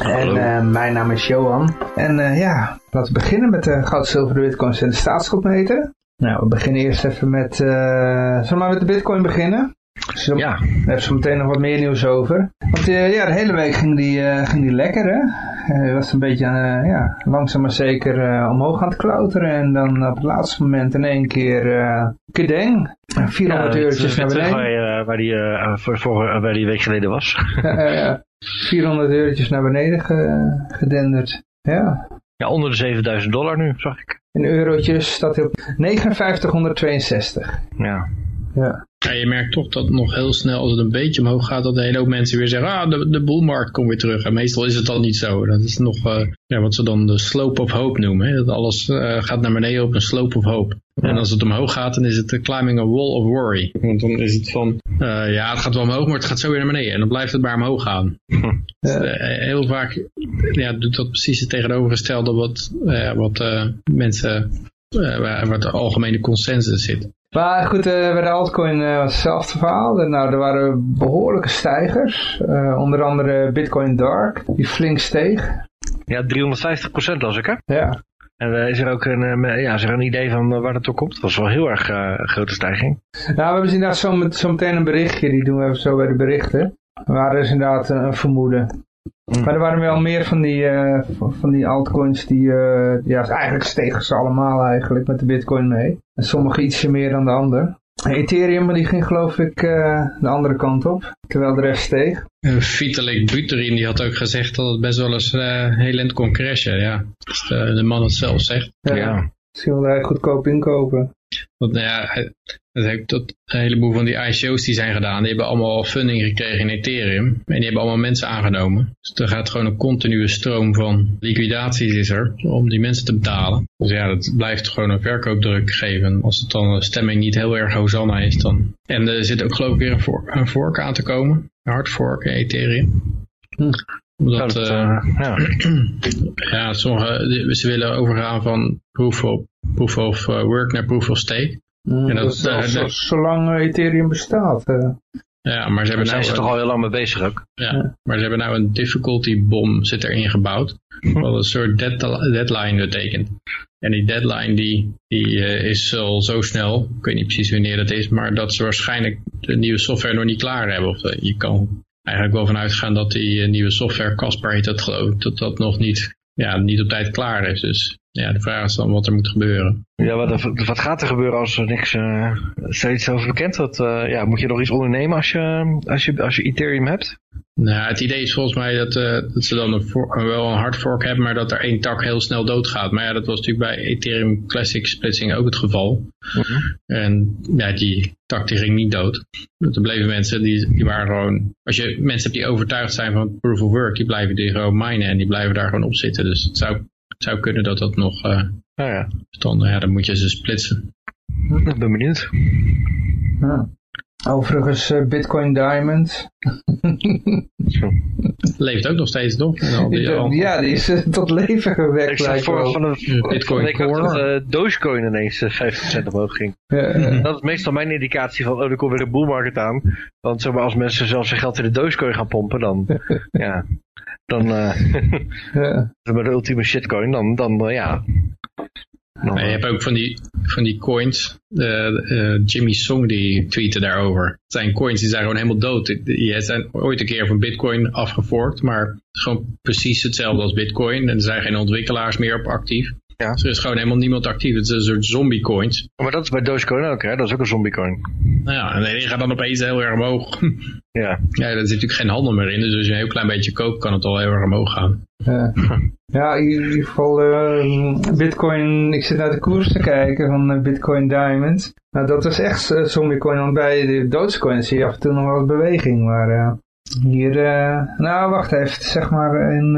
En uh, mijn naam is Johan. En uh, ja, laten we beginnen met de goud, zilver, de bitcoins en de staatsschuldmeter. Nou, we beginnen eerst even met, uh, zullen we maar met de bitcoin beginnen? Ja. Daar zo meteen nog wat meer nieuws over. Want uh, ja, de hele week ging die, uh, ging die lekker, hè? Hij was een beetje ja, langzaam maar zeker omhoog aan het klauteren. En dan op het laatste moment in één keer, kedeng, 400 ja, eurotjes naar beneden. Waar, waar, die, voor, voor, waar die week geleden was. 400 eurotjes naar beneden ge, gedenderd. Ja. Ja, onder de 7000 dollar nu, zag ik. In eurotjes staat hij op 5962. Ja. Ja. Ja, je merkt toch dat nog heel snel, als het een beetje omhoog gaat, dat een hele hoop mensen weer zeggen, ah, de, de boelmarkt komt weer terug. En meestal is het dan niet zo. Dat is nog uh, ja, wat ze dan de slope of hope noemen. Hè? Dat alles uh, gaat naar beneden op een slope of hope. Ja. En als het omhoog gaat, dan is het uh, climbing a wall of worry. Want dan is het van, ja, het gaat wel omhoog, maar het gaat zo weer naar beneden. En dan blijft het maar omhoog gaan. Dus, heel vaak ja, doet dat precies het tegenovergestelde wat, wat mensen, wat de algemene consensus zit. Maar goed, uh, bij de altcoin uh, was hetzelfde verhaal. Nou, er waren behoorlijke stijgers. Uh, onder andere Bitcoin Dark, die flink steeg. Ja, 350 procent las ik, hè? Ja. En is er ook een, ja, is er een idee van waar dat toe komt? Dat was wel heel erg grote stijging. Nou, we hebben inderdaad zo, met, zo meteen een berichtje. Die doen we even zo bij de berichten. Maar er is inderdaad een vermoeden. Mm. Maar er waren wel meer van die, uh, van die altcoins die, uh, ja, eigenlijk stegen ze allemaal eigenlijk met de bitcoin mee. En sommige ietsje meer dan de ander. Ethereum, die ging geloof ik uh, de andere kant op, terwijl de rest steeg. Vitalik Buterin, die had ook gezegd dat het best wel eens heel eind kon crashen, ja. Als de, de man het zelf zegt. Ja, ja. Misschien wilde hij goedkoop inkopen. Want nou ja, dat een heleboel van die ICO's die zijn gedaan, die hebben allemaal funding gekregen in Ethereum. En die hebben allemaal mensen aangenomen. Dus er gaat gewoon een continue stroom van liquidaties is er, om die mensen te betalen. Dus ja, dat blijft gewoon een verkoopdruk geven. Als het dan de stemming niet heel erg Hosanna is dan. En er zit ook geloof ik weer een fork aan te komen. Een hard fork in Ethereum. Hm. Omdat, dat, uh, ja. ja, sommige, ze willen overgaan van proof of, proof of work naar proof of stake. Mm, en dat, dat, dat, zo, zolang Ethereum bestaat. Uh. Ja, maar ze hebben zijn nou ze toch al heel lang mee bezig ook. Ja, ja. maar ze hebben nou een difficulty bom zit erin gebouwd. Wat een soort dead, deadline betekent. En die deadline die, die uh, is al zo snel, ik weet niet precies wanneer dat is, maar dat ze waarschijnlijk de nieuwe software nog niet klaar hebben. Of uh, je kan eigenlijk wel vanuit gaan dat die uh, nieuwe software, Casper heet dat dat dat nog niet, ja, niet op tijd klaar is. Dus ja, de vraag is dan wat er moet gebeuren. Ja, wat, wat gaat er gebeuren als er niks, uh, er iets over bekend? Dat, uh, ja, moet je nog iets ondernemen als je, als je, als je Ethereum hebt? Nou, het idee is volgens mij dat, uh, dat ze dan een wel een hard fork hebben, maar dat er één tak heel snel doodgaat. Maar ja, dat was natuurlijk bij Ethereum Classic splitsing ook het geval. -huh. En ja, die tak die ging niet dood. Er bleven mensen, die, die waren gewoon, als je mensen hebt die overtuigd zijn van proof of work, die blijven die gewoon minen en die blijven daar gewoon op zitten. Dus het zou zou kunnen dat dat nog uh, ja. dan, ja, dan moet je ze splitsen. Ik ben benieuwd. Ja. Overigens uh, Bitcoin Diamond. Leeft ook nog steeds, toch? Die, ja, die is uh, tot leven gewekt. Ik zag voor van een Bitcoin Core dat uh, Dogecoin ineens 50% omhoog ging. Ja, ja. Dat is meestal mijn indicatie van, oh, er komt weer een boelmarkt aan. Want zeg maar, als mensen zelfs zijn geld in de Dogecoin gaan pompen, dan, ja, dan, uh, ja. de ultieme shitcoin, dan, dan uh, ja. Maar je hebt ook van die, van die coins, uh, Jimmy Song die tweette daarover. Het zijn coins die zijn gewoon helemaal dood. Die zijn ooit een keer van bitcoin afgeforkt, maar het is gewoon precies hetzelfde als bitcoin. En er zijn geen ontwikkelaars meer op actief. Ja. Dus er is gewoon helemaal niemand actief. Het is een soort zombie coins. Oh, maar dat is bij Dogecoin ook, hè? Dat is ook een zombie coin. Nou ja, en die gaat dan opeens heel erg omhoog. Ja. Ja, er zit natuurlijk geen handel meer in. Dus als je een heel klein beetje koopt, kan het al heel erg omhoog gaan. Ja, ja in ieder geval uh, Bitcoin, ik zit naar de koers te kijken van uh, Bitcoin Diamond. Nou, dat was echt uh, zombie coin, want bij de Dogecoin zie je af en toe nog wel wat beweging. Maar hier, nou wacht even, zeg maar in...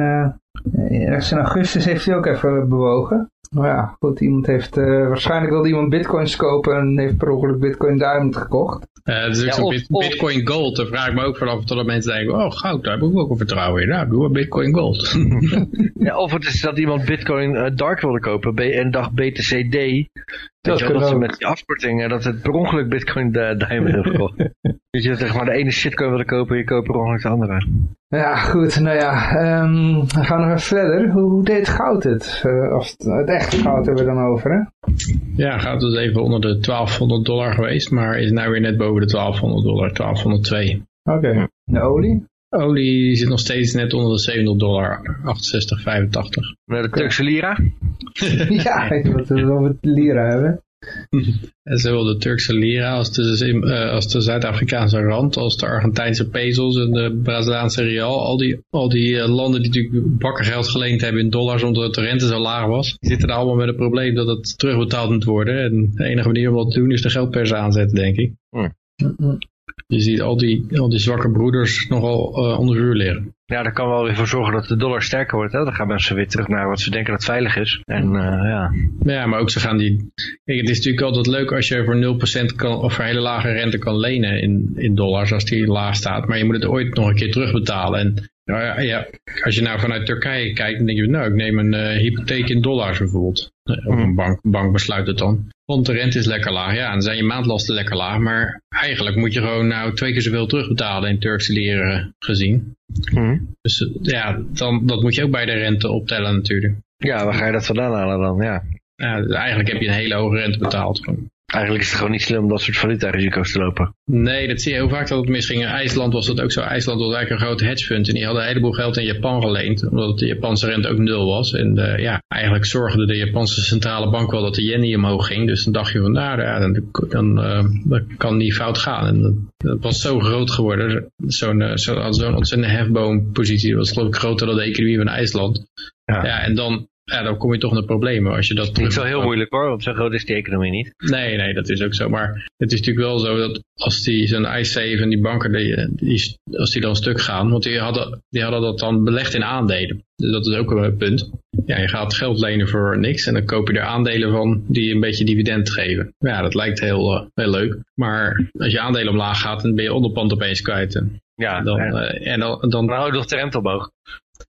Ergens in augustus heeft hij ook even bewogen. Nou ja, goed, iemand heeft, uh, waarschijnlijk wilde iemand bitcoins kopen en heeft per ongeluk bitcoin diamond gekocht. Uh, het is ook zo'n bit, bitcoin gold, daar vraag ik me ook vanaf dat mensen denken, oh goud, daar heb ik ook een vertrouwen in. Nou, doe maar bitcoin gold. ja, of het is dat iemand bitcoin uh, dark wilde kopen en dacht BTCD. Dat, dat, dat ze met die afkorting, dat het per ongeluk bitcoin diamond heeft gekocht. dat je zeg maar de ene shitcoin wilde kopen en je koopt per ongeluk de andere. Ja, goed. Nou ja, um, we gaan nog even verder. Hoe, hoe deed goud het? Uh, als het, het echte goud hebben we dan over, hè? Ja, goud is even onder de 1200 dollar geweest, maar is nou weer net boven de 1200 dollar, 1202. Oké. Okay. De olie? Olie zit nog steeds net onder de 700 dollar, 68, 85. Met de Turkse lira? ja, wat we over het lira hebben. Zowel de Turkse lira als de, uh, als de Zuid-Afrikaanse rand, als de Argentijnse pesos en de Braziliaanse real. Al die, al die uh, landen die natuurlijk bakkergeld geleend hebben in dollars omdat de rente zo laag was. Die zitten er allemaal met het probleem dat het terugbetaald moet worden. En de enige manier om dat te doen is de geldpers aanzetten, denk ik. Mm. Je ziet al die, al die zwakke broeders nogal uh, onder vuur liggen. Ja, daar kan wel weer voor zorgen dat de dollar sterker wordt. Hè? Dan gaan mensen weer terug naar wat ze denken dat veilig is. En, uh, ja. ja, maar ook ze gaan die... Kijk, het is natuurlijk altijd leuk als je voor 0% kan, of voor hele lage rente kan lenen in, in dollars als die laag staat. Maar je moet het ooit nog een keer terugbetalen. En nou ja, ja, als je nou vanuit Turkije kijkt, dan denk je, nou, ik neem een uh, hypotheek in dollars bijvoorbeeld. Of een hmm. bank, bank besluit het dan. Want de rente is lekker laag. Ja, dan zijn je maandlasten lekker laag. Maar eigenlijk moet je gewoon nou twee keer zoveel terugbetalen in Turkse leren gezien. Hmm. Dus ja, dan, dat moet je ook bij de rente optellen natuurlijk. Ja, waar ga je dat vandaan halen dan? Ja. ja dus eigenlijk heb je een hele hoge rente betaald. Eigenlijk is het gewoon niet slim om dat soort valuta-risico's te lopen. Nee, dat zie je heel vaak dat het misging. In IJsland was dat ook zo. IJsland was eigenlijk een groot hedgefund. En die hadden een heleboel geld in Japan geleend. Omdat de Japanse rente ook nul was. En uh, ja, eigenlijk zorgde de Japanse centrale bank wel dat de yen niet omhoog ging. Dus dan dacht je van, nou ja, dan, dan uh, dat kan niet fout gaan. En dat, dat was zo groot geworden. Zo'n uh, zo, zo ontzettende hefboompositie. Dat was geloof ik groter dan de economie van IJsland. Ja. ja, en dan ja, dan kom je toch in de problemen. Als je dat niet zo heel moeilijk hoor, want zo groot is die economie niet. Nee, nee, dat is ook zo. Maar het is natuurlijk wel zo dat als die zo'n iSafe en die banken, die, die, als die dan stuk gaan, want die hadden, die hadden dat dan belegd in aandelen. Dus dat is ook een punt. Ja, je gaat geld lenen voor niks en dan koop je er aandelen van die een beetje dividend geven. Ja, dat lijkt heel, uh, heel leuk. Maar als je aandelen omlaag gaat, dan ben je onderpand opeens kwijt. Ja, dan, uh, en dan, dan, dan hou je nog de rente omhoog.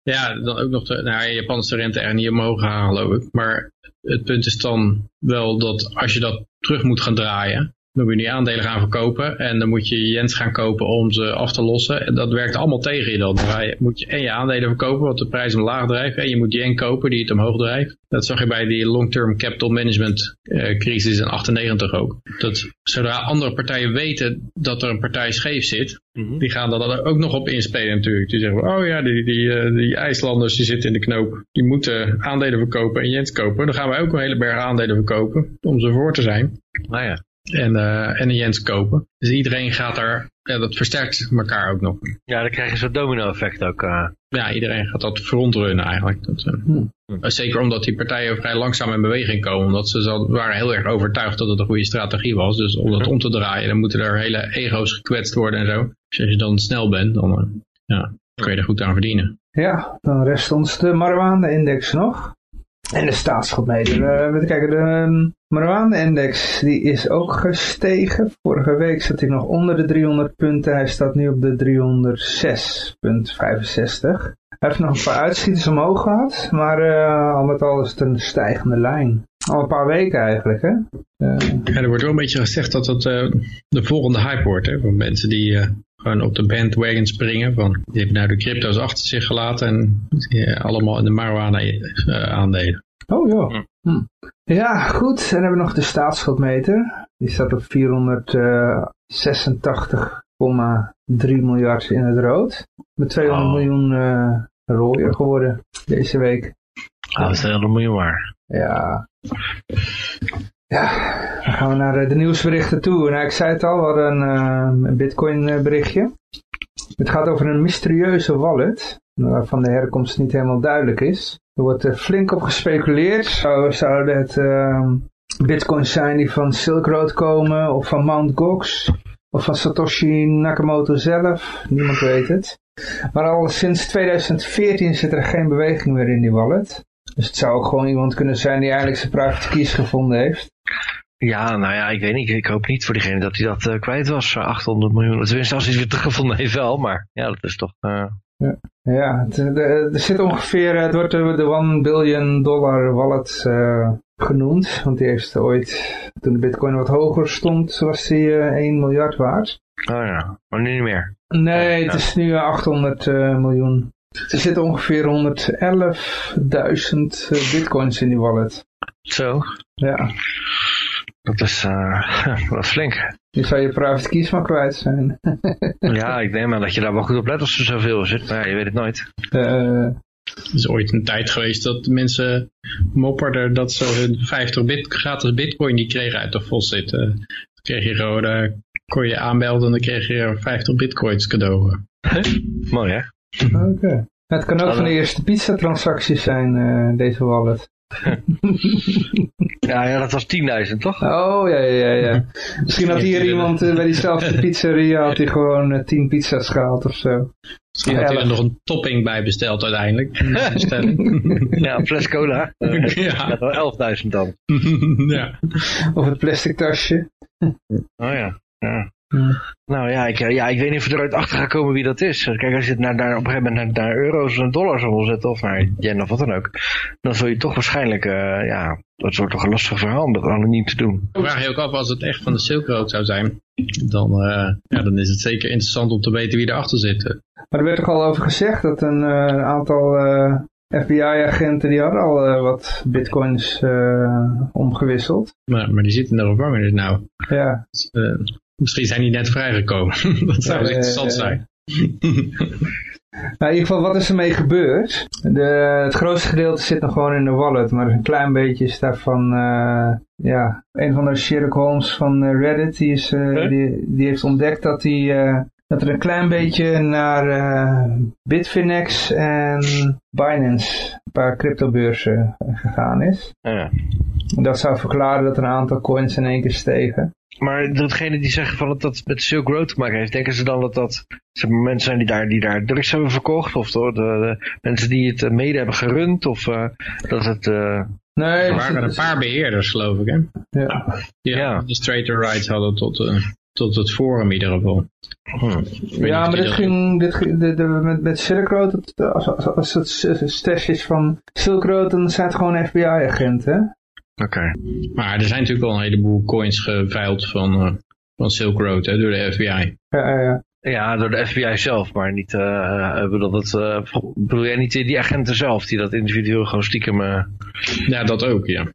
Ja, dan ook nog de nou, Japanse rente er niet omhoog gaan geloof ik. Maar het punt is dan wel dat als je dat terug moet gaan draaien, dan moet je die aandelen gaan verkopen en dan moet je Jens gaan kopen om ze af te lossen. En dat werkt allemaal tegen je dan. Dan moet je en je aandelen verkopen wat de prijs omlaag drijft en je moet Yen kopen die het omhoog drijft. Dat zag je bij die long-term capital management uh, crisis in 98 ook. Dat zodra andere partijen weten dat er een partij scheef zit, mhm. die gaan er ook nog op inspelen natuurlijk. Die zeggen, oh ja, die, die, uh, die IJslanders die zitten in de knoop, die moeten aandelen verkopen en Jens kopen. Dan gaan wij ook een hele berg aandelen verkopen om ze voor te zijn. Nou ja en, uh, en een Jens kopen. Dus iedereen gaat daar, ja, dat versterkt elkaar ook nog. Ja, dan krijg je zo'n domino effect ook. Uh. Ja, iedereen gaat dat frontrunnen eigenlijk. Dat, uh, hmm. Zeker omdat die partijen vrij langzaam in beweging komen. Omdat ze zo, waren heel erg overtuigd dat het een goede strategie was. Dus om dat om te draaien, dan moeten er hele ego's gekwetst worden en zo. Dus als je dan snel bent, dan ja, kun je er goed aan verdienen. Ja, dan rest ons de Marwan-index nog. En de staatsschuldmeter. Uh, we kijken, de marijuana-index die is ook gestegen. Vorige week zat hij nog onder de 300 punten. Hij staat nu op de 306,65. Hij heeft nog een paar uitschieters omhoog gehad. Maar uh, al met al is het een stijgende lijn. Al een paar weken eigenlijk, hè? Uh, ja, er wordt wel een beetje gezegd dat het uh, de volgende hype wordt, hè? Van mensen die gewoon op de bandwagon springen. Van, die hebben nou de crypto's achter zich gelaten en allemaal in de marijuana aandelen. Oh ja. Hm. Ja, goed. En dan hebben we nog de staatsschuldmeter. Die staat op 486,3 miljard in het rood. Met 200 miljoen uh, rooier geworden deze week. Ah, dat is een miljoen waar. Ja. Ja, dan gaan we naar de nieuwsberichten toe. Nou, ik zei het al, we hadden een, uh, een bitcoin berichtje. Het gaat over een mysterieuze wallet, waarvan de herkomst niet helemaal duidelijk is. Er wordt er flink op gespeculeerd. Zou, zouden het uh, bitcoins zijn die van Silk Road komen, of van Mt. Gox, of van Satoshi Nakamoto zelf. Niemand weet het. Maar al sinds 2014 zit er geen beweging meer in die wallet. Dus het zou ook gewoon iemand kunnen zijn die eigenlijk zijn private keys gevonden heeft. Ja, nou ja, ik weet niet. Ik hoop niet voor diegene dat hij dat uh, kwijt was. 800 miljoen. Tenminste, als hij het weer teruggevonden heeft wel. Maar ja, dat is toch... Uh... Ja, ja er zit ongeveer... Het wordt de, de 1 billion dollar wallet uh, genoemd. Want die heeft ooit... Toen de bitcoin wat hoger stond, was die 1 miljard waard. Oh ja, maar nu niet meer. Nee, het is nu 800 miljoen. Er zitten ongeveer 111.000 bitcoins in die wallet. Zo? Ja. Dat is, uh, is flink. Je zou je private keys maar kwijt zijn. ja, ik neem aan dat je daar wel goed op let als er zoveel zit. Maar ja, je weet het nooit. Uh, er is ooit een tijd geweest dat mensen mopperden dat ze hun 50 bit, gratis bitcoin die kregen uit de vos zitten. Dan kreeg je uh, kon je aanmelden en dan kreeg je 50 bitcoins cadeau. Mooi hè? Oké. Okay. Het kan ook van de eerste pizza transacties zijn, uh, deze wallet. ja, ja, dat was 10.000 toch? Oh, ja, ja, ja. Misschien had hier iemand uh, bij diezelfde pizzeria had hij gewoon uh, 10 pizza's gehaald of zo. Misschien had hij er nog een topping bij besteld uiteindelijk. ja, een fles cola. Uh, ja. wel 11.000 dan. ja. Of het plastic tasje. oh ja, ja. Nou ja ik, ja, ik weet niet of we eruit achter gaat komen wie dat is. Kijk, als je het naar, naar, op een gegeven moment naar, naar euro's en dollars wil zetten, of naar yen of wat dan ook, dan zul je toch waarschijnlijk, uh, ja, dat wordt toch een lastig verhaal om dat anoniem te doen. Ik vraag je ook af, als het echt van de Silk Road zou zijn, dan, uh, ja, dan is het zeker interessant om te weten wie erachter zit. Maar er werd toch al over gezegd dat een uh, aantal FBI-agenten, die hadden al wat bitcoins omgewisseld. Maar, maar die zitten in de gevangenis nou. Ja. Dus, Misschien zijn die net vrijgekomen. dat zou ja, interessant zijn. Nou, in ieder geval, wat is ermee gebeurd? De, het grootste gedeelte zit nog gewoon in de wallet, maar een klein beetje is daarvan, uh, ja, een van de Sherlock Holmes van Reddit, die, is, uh, die, die heeft ontdekt dat, die, uh, dat er een klein beetje naar Bitfinex en Binance, een paar cryptobeurzen, gegaan is. Ja. Dat zou verklaren dat er een aantal coins in één keer stegen. Maar degene die zeggen van dat dat met Silk Road te maken heeft, denken ze dan dat dat zeg maar, mensen zijn die daar, die daar drugs hebben verkocht? Of de, de, mensen die het mede hebben gerund? Of uh, dat het... Uh... Nee, er waren een paar beheerders geloof ik hè? Ja. Ja, ja. de straighter rights hadden tot, uh, tot het forum in ieder geval. Hmm. Ja, maar dit ging, dit, de, de, met, met Silk Road, als, als, als het stash is van Silk Road, dan zijn het gewoon FBI-agenten. Oké. Okay. Maar er zijn natuurlijk al een heleboel coins geveild van, uh, van Silk Road hè, door de FBI. Ja, ja. Ja, door de FBI zelf, maar niet, uh, bedoel, dat, uh, bedoel jij niet die agenten zelf, die dat individueel gewoon stiekem... Uh... Ja, dat ook, ja.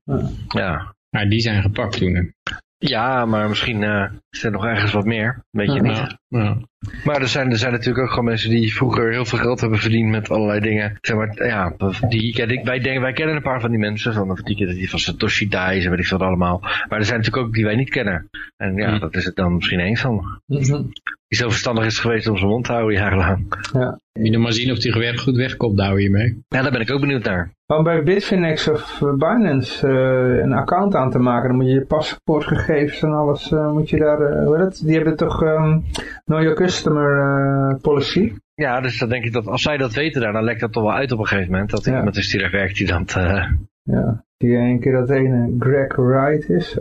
Ja. Maar die zijn gepakt toen. Ja, maar misschien uh, is er nog ergens wat meer. Weet je niet. Ja. Maar er zijn, er zijn natuurlijk ook gewoon mensen die vroeger heel veel geld hebben verdiend met allerlei dingen. Zeg maar, ja, die, wij, denken, wij kennen een paar van die mensen. Van, die, die van Satoshi Dai en weet ik wat allemaal. Maar er zijn natuurlijk ook die wij niet kennen. En ja, dat is het dan misschien eens van. Mm -hmm. Die zo verstandig is geweest om zijn mond te houden jarenlang. Ja. Je moet maar zien of die goed wegkomt nou hiermee. Ja, daar ben ik ook benieuwd naar. Om bij Bitfinex of Binance uh, een account aan te maken, dan moet je je paspoortgegevens en alles, uh, moet je daar, uh, hoe dat? Die hebben toch um, Know Your Customer policy. Ja, dus dan denk ik dat als zij dat weten daar, dan lekt dat toch wel uit op een gegeven moment. Dat ja. iemand is die daar werkt die dat... Ja, die een keer dat ene Greg Wright is.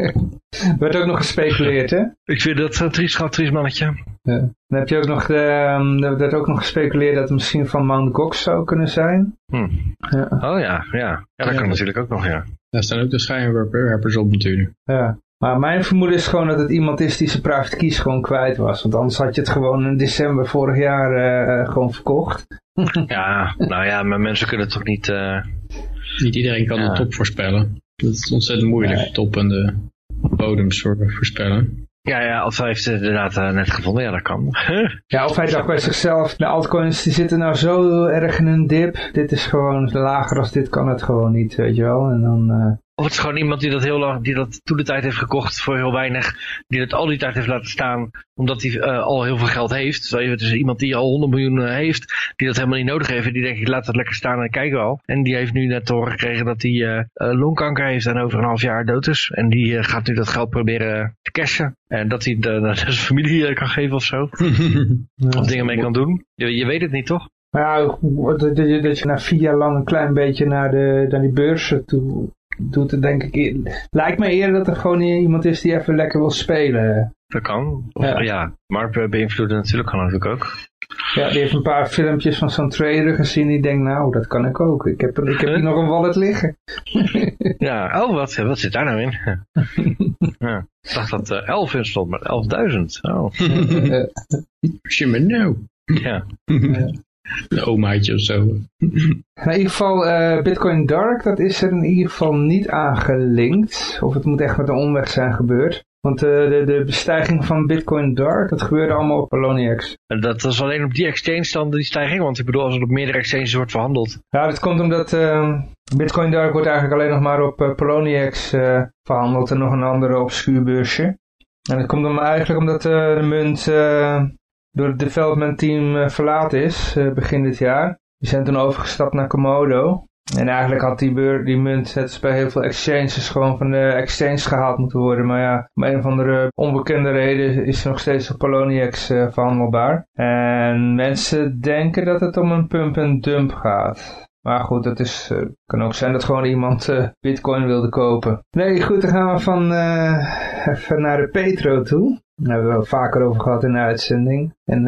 Werd ook nog gespeculeerd, hè? Ik vind dat een triest schat, triest mannetje. Ja. Dan heb je ook nog, um, er werd ook nog gespeculeerd dat het misschien van Mount Gox zou kunnen zijn. Hm. Ja. Oh ja, ja. Ja, dat kan natuurlijk ook nog, ja. Daar staan ook de schijnwerpers op natuurlijk. Ja. Maar mijn vermoeden is gewoon dat het iemand is die zijn private keys gewoon kwijt was. Want anders had je het gewoon in december vorig jaar uh, gewoon verkocht. ja, nou ja, maar mensen kunnen toch niet... Uh... Niet iedereen kan ja. de top voorspellen. Dat is ontzettend moeilijk, nee. top en de bodems voorspellen. Ja, ja, of hij heeft het inderdaad uh, net gevonden, ja dat kan. ja, of hij dacht bij zichzelf, de altcoins die zitten nou zo erg in een dip. Dit is gewoon lager als dit kan het gewoon niet, weet je wel. En dan... Of het is gewoon iemand die dat heel lang, die dat toen de tijd heeft gekocht voor heel weinig. Die dat al die tijd heeft laten staan, omdat hij uh, al heel veel geld heeft. Zo even, het is iemand die al 100 miljoen heeft, die dat helemaal niet nodig heeft. En die denkt, ik laat het lekker staan en kijken wel. En die heeft nu net te horen gekregen dat hij uh, longkanker heeft en over een half jaar dood is. En die uh, gaat nu dat geld proberen te cashen. En dat hij de, de, zijn familie kan geven of zo. of dingen mee kan doen. Je, je weet het niet, toch? Maar ja, dat je na vier jaar lang een klein beetje naar, de, naar die beurzen toe doet het denk ik... Lijkt me eerder dat er gewoon iemand is die even lekker wil spelen. Dat kan. Of, ja. ja, maar beïnvloeden natuurlijk kan natuurlijk ook. Ja, die heeft een paar filmpjes van zo'n trader gezien. Die denkt, nou, dat kan ik ook. Ik heb, ik heb hier nog een wallet liggen. ja, oh, wat, wat zit daar nou in? ja, ik dacht dat uh, 11 in stond, maar 11.000. Oh. Me nou. Ja. Een omaatje of zo. In ieder geval, uh, Bitcoin Dark, dat is er in ieder geval niet aangelinkt. Of het moet echt met een omweg zijn gebeurd. Want uh, de, de bestijging van Bitcoin Dark, dat gebeurde allemaal op Poloniex. Dat was alleen op die exchange dan die stijging, want ik bedoel als het op meerdere exchanges wordt verhandeld. Ja, dat komt omdat uh, Bitcoin Dark wordt eigenlijk alleen nog maar op uh, Poloniex verhandeld en nog een andere obscuur beursje. En dat komt dan eigenlijk omdat de munt door het development team verlaten is, begin dit jaar. Die zijn toen overgestapt naar Komodo. En eigenlijk had die, beur, die munt net bij heel veel exchanges gewoon van de exchange gehaald moeten worden. Maar ja, om een of andere onbekende reden is nog steeds op Poloniex uh, verhandelbaar. En mensen denken dat het om een pump en dump gaat. Maar goed, het is, uh, kan ook zijn dat gewoon iemand uh, bitcoin wilde kopen. Nee, goed, dan gaan we van even naar de Petro toe. Daar hebben we wel vaker over gehad in de uitzending. En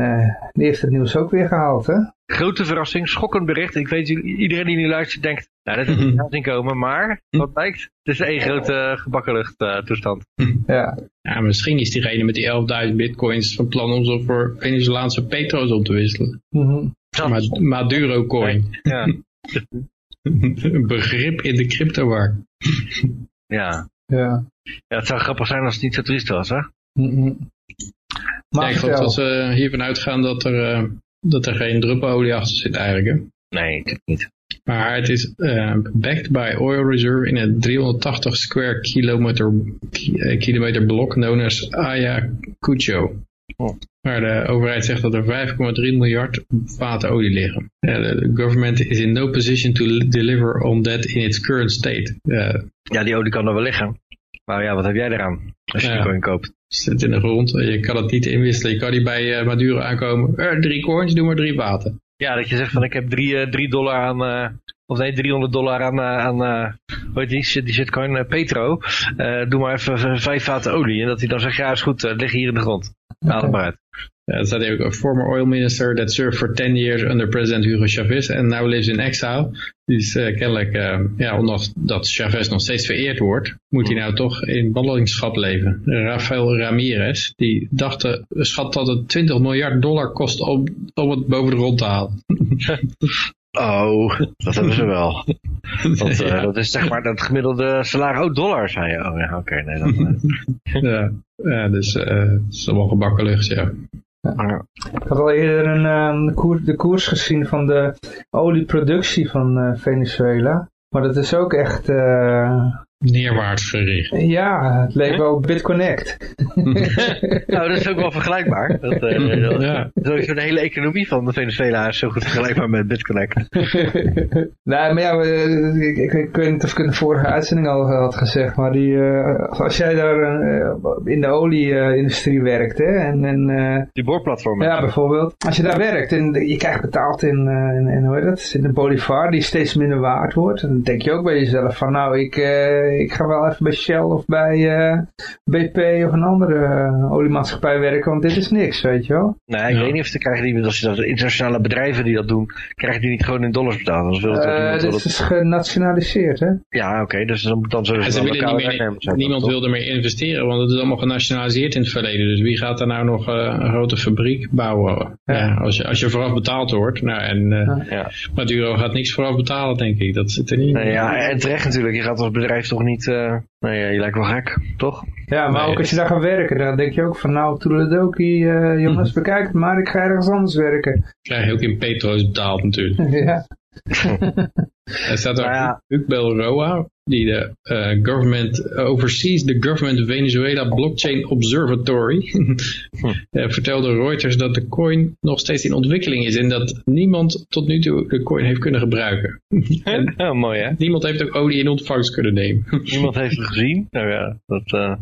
die heeft het nieuws ook weer gehaald, hè? grote verrassing, schokkend bericht. Ik weet, iedereen die nu luistert denkt, nou dat is niet zien komen, maar wat blijkt, het is één grote gebakken lucht uh, toestand. Ja. ja, misschien is diegene met die 11.000 bitcoins van plan om ze voor Venezolaanse petro's om te wisselen. Mm -hmm. Maduro coin. Ja. Een begrip in de cryptomarkt. ja. ja. Ja, het zou grappig zijn als het niet zo triest was, hè? Mm -hmm. Maar ik geloof dat we hiervan uitgaan dat er uh, dat er geen druppelolie achter zit eigenlijk. Hè? Nee, ik niet. Maar het is uh, backed by oil reserve in een 380 square kilometer, eh, kilometer blok known as Ayacucho. Waar de overheid zegt dat er 5,3 miljard vaten olie liggen. Uh, the government is in no position to deliver on that in its current state. Uh, ja, die olie kan er wel liggen. Maar ja, wat heb jij eraan als je ja. coin koopt? Zit in de grond, je kan het niet inwisselen. Je kan niet bij uh, Maduro aankomen. Drie coins, doe maar drie water. Ja, dat je zegt van ik heb drie, drie dollar aan, uh, of nee, 300 dollar aan, aan hoe heet die, die shitcoin, Petro. doe maar even vijf vaten olie. En dat hij dan zegt, ja is goed, lig hier in de grond. Haal het maar uit. Ja, dat staat ook een former oil minister that served for 10 years under president Hugo Chavez and now lives in exile. Die is uh, kennelijk, uh, ja, ondanks dat Chavez nog steeds vereerd wordt, moet hij nou toch in ballingschap leven. Rafael Ramirez, die dacht, uh, schat dat het 20 miljard dollar kost om, om het boven de grond te halen. Oh, dat hebben ze wel. Want, ja. Dat is zeg maar dat gemiddelde salaris. Oh, dollar, zei je. Oh ja, oké. Okay, nee, dan, ja, ja, dus het is allemaal gebakken lucht, ja. Ik had al eerder een, uh, koers, de koers gezien van de olieproductie van uh, Venezuela. Maar dat is ook echt... Neerwaarts gericht. Ja, het leek wel BitConnect. nou, dat is ook wel vergelijkbaar. Dat, uh, ja. Sowieso de hele economie van de Venezuela is zo goed vergelijkbaar met BitConnect. nee, maar ja, ik, ik, ik, weet niet of ik in de vorige uitzending al had gezegd, maar die, uh, als jij daar uh, in de olieindustrie werkt, hè, en, en die boorplatformen. Ja, bijvoorbeeld. Als je daar werkt en je krijgt betaald in, in, in hoe heet dat, in een bolivar die steeds minder waard wordt, dan denk je ook bij jezelf van, nou, ik ik ga wel even bij Shell of bij uh, eh, BP of een andere uh, oliemaatschappij werken, want dit is niks, weet je wel. Nee, ik weet niet of ze krijgen die, als je dat, internationale bedrijven die dat doen, krijgen die niet gewoon in dollars betaald. wil het uh, dit is genationaliseerd, hè? Ja, oké, dus dan, dan zullen ze, willen niet meer, Niemand wil er meer investeren, want het is allemaal genationaliseerd in het verleden. Dus wie gaat er nou nog een grote fabriek bouwen? Ja. ja. als, je, als je vooraf betaald wordt, nou en ja. Maduro gaat niks vooraf betalen, denk ik. Dat zit er niet nee, Ja, en terecht natuurlijk. Je gaat als bedrijf toch niet uh, nee, je lijkt wel gek, toch? Ja, maar ook als je daar gaat werken, dan denk je ook van nou, toedeledokie, uh, jongens, bekijk het maar, ik ga ergens anders werken. Krijg je ook in petro's betaald natuurlijk. ja. er staat er nou ja. Roa, die de uh, government oversees the government Venezuela blockchain observatory hm. vertelde Reuters dat de coin nog steeds in ontwikkeling is en dat niemand tot nu toe de coin heeft kunnen gebruiken. ja, mooi hè? Niemand heeft ook olie in ontvangst kunnen nemen. niemand heeft het gezien? Nou ja, dat, uh,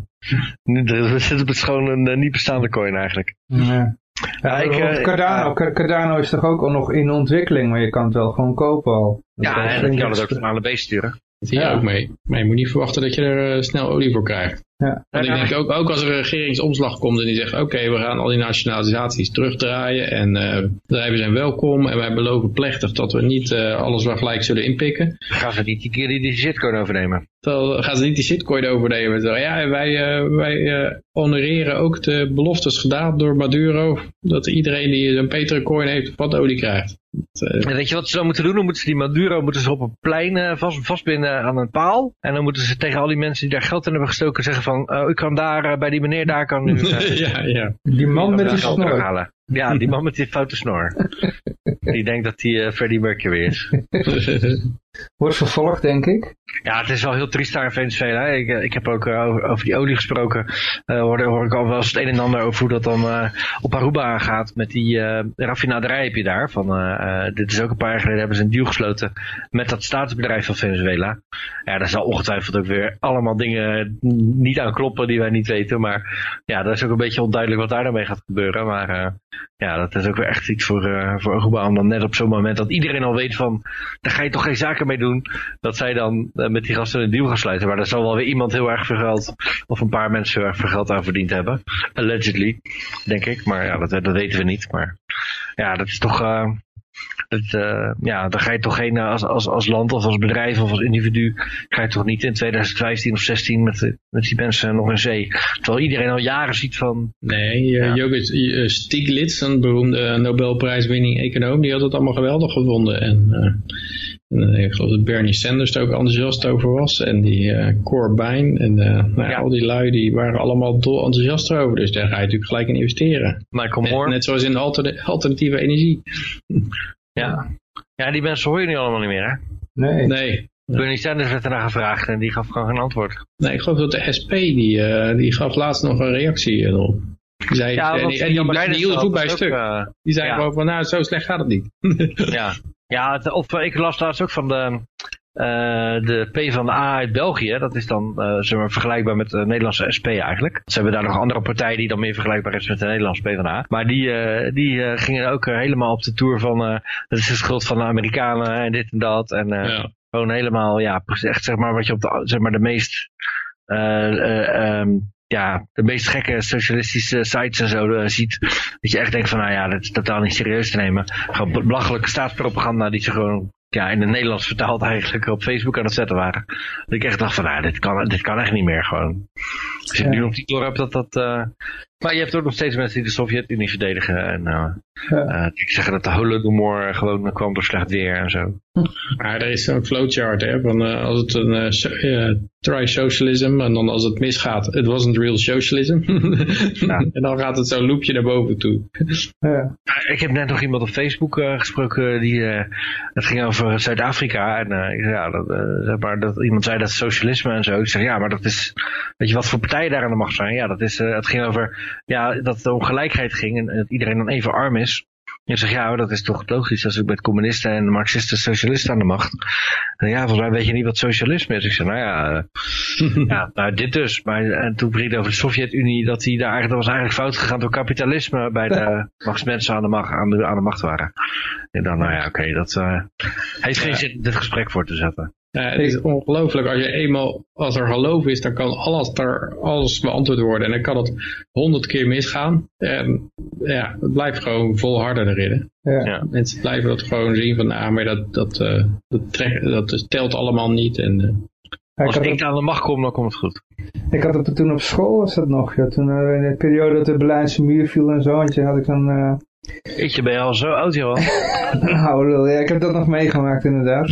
het is gewoon een uh, niet bestaande coin eigenlijk. Ja. Ja, ik, uh, Cardano, Cardano is toch ook al nog in ontwikkeling, maar je kan het wel gewoon kopen al. ja, en je kan het ook van A naar B sturen. Zie je ook mee. Maar je moet niet verwachten dat je er snel olie voor krijgt. Ja. Want ik denk ook, ook als er een regeringsomslag komt en die zegt, oké, we gaan al die nationalisaties terugdraaien en uh, bedrijven zijn welkom en wij beloven plechtig dat we niet uh, alles waar gelijk zullen inpikken. Gaan ze niet die keer die, shitcoin overnemen? Dan gaan ze niet die shitcoin overnemen. Zo, ja, wij, uh, wij honoreren ook de beloftes gedaan door Maduro dat iedereen die een Petrocoin heeft wat olie krijgt. En weet je wat ze dan moeten doen? Dan moeten ze die Maduro moeten ze op een plein vast, vastbinden aan een paal. En dan moeten ze tegen al die mensen die daar geld in hebben gestoken zeggen van, uh, u kan daar, uh, bij die meneer daar kan u... Uh, ja, ja. Die man met die snor. Ja, die man met die foute snor. die denkt dat hij uh, Freddie Mercury is. Wordt vervolgd, denk ik. Ja, het is wel heel triest daar in Venezuela. Ik, ik heb ook over, over, die olie gesproken. Uh, hoor, hoor, ik al wel eens het een en ander over hoe dat dan uh, op Aruba gaat. Met die raffinaderij heb je daar. Van, dit is ook een paar jaar geleden hebben ze een deal gesloten met dat staatsbedrijf van Venezuela. Ja, daar zal ongetwijfeld ook weer allemaal dingen niet aan kloppen die wij niet weten. Maar ja, dat is ook een beetje onduidelijk wat daar dan mee gaat gebeuren. Maar ja, dat is ook weer echt iets voor, uh, voor Aruba. Om dan net op zo'n moment dat iedereen al weet van, daar ga je toch geen zaken mee doen. Dat zij dan uh, met die gasten een deal gaan sluiten. Maar daar zal wel weer iemand heel erg veel geld, of een paar mensen heel erg veel geld aan verdiend hebben. Allegedly, denk ik. Maar ja, dat, dat weten we niet. Maar ja, dat is toch... Uh, het, uh, ja, dan ga je toch geen, als, als, als land of als bedrijf of als individu, ga je toch niet in 2015 of 16 met, met die mensen nog in zee. Terwijl iedereen al jaren ziet van... Nee, ja. Jogurt uh, Stiglitz, een beroemde Nobelprijswinning econoom, die had het allemaal geweldig gevonden. En, en ik geloof dat Bernie Sanders er ook enthousiast over was. En die uh, Corbijn en nou, ja. al die lui die waren allemaal dol enthousiast over. Dus daar ga je natuurlijk gelijk in investeren. Michael Moore. Net, net zoals in de alternatieve energie. Ja. ja, die mensen hoor je nu allemaal niet meer, hè? Nee. Nee. Bernie Sanders werd ernaar gevraagd en die gaf gewoon geen antwoord. Nee, ik geloof dat de SP, die, uh, die gaf laatst nog een reactie erop. Die zei, ja, en die, en die, die, die hield goed bij stuk. Uh, die zei ja. gewoon van, nou, zo slecht gaat het niet. ja, ja het, of ik las laatst ook van de, uh, de P van de A uit België, dat is dan uh, zeg maar, vergelijkbaar met de Nederlandse SP eigenlijk. Ze hebben daar nog andere partijen die dan meer vergelijkbaar is met de Nederlandse P van de A. Maar die, uh, die gingen ook helemaal op de tour van, dat is de schuld van de Amerikanen en dit en dat. En ja. gewoon helemaal, ja, echt zeg maar wat je op de, zeg maar de meest, um, ja, de meest gekke socialistische sites en zo ziet. Dat je echt denkt van, nou ja, dat is totaal niet serieus te nemen. Gewoon belachelijke staatspropaganda die ze gewoon ja, in het Nederlands vertaald eigenlijk op Facebook aan het zetten waren. Dat ik echt dacht van, nou, dit kan, dit kan echt niet meer gewoon. Als je ja. nu op die door hebt dat dat... Uh... Maar je hebt ook nog steeds mensen die de Sovjet-Unie verdedigen. En uh, ja. uh, die zeggen dat de Holodomor gewoon kwam door slecht weer en zo. Maar er is zo'n flowchart, hè, van als het een uh, try socialism en dan als het misgaat, it wasn't real socialism. ja. En dan gaat het zo'n loopje naar boven toe. Ja. Ik heb net nog iemand op Facebook uh, gesproken, die, uh, het ging over Zuid-Afrika. En uh, ja, dat, zeg maar, dat, iemand zei dat socialisme en zo. Ik zeg, ja, maar dat is, weet je wat voor partijen daar aan de macht zijn? Ja, dat is, het ging over, ja, dat het om gelijkheid ging en dat iedereen dan even arm is. Je zegt, ja, dat is toch logisch als ik met communisten en marxisten socialisten aan de macht. En ja, volgens mij weet je niet wat socialisme is. Ik zeg, nou ja, ja nou dit dus. Maar en toen bericht over de Sovjet-Unie dat die daar eigenlijk, dat was eigenlijk fout gegaan door kapitalisme bij de machtsmensen aan de macht, aan de, aan de macht waren. En dan, nou ja, oké, okay, dat uh, heeft geen zin dit gesprek voor te zetten. Het is ongelooflijk. Als je eenmaal, als er geloof is, dan kan alles, daar, alles beantwoord worden. En dan kan het honderd keer misgaan. En ja, het blijft gewoon volharden erin. Ja. ja. Mensen blijven dat gewoon zien van, ah, maar dat, dat, uh, dat, trek, dat telt allemaal niet. En, uh, als ik aan de macht kom, dan komt het goed. Ik had het toen op school, was dat nog. Ja, toen uh, in de periode dat de Berlijnse muur viel en zo, had ik dan... Uh, je ben je al zo oud, joh. nou, ja, ik heb dat nog meegemaakt, inderdaad.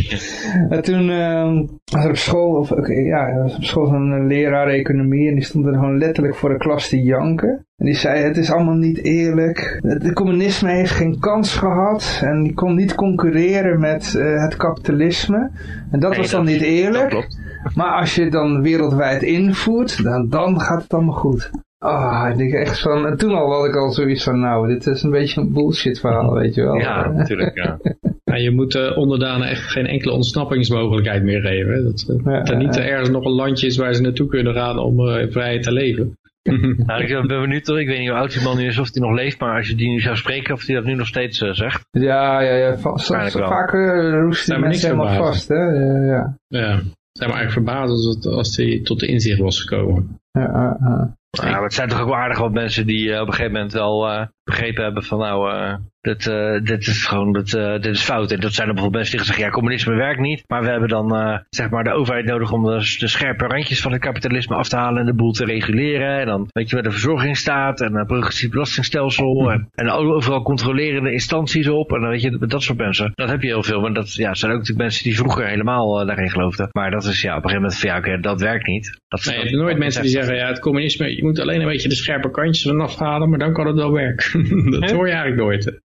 En toen uh, was er op school, of, okay, ja, was op school een leraar economie en die stond er gewoon letterlijk voor de klas te janken. En die zei, het is allemaal niet eerlijk. De communisme heeft geen kans gehad en die kon niet concurreren met uh, het kapitalisme. En dat nee, was dan dat, niet eerlijk. Maar als je het dan wereldwijd invoert, dan, dan gaat het allemaal goed. Ah, oh, ik denk echt van, en toen al had ik al zoiets van, nou, dit is een beetje een bullshit verhaal, weet je wel. Ja, natuurlijk, ja. ja je moet uh, onderdanen echt geen enkele ontsnappingsmogelijkheid meer geven. Dat, uh, ja, er niet uh, ergens nog een landje is waar ze naartoe kunnen gaan om uh, vrijheid te leven. nou, ik ben benieuwd, ik weet niet hoe oud die man nu is, of hij nog leeft, maar als je die nu zou spreken, of hij dat nu nog steeds uh, zegt. Ja, ja, ja. Va vaak uh, roest die mensen helemaal vast, hè. ja. ja. Zijn we eigenlijk verbaasd als hij tot de inzicht was gekomen. Ja, uh, ja, maar het zijn toch ook aardig wat mensen die op een gegeven moment wel begrepen hebben van nou, dit, uh, dit is gewoon dit, uh, dit is fout. En dat zijn er bijvoorbeeld mensen die zeggen, ja, communisme werkt niet. Maar we hebben dan uh, zeg maar de overheid nodig om de, de, scherpe randjes van het kapitalisme af te halen en de boel te reguleren. En dan weet je waar de verzorgingsstaat en een progressief belastingstelsel. En, en overal controlerende instanties op. En dan weet je, dat soort mensen. Dat heb je heel veel. Maar dat ja, zijn ook natuurlijk mensen die vroeger helemaal daarin geloofden. Maar dat is ja, op een gegeven moment van ja, oké, dat werkt niet. Dat, nee, je hebt nooit mensen die zeggen, ja, het communisme, je moet alleen een beetje de scherpe kantjes vanaf halen, maar dan kan het wel werken. dat hoor je eigenlijk nooit.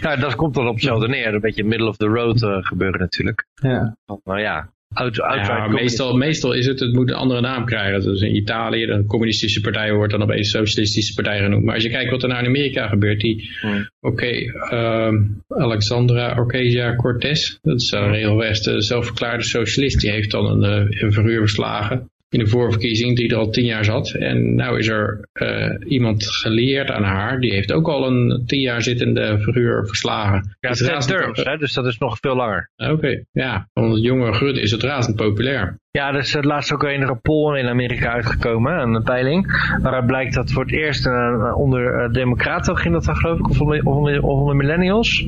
Ja, dat komt dan op hetzelfde neer. Een beetje middle of the road uh, gebeuren natuurlijk. Ja. Nou ja, ja, meestal, meestal is het, het moet een andere naam krijgen. Dus in Italië, de communistische partij wordt dan opeens socialistische partij genoemd. Maar als je kijkt wat er nou in Amerika gebeurt, die, hmm. oké, okay, uh, Alexandra Ocasio-Cortez, dat is een regelrecht zelfverklaarde socialist, die heeft dan een, eh, een verhuur verslagen in de verkiezing die er al tien jaar zat. En nou is er uh, iemand geleerd aan haar, die heeft ook al een tien jaar zittende verhuur verslagen. Ja, het terms, hè, dus dat is nog veel langer. Oké, okay, ja. Het jonge Rutte is het razend populair. Ja, er is het laatst ook een poll in Amerika uitgekomen, een peiling. Waaruit blijkt dat voor het eerst uh, onder uh, democraten ging dat dan geloof ik, of onder, onder millennials.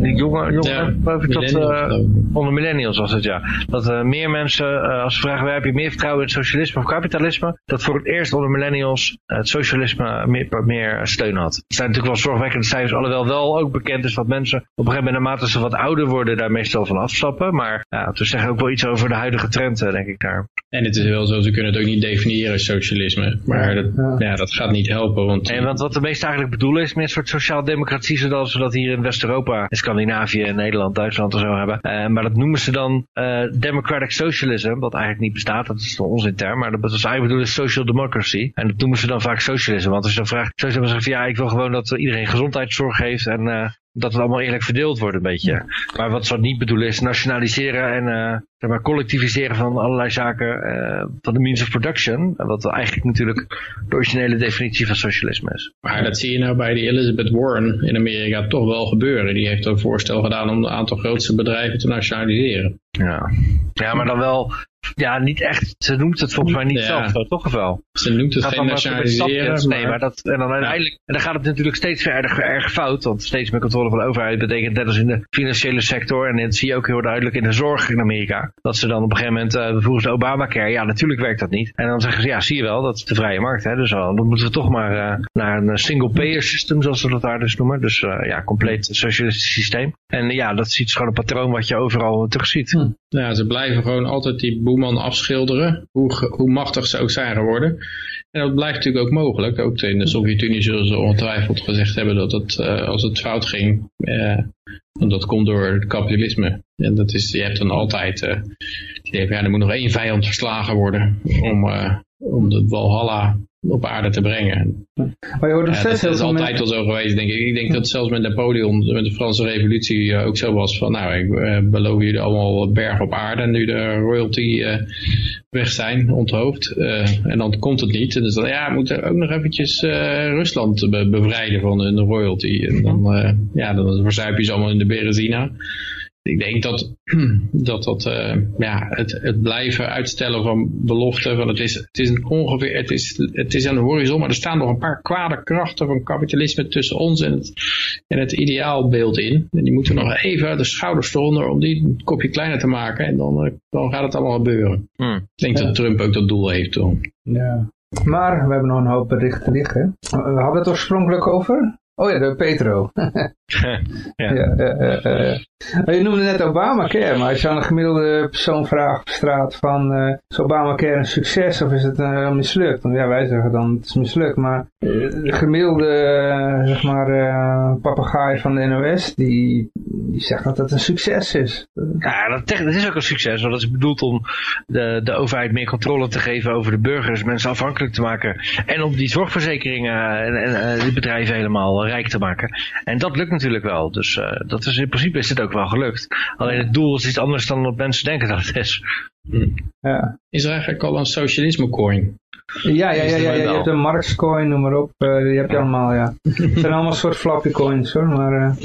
Die jonge, jonge ja, geloof ik dat, uh, onder millennials was het ja. Dat meer mensen, als ze vragen, waar heb je meer vertrouwen in het socialisme of kapitalisme? Dat voor het eerst onder millennials het socialisme meer, meer steun had. Het zijn natuurlijk wel zorgwekkende cijfers, alhoewel wel ook bekend is dat mensen op een gegeven moment, naarmate ze wat ouder worden, daar meestal van afstappen. Maar ja, het zeggen ook wel iets over de huidige trend, denk ik daar. En het is wel zo, ze kunnen het ook niet definiëren, socialisme. Maar dat, ja. dat gaat niet helpen. Want, en want wat de meeste eigenlijk bedoelen is meer een soort sociaal-democratie, zoals we dat hier in West-Europa, Scandinavië, Nederland, Duitsland en zo hebben. Uh, maar dat noemen ze dan uh, democratic socialism, wat eigenlijk niet bestaat. Dat is een onzinterm, maar dat is eigenlijk bedoelen social democracy. En dat noemen ze dan vaak socialisme. Want als je dan vraagt, socialisme zegt ja, ik wil gewoon dat iedereen gezondheidszorg heeft en uh, dat het allemaal eerlijk verdeeld wordt een beetje. Maar wat ze niet bedoelen is nationaliseren en uh, zeg maar collectiviseren van allerlei zaken uh, van de means of production. Wat eigenlijk natuurlijk de originele definitie van socialisme is. Maar dat zie je nou bij die Elizabeth Warren in Amerika toch wel gebeuren. Die heeft een voorstel gedaan om een aantal grootste bedrijven te nationaliseren. Ja, ja maar dan wel ja, niet echt. Ze noemt het volgens mij niet zelf, toch wel? Ze noemt het geen nationaliseren. Nee, maar dat, en dan uiteindelijk, en dan gaat het natuurlijk steeds verder erg fout, want steeds meer controle van de overheid betekent net als in de financiële sector, en dat zie je ook heel duidelijk in de zorg in Amerika, dat ze dan op een gegeven moment, uh, volgens de Obamacare, ja natuurlijk werkt dat niet. En dan zeggen ze, ja zie je wel, dat is de vrije markt, hè, dus dan moeten we toch maar uh, naar een single payer system, zoals ze dat daar dus noemen, dus uh, ja, compleet socialistisch systeem. En ja, dat is gewoon een patroon wat je overal terugziet. Hm. Ja, ze blijven gewoon altijd die boeman afschilderen, hoe, hoe machtig ze ook zijn geworden. En dat blijft natuurlijk ook mogelijk. Ook in de Sovjet-Unie zullen ze ongetwijfeld gezegd hebben dat het, uh, als het fout ging, uh, dat komt door het kapitalisme. En dat is, je hebt dan altijd, uh, ja, er moet nog één vijand verslagen worden om, om de Walhalla op aarde te brengen. Maar je hoort nog steeds dat is altijd wel zo geweest, denk ik. Ik denk dat zelfs met Napoleon, met de Franse revolutie, uh, ook zo was van, nou, ik uh, beloof jullie allemaal berg op aarde en nu de royalty uh, weg zijn, onthoofd. en dan komt het niet. En dus dan, ja, we moeten ook nog eventjes Rusland bevrijden van de royalty. En dan, ja, dan verzuip je ze allemaal in de Berezina ik denk dat dat, dat uh, ja, het, het blijven uitstellen van beloften, van het is, het is een ongeveer, het is, het is aan de horizon, maar er staan nog een paar kwade krachten van kapitalisme tussen ons en het, en het ideaalbeeld in. En die moeten nog even de schouders eronder om die een kopje kleiner te maken en dan, uh, dan gaat het allemaal gebeuren. Hmm. Ik denk dat Trump ook dat doel heeft toen. Ja. Maar we hebben nog een hoop berichten liggen. We hadden het oorspronkelijk over Oh ja, de Petro. ja. Ja, uh, je noemde net Obamacare, maar als je aan een gemiddelde persoon vraagt op straat van uh, is Obamacare een succes of is het uh, mislukt? Want ja, wij zeggen dan het is mislukt, maar de gemiddelde zeg maar papegaai van de NOS die, die zegt dat het een succes is. Ja, dat, dat is ook een succes, want dat is bedoeld om de, de overheid meer controle te geven over de burgers, mensen afhankelijk te maken en om die zorgverzekeringen en, en die bedrijven helemaal rijk te maken. En dat lukt natuurlijk wel. Dus dat is, in principe is het ook wel gelukt. Alleen het doel is iets anders dan wat mensen denken dat het is. Ja. Is er eigenlijk al een socialisme coin? Ja, ja, ja, ja, je hebt een Marx coin, noem maar op. Uh, die heb je allemaal, ja. Het zijn allemaal soort flappy coins hoor, maar...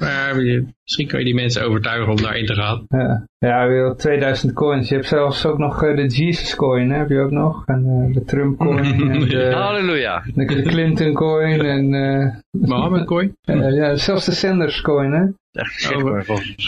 Maar misschien kan je die mensen overtuigen om daarin te gaan. Ja, ja wil 2000 coins. Je hebt zelfs ook nog de Jesus coin, hè? heb je ook nog. En de Trump coin. en de, Halleluja. De Clinton coin. En, Mohammed coin. ja, zelfs de Sanders coin, hè. Echt over,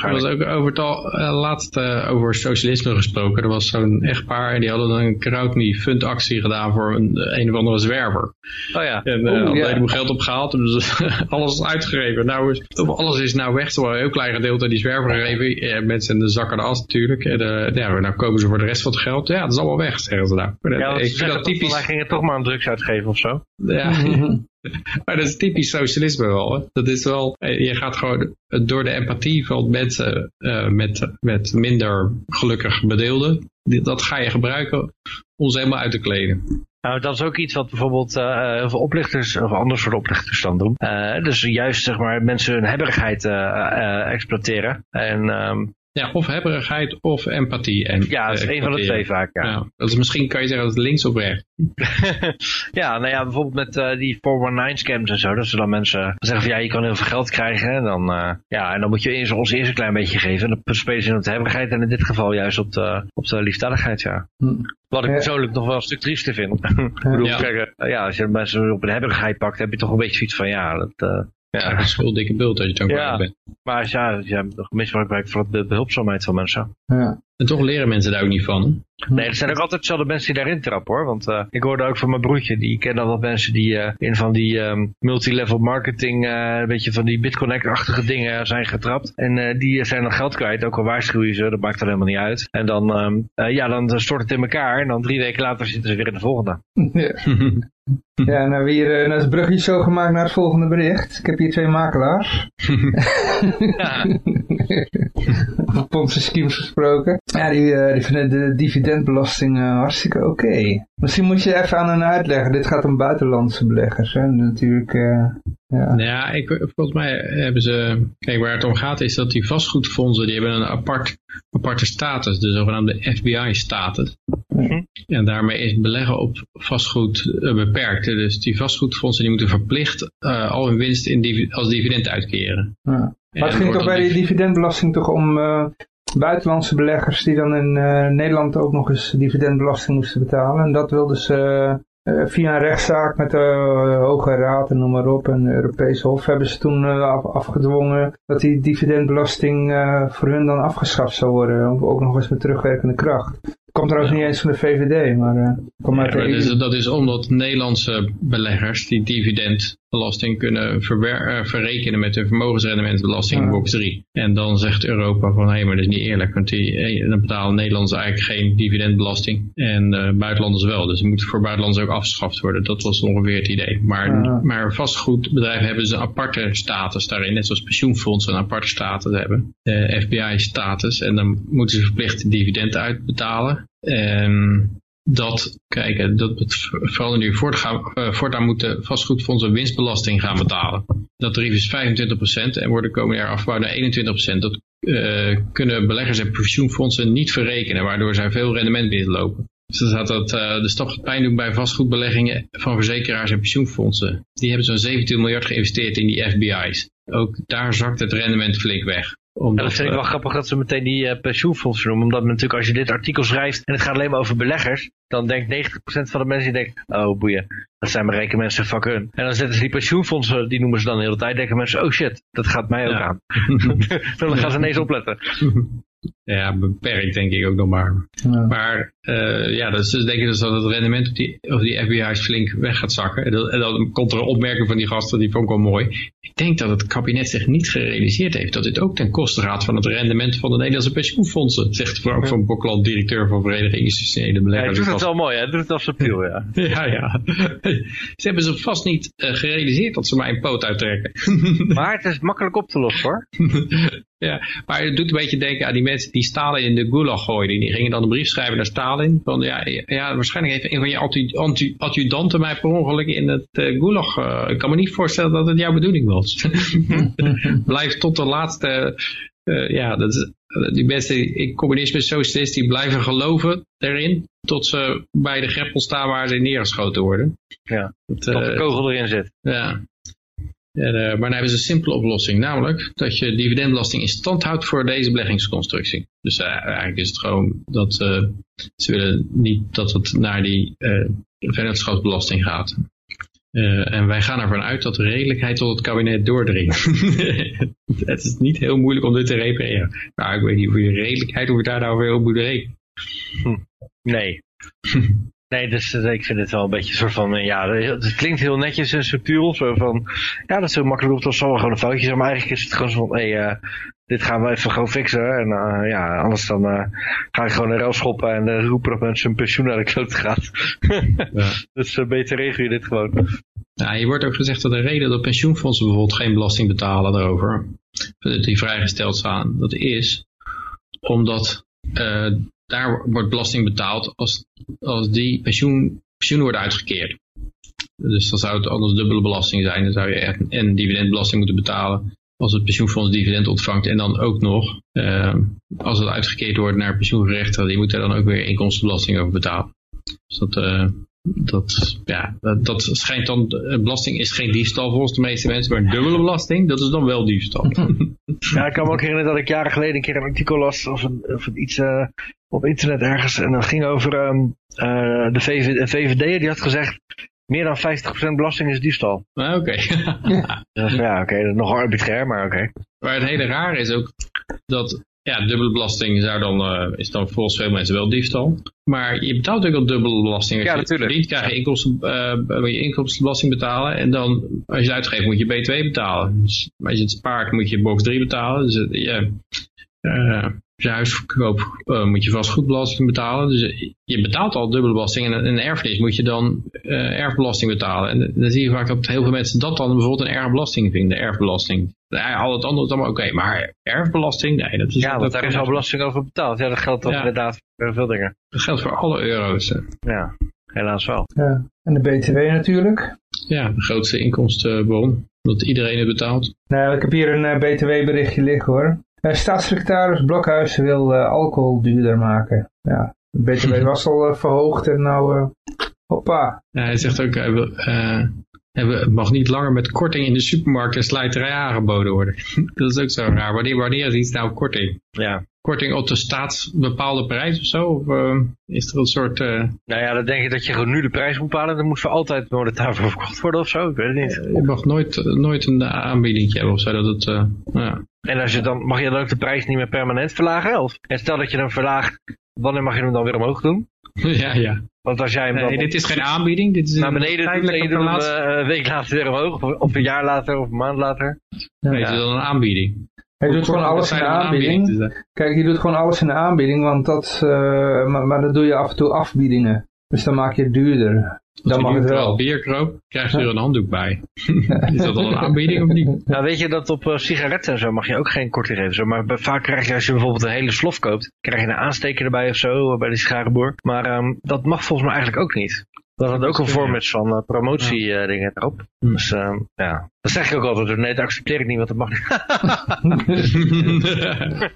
er was ook over het al, uh, laatst uh, over socialisme gesproken. Er was zo'n echtpaar en die hadden een crowdfund actie gedaan voor een, een of andere zwerver. Oh ja. En uh, hadden ja. geld opgehaald en dus alles uitgegeven. Nou is, alles is nou weg, terwijl een heel klein gedeelte aan die zwerver gegeven. Ja, mensen in de zakken de as natuurlijk. En ja, nou komen ze voor de rest van het geld. Ja, dat is allemaal weg, zeggen ze nou. Ja, ik vind dat typisch. Wij gingen toch maar een drugs uitgeven of zo. Ja. Maar dat is typisch socialisme wel. Hè? Dat is wel, eh, je gaat gewoon door de empathie van mensen uh, met, met minder gelukkig bedeelden, dat ga je gebruiken om ze helemaal uit te kleden. Nou, dat is ook iets wat bijvoorbeeld uh, heel veel oplichters of andere soort oplichters dan doen. Dus juist zeg maar mensen hun hebberigheid exploiteren. En um, ja, of hebberigheid of empathie. En, ja, dat is een van de twee vaak. Ja. ja. dat is misschien kan je zeggen dat het links of rechts. ja, nou ja, bijvoorbeeld met uh, die 419 scams en zo. Dat ze dan mensen zeggen van ja, je kan heel veel geld krijgen. En dan, uh, ja, en dan moet je ons eerst een klein beetje geven. En dan spelen ze op de hebberigheid en in dit geval juist op de, op de liefdadigheid, ja. Hm. Wat ik persoonlijk nog wel een stuk triester vind. ik bedoel, ja. Kijk, ja, als je mensen op een hebberigheid pakt, heb je toch een beetje zoiets van ja, dat... Uh, ja, een schuldikke bult dat je het ook ja, bent. Maar ja, je hebt misbruik voor de behulpzaamheid van mensen. Ja. En toch leren mensen daar ook niet van. Nee, er zijn ook altijd dezelfde mensen die daarin trappen hoor. Want uh, ik hoorde ook van mijn broertje, die kende al wat mensen die uh, in van die um, multilevel marketing, uh, een beetje van die BitConnect-achtige dingen zijn getrapt. En die zijn dan geld kwijt, ook al waarschuw je ze, dat maakt er helemaal niet uit. En dan, um, ja, dan stort het in elkaar en dan drie weken later zitten ze weer in de volgende. Ja. Ja, nou weer uh, nou is het bruggetje zo gemaakt naar het volgende bericht. Ik heb hier twee makelaars. ja. Ponzi schemes gesproken. Ja, die, uh, die vinden de dividendbelasting uh, hartstikke oké. Misschien moet je even aan hen uitleggen. Dit gaat om buitenlandse beleggers. Hè? Natuurlijk... Ja. Nou ja, ik, volgens mij hebben ze, kijk waar het om gaat is dat die vastgoedfondsen, die hebben een apart, aparte status, de zogenaamde FBI-status. Mhm. En daarmee is beleggen op vastgoed uh, beperkt. Dus die vastgoedfondsen die moeten verplicht uh, al hun winst in als dividend uitkeren. Ja. Maar het ging toch bij de dividendbelasting toch om uh, buitenlandse beleggers die dan in Nederland ook nog eens dividendbelasting moesten betalen. En dat wilden ze uh, via een rechtszaak met de Hoge Raad en noem maar op, en Europees Hof, hebben ze toen af, afgedwongen dat die dividendbelasting voor hun dan afgeschaft zou worden. Ook nog eens met terugwerkende kracht. Komt trouwens ja. niet eens van de VVD, maar uh, komt uit ja, de dat, is, dat is omdat Nederlandse beleggers die dividendbelasting kunnen uh, verrekenen met hun vermogensrendementsbelasting box 3. En dan zegt Europa van hé, hey, maar dat is niet eerlijk, want die, dan betalen Nederlanders eigenlijk geen dividendbelasting en uh, buitenlanders wel. Dus het moet voor buitenlanders ook afgeschaft worden. Dat was ongeveer het idee. Maar, maar vastgoedbedrijven hebben ze een aparte status daarin, net zoals pensioenfondsen een aparte status hebben. De FBI-status en dan moeten ze verplicht dividend uitbetalen. En dat, kijk, dat vooral nu voortgaan, uh, voortaan moeten vastgoedfondsen winstbelasting gaan betalen. Dat tarief is 25% en wordt de komende jaar afgebouwd naar 21%. Dat uh, kunnen beleggers en pensioenfondsen niet verrekenen, waardoor zij veel rendement binnenlopen. Dus dat gaat dat, uh, de stap pijn doen bij vastgoedbeleggingen van verzekeraars en pensioenfondsen. Die hebben zo'n 17 miljard geïnvesteerd in die FBI's. Ook daar zakt het rendement flink weg. Ja, dat vind ik wel grappig dat ze meteen die uh, pensioenfondsen noemen. Omdat natuurlijk als je dit artikel schrijft en het gaat alleen maar over beleggers. Dan denkt 90% van de mensen die denken, oh boeien, dat zijn maar rijke mensen, fuck hun. En dan zetten ze die pensioenfondsen, die noemen ze dan de hele tijd. denken mensen, oh shit, dat gaat mij ook aan. dan gaan ze ineens opletten. Ja, beperkt denk ik ook nog maar. Ja. Maar uh, ja, dus, dus denk ik dus dat het rendement op die, op die FBI's flink weg gaat zakken. En, en dan komt er een opmerking van die gasten, die vond ik wel mooi. Ik denk dat het kabinet zich niet gerealiseerd heeft dat dit ook ten koste gaat van het rendement van de Nederlandse pensioenfondsen. Zegt Frank van Bokland, directeur van Vereniging Institutionele Beleggers. Ja, hij doet het wel mooi, hij doet het als subtiel, ja. ja, ja. Ze hebben ze vast niet uh, gerealiseerd dat ze maar een poot uittrekken. maar het is makkelijk op te lossen hoor. Ja, maar het doet een beetje denken aan die mensen die Stalin in de gulag gooiden. Die gingen dan een brief schrijven naar Stalin. Van, ja, ja, waarschijnlijk heeft een van je adjudanten mij per ongeluk in het uh, gulag. Uh, ik kan me niet voorstellen dat het jouw bedoeling was. Blijf tot de laatste... Uh, ja, dat is, die mensen in communisme socialisten die blijven geloven erin tot ze bij de greppel staan waar ze neergeschoten worden. Ja, dat, tot de kogel erin zit. Ja, uh, maar dan hebben ze een simpele oplossing, namelijk dat je dividendbelasting in stand houdt voor deze beleggingsconstructie. Dus uh, eigenlijk is het gewoon dat uh, ze willen niet dat het naar die vennootschapsbelasting gaat. en wij gaan ervan uit dat de redelijkheid tot het kabinet doordringt. het is niet heel moeilijk om dit te repareren. Maar ik weet niet of je redelijkheid, of je daar nou weer op moet rekenen. Hm. Nee. Nee, dus uh, ik vind het wel een beetje een soort van, uh, ja, het klinkt heel netjes en subtiel, zo van, ja, dat is heel makkelijk, dat zal gewoon een foutje zijn, maar eigenlijk is het gewoon zo van, hé, hey, uh, dit gaan we even gewoon fixen, en ja, anders dan ga ik gewoon een rail schoppen en roepen dat mensen hun pensioen naar de kloot gaat. ja. Dus beter regel je dit gewoon. Ja, hier wordt ook gezegd dat de reden dat pensioenfondsen bijvoorbeeld geen belasting betalen daarover, die vrijgesteld staan, dat is omdat daar wordt belasting betaald als, als die pensioen, pensioen wordt uitgekeerd. Dus dan zou het anders dubbele belasting zijn. Dan zou je echt en dividendbelasting moeten betalen als het pensioenfonds dividend ontvangt. En dan ook nog, uh, als het uitgekeerd wordt naar pensioengerechten, die moeten dan ook weer inkomstenbelasting over betalen. Dus dat, uh, dat, ja, dat, dat schijnt dan, belasting is geen diefstal volgens de meeste mensen, maar dubbele belasting, dat is dan wel diefstal. Ja, ik kan me ook herinneren dat ik jaren geleden een keer een artikel las of, een, of iets uh, op internet ergens en dat ging over um, uh, de VVD, VVD, die had gezegd, meer dan 50% belasting is diefstal. Ah, oké. ja, oké, okay, nog arbitrair, maar oké. Okay. Maar het hele raar is ook dat ja, dubbele belasting zou dan, uh, is dan volgens veel mensen wel diefstal. Maar je betaalt natuurlijk al dubbele belasting. Als ja, je natuurlijk. verdient, krijg je, inkomsten, uh, moet je inkomstenbelasting betalen. En dan, als je het uitgeeft, moet je B2 betalen. Dus als je het spaart, moet je box 3 betalen. Dus ja, uh, je huis verkoopt, uh, moet je vastgoedbelasting betalen. Dus je betaalt al dubbele belasting. En een erfenis moet je dan uh, erfbelasting betalen. En dan zie je vaak dat heel veel mensen dat dan bijvoorbeeld een erfbelasting vinden. Erfbelasting. Ja, al het andere is allemaal oké. Okay, maar erfbelasting, nee. Dat is ja, want daar is al belasting over betaald. Ja, dat geldt ja. inderdaad voor veel dingen. Dat geldt voor alle euro's. Ja, helaas wel. Ja. En de BTW natuurlijk. Ja, de grootste inkomstenbron. Dat iedereen het betaalt. Nou, ik heb hier een uh, BTW-berichtje liggen hoor. Uh, staatssecretaris Blokhuis wil uh, alcohol duurder maken. Ja, de BTW was al uh, verhoogd en nou, hoppa. Ja, hij zegt ook, hij wil, het mag niet langer met korting in de supermarkt en slijterij aangeboden worden. dat is ook zo raar. Wanneer, wanneer is iets nou korting? Ja. Korting op de staatsbepaalde prijs of zo? Of is er een soort... Nou ja, dan denk je dat je gewoon nu de prijs moet bepalen. Dan moet voor altijd worden daarvoor verkocht worden of zo. Ik weet het niet. je mag nooit, nooit een aanbieding hebben of zo. Dat het, ja. En als je dan, mag je dan ook de prijs niet meer permanent verlagen? Of, en stel dat je hem verlaagt, wanneer mag je hem dan weer omhoog doen? Ja, ja. Want als jij hem dan nee, dit is geen aanbieding. Dit is naar beneden doet en je doet laatste... hem een week later weer omhoog. Of, of, een jaar later of een maand later. Nee, ja. het is dan een aanbieding. Hij doet gewoon alles in de aanbieding. aanbieding. Kijk, je doet gewoon alles in de aanbieding, want dat, uh, maar, maar dan doe je af en toe afbiedingen. Dus dan maak je het duurder. Dan mag het wel. bier koopt, krijg je er een handdoek bij. is dat dan een aanbieding of niet? Nou weet je dat op uh, sigaretten en zo mag je ook geen korting geven. Zo. Maar vaak krijg je als je bijvoorbeeld een hele slof koopt, krijg je een aansteker erbij of zo bij de sigarenboer. Maar um, dat mag volgens mij eigenlijk ook niet. Dat had ook een vorm is van uh, promotie uh, dingen erop. Dus uh, ja, dat zeg ik ook altijd. Nee, dat accepteer ik niet, want dat mag niet.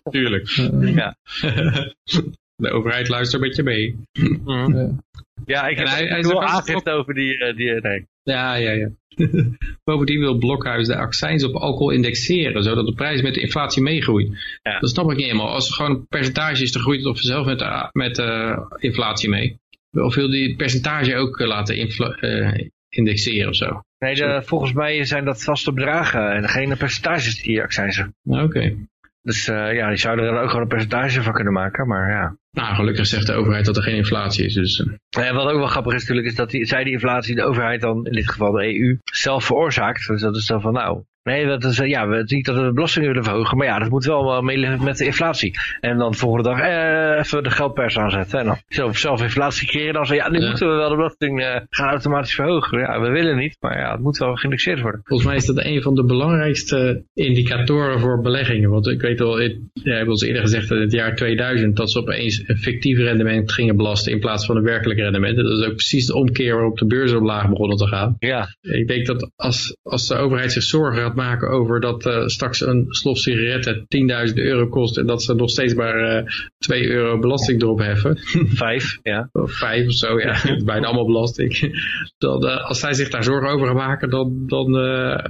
Tuurlijk. ja. De overheid luistert een beetje mee. Mm. Ja. Ik heb hij, hij wel aangifte over die... Uh, die nee. Ja, ja, ja. Bovendien wil Blokhuis de accijns op alcohol indexeren, zodat de prijs met de inflatie meegroeit. Ja. Dat snap ik niet helemaal. Als er gewoon een percentage is, dan groeit het op vanzelf met de, met de inflatie mee. Of wil die percentage ook laten uh, indexeren of zo? Nee, de, volgens mij zijn dat vaste bedragen en geen percentages die accijnsen. Oké. Okay. Dus uh, ja, die zouden er ook gewoon een percentage van kunnen maken, maar ja. Nou, gelukkig zegt de overheid dat er geen inflatie is. Dus. Ja, wat ook wel grappig is natuurlijk, is dat die, zij die inflatie de overheid dan, in dit geval de EU, zelf veroorzaakt. Dus dat is dan van nou, Nee, dat is, ja, we zien dat we de belastingen willen verhogen. Maar ja, dat moet wel mee met de inflatie. En dan de volgende dag eh, even de geldpers aanzetten. En dan zelf, zelf inflatie creëren. Dan zeggen ja, nu moeten we wel de belasting uh, gaan automatisch verhogen. Ja, we willen niet, maar ja, het moet wel geïndexeerd worden. Volgens mij is dat een van de belangrijkste indicatoren voor beleggingen. Want ik weet wel, ik, jij hebt ons eerder gezegd dat in het jaar 2000 dat ze opeens een fictief rendement gingen belasten in plaats van een werkelijk rendement. Dat is ook precies de omkeer waarop de beurzen omlaag begonnen te gaan. Ja. Ik denk dat als, als de overheid zich zorgen gaat maken over dat uh, straks een slof sigaretten 10.000 euro kost en dat ze nog steeds maar uh, eh, 2 euro belasting erop heffen. Vijf, ja. Of vijf of zo, ja. Bijna allemaal belasting. Dan, uh, als zij zich daar zorgen over gaan maken, dan, dan,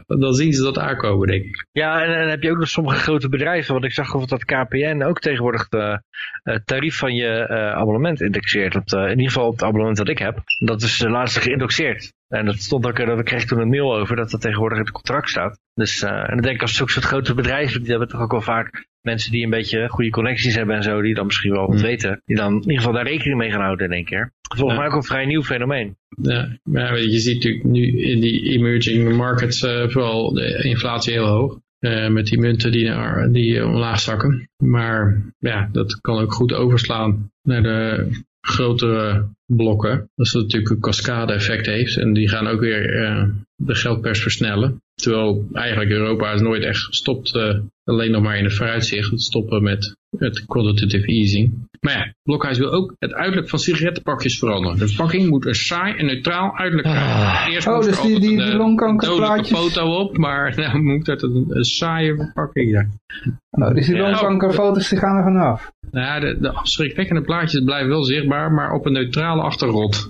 dan zien ze dat aankomen, denk ik. Ja, en, dan heb je ook nog sommige grote bedrijven, want ik zag of dat KPN ook tegenwoordig het tarief van je abonnement indexeert. Op in ieder geval op het abonnement dat ik heb. Dat is laatst geïndexeerd. En dat stond ook, dat kreeg toen een mail over dat dat tegenwoordig in het contract staat. Dus, uh, en dan denk ik als zulke soort grote bedrijven, die hebben toch ook wel vaak mensen die een beetje goede connecties hebben en zo, die dan misschien wel wat hmm. weten, die dan in ieder geval daar rekening mee gaan houden in één keer. Volgens mij ook een vrij nieuw fenomeen. Ja, maar je ziet natuurlijk nu in die emerging markets uh, vooral de inflatie heel hoog. Uh, met die munten die, naar, die omlaag zakken. Maar ja, dat kan ook goed overslaan naar de grotere blokken. Dat is natuurlijk een cascade effect heeft. En die gaan ook weer uh, de geldpers versnellen. Terwijl eigenlijk Europa is nooit echt gestopt, uh, alleen nog maar in het vooruitzicht, het stoppen met het quantitative easing. Maar ja, Blokhuis wil ook het uiterlijk van sigarettenpakjes veranderen. De verpakking moet een saai en neutraal uiterlijk ah. Eerst oh, dus die, die, die eh, longkankerplaatjes. foto op, maar nou moet dat een, een saaie verpakking zijn. Oh, dus die longkankerfoto's die gaan er vanaf. Nou, de, de afschrikwekkende plaatjes blijven wel zichtbaar, maar op een neutrale achtergrond.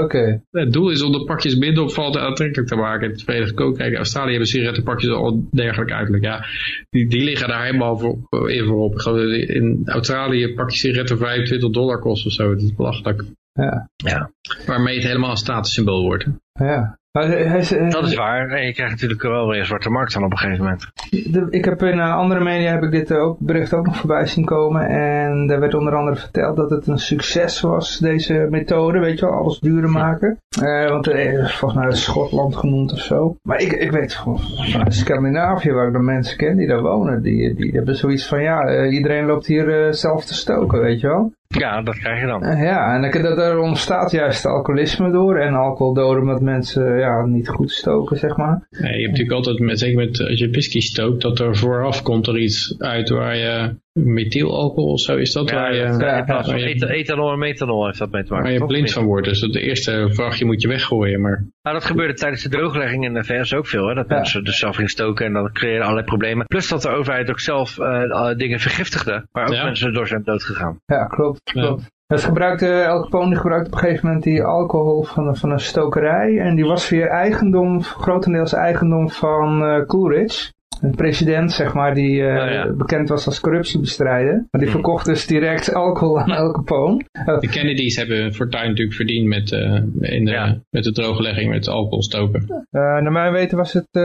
Oké. Het doel is om de pakjes minder opvallend aantrekkelijk te maken. In het Verenigd Koninkrijk Australië hebben sigarettenpakjes al dergelijk uiterlijk. Ja, die, die liggen daar helemaal voor, in voorop. In Australië pak je sigaretten 25 dollar kost of zo. Dat is belachelijk. Ja. ja. Waarmee het helemaal een statussymbool wordt. Ja. Dat is waar. En je krijgt natuurlijk wel weer een zwarte markt dan op een gegeven moment. ik heb in uh, andere media heb ik dit ook, bericht ook nog voorbij zien komen. En daar werd onder andere verteld dat het een succes was, deze methode. Weet je wel, alles duurder maken. Uh, want volgens mij is Schotland genoemd of zo. Maar ik, ik weet van, van Scandinavië, waar ik de mensen ken die daar wonen. Die, die hebben zoiets van, ja, iedereen loopt hier zelf te stoken, weet je wel. Ja, dat krijg je dan. ja, en dat, er ontstaat juist alcoholisme door en alcohol door omdat mensen ja, niet goed stoken, zeg maar. Nee, je hebt natuurlijk altijd, met, zeker met, als je whisky stookt, dat er vooraf komt er iets uit waar je methylalcohol of zo is dat? Ja, waar je, ja, je, ethanol en methanol heeft dat mee te maken. Waar je blind van wordt, dus de eerste vrachtje moet je weggooien. Maar... Nou, dat gebeurde tijdens de drooglegging in de VS ook veel, hè? dat mensen dus zelf stoken en dat creëerde allerlei problemen. Plus dat de overheid ook zelf uh, dingen vergiftigde, waar ook mensen door zijn doodgegaan. Ja, klopt. klopt. Het gebruikte, elke pony gebruikte op een gegeven moment die alcohol van, van een stokerij. En die was weer eigendom, grotendeels eigendom van uh, Coolidge een president, zeg maar, die uh, bekend was als corruptiebestrijder. Maar die hmm. verkocht dus direct alcohol aan elke poon. De Kennedys hebben een fortuin natuurlijk verdiend met, uh, in de, ja. met de drooglegging, met alcohol stoken. Uh, naar mijn weten was het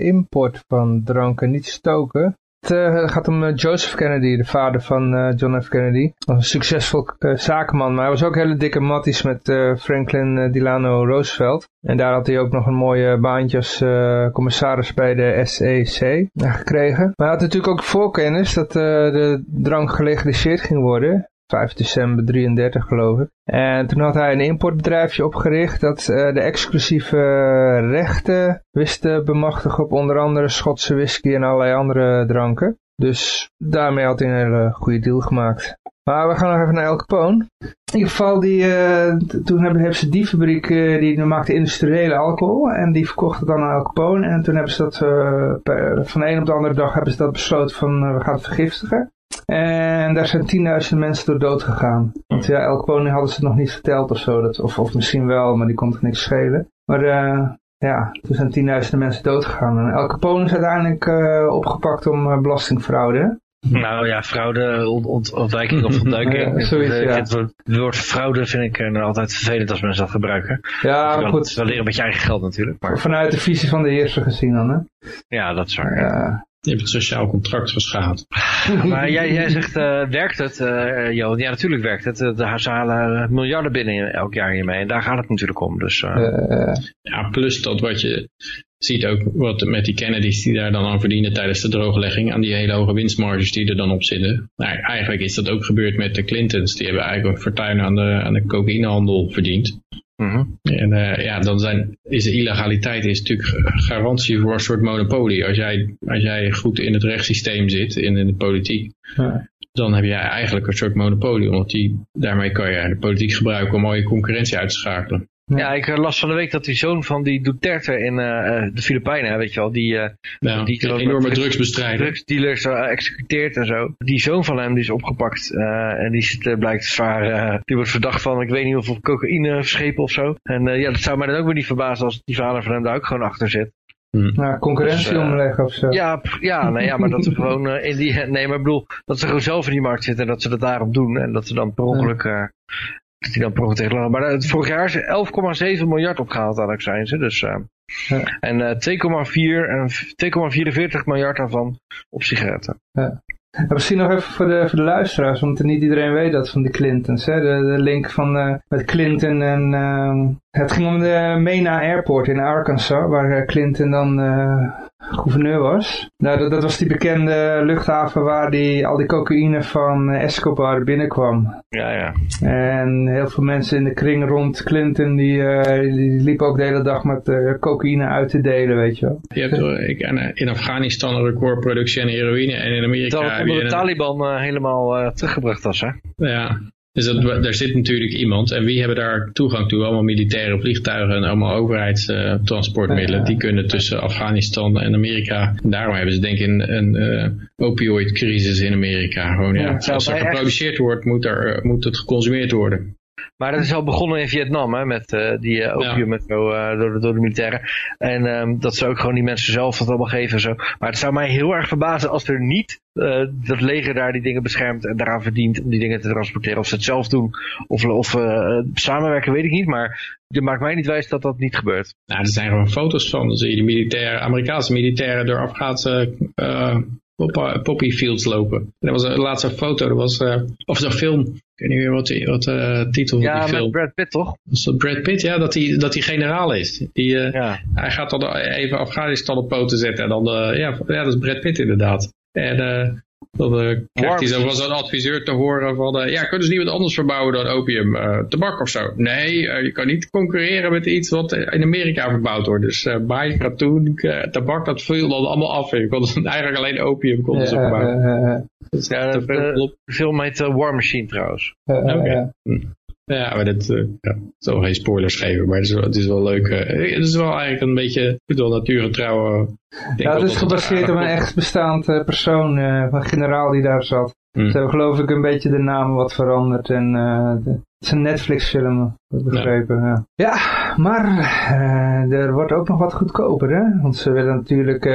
import van dranken, niet stoken. Eh, het gaat om eh, Joseph Kennedy, de vader van uh, John F. Kennedy. Een succesvol zakenman, maar hij was ook hele dikke matties met Franklin Delano Roosevelt. En daar had hij ook nog een mooie baantje als commissaris bij de SEC gekregen. Maar hij had natuurlijk ook voorkennis dat de drank gelegaliseerd ging worden. 5 december 33 geloof ik. En toen had hij een importbedrijfje opgericht dat uh, de exclusieve rechten wist te bemachtigen op onder andere Schotse whisky en allerlei andere dranken. Dus daarmee had hij een hele goede deal gemaakt. Maar we gaan nog even naar El Capone. In ieder geval, die, uh, toen hebben, hebben, ze die fabriek, die maakte industriële alcohol. En die verkocht het dan aan El Capone. En toen hebben ze dat, van de een op de andere dag hebben ze dat besloten van, we gaan het vergiftigen. En daar zijn tienduizenden mensen door dood gegaan. Want ja, elke woning hadden ze nog niet verteld of zo. Dat, of, of misschien wel, maar die kon toch niks schelen. Maar uh, ja, toen zijn tienduizenden mensen dood gegaan. En elke Capone is uiteindelijk uh, opgepakt om uh, belastingfraude. Nou ja, fraude, ont ontwijking of ontduiking. zoiets, ja. Het woord fraude vind ik uh, altijd vervelend als mensen dat gebruiken. Ja, maar goed. Wel leren met je eigen geld natuurlijk. Maar... Vanuit de visie van de heerser gezien dan, hè? Ja, dat is waar. Ja. Je hebt het sociaal contract geschaad. maar jij, jij zegt, uh, werkt het, uh, Johan? Ja, natuurlijk werkt het. De, ze halen miljarden binnen elk jaar hiermee. En daar gaat het natuurlijk om. Dus. Ja, plus dat wat je ziet ook wat met die Kennedys die daar dan aan verdienen tijdens de drooglegging. Aan die hele hoge winstmarges die er dan op zitten. Nou, eigenlijk is dat ook gebeurd met de Clintons. Die hebben eigenlijk een fortuin aan de, aan de cocaïnehandel verdiend. Mhm. En uh, ja, dan zijn, is de illegaliteit is natuurlijk garantie voor een soort monopolie. Als jij, als jij goed in het rechtssysteem zit, in, in de politiek, ja. dan heb jij eigenlijk een soort monopolie. Omdat die, daarmee kan je de politiek gebruiken om mooie concurrentie uit te schakelen. Ja, ik las van de week dat die zoon van die Duterte in uh, de Filipijnen, weet je wel, die, uh, ja, die, die enorme drugsbestrijder. Drugsdealers uh, executeerd en zo. Die zoon van hem die is opgepakt en die zit blijkt zwaar, die wordt verdacht van ik weet niet hoeveel cocaïne verschepen of zo. En ja, dat zou mij dan ook weer niet verbazen als die vader van hem daar ook gewoon achter zit. Hmm. Nou, concurrentie dus, omleggen of zo. Ja, ja, nee, ja maar dat ze gewoon in die, nee, maar ik bedoel, dat ze gewoon zelf in die markt zitten en dat ze dat daarom doen en dat ze dan per ongeluk dat die dan profiteert. Maar het vorig jaar is 11,7 miljard opgehaald zijn ze. Dus, uh, ja. En uh, 2,44 miljard daarvan op sigaretten. Ja. En misschien nog even voor de, voor de luisteraars, want niet iedereen weet dat van de Clintons. Hè? De, de link van uh, met Clinton en... Uh, het ging om de Mena Airport in Arkansas, waar Clinton dan gouverneur was. Nou, dat, dat, was die bekende luchthaven waar die, al die cocaïne van Escobar binnenkwam. Ja, ja. En heel veel mensen in de kring rond Clinton, die, uh, die liepen ook de hele dag met uh, cocaïne uit te delen, weet je wel. Je hebt ik, in Afghanistan een recordproductie aan heroïne en in Amerika... Dat onder de Taliban helemaal teruggebracht was, hè? Ja, dus dat, daar zit natuurlijk iemand. En wie hebben daar toegang toe? Allemaal militaire vliegtuigen en allemaal overheidstransportmiddelen. Die kunnen tussen Afghanistan en Amerika. En daarom hebben ze denk ik een, een uh, opioidcrisis in Amerika. Gewoon, ja, als er geproduceerd wordt, moet, er, uh, moet het geconsumeerd worden. Maar dat is al begonnen in Vietnam, hè, met uh, die uh, opium met zo, uh, door, de, door de militairen. En um, dat ze ook gewoon die mensen zelf dat allemaal geven en zo. Maar het zou mij heel erg verbazen als er niet dat leger daar die dingen beschermt en daaraan verdient om die dingen te transporteren. Of ze het zelf doen of, of samenwerken, weet ik niet. Maar het maakt mij niet wijs dat dat niet gebeurt. Nou, er zijn gewoon foto's van. Dan zie je de militairen, Amerikaanse militairen door Afghaanse poppy fields lopen. Er was een laatste foto, er was, of zo'n film ik weet niet meer wat, de wat uh, titel van die film. Ja, Brad Pitt toch? Dat Brad Pitt, ja, dat hij dat die generaal is. Die, uh, ja. Hij gaat dan even Afghanistan op poten zetten en dan, uh, ja, ja, dat is Brad Pitt inderdaad. En dan uh, krijgt hij zo van zo'n adviseur te horen van, uh, ja, kunnen ze niet wat anders verbouwen dan opium, uh, tabak of zo? Nee, je kan niet concurreren met iets wat in Amerika verbouwd wordt. Dus uh, baai, katoen, tabak, dat viel dan allemaal af. Je kon eigenlijk alleen opium konden ze verbouwen. ja, de, de, de film heet War Machine trouwens. Okay. Hm. Ja, maar dat uh, ja, zal geen spoilers geven, maar het is wel, het is wel leuk. Uh, het is wel eigenlijk een beetje, het wel natuurgetrouw. ja, het is gebaseerd op een echt bestaand uh, persoon, van generaal die daar zat. Mm. Ze hebben geloof ik een beetje de naam wat veranderd en de, het is een Netflix film, begrepen. Ja, ja. ja maar er wordt ook nog wat goedkoper, hè? Want ze willen natuurlijk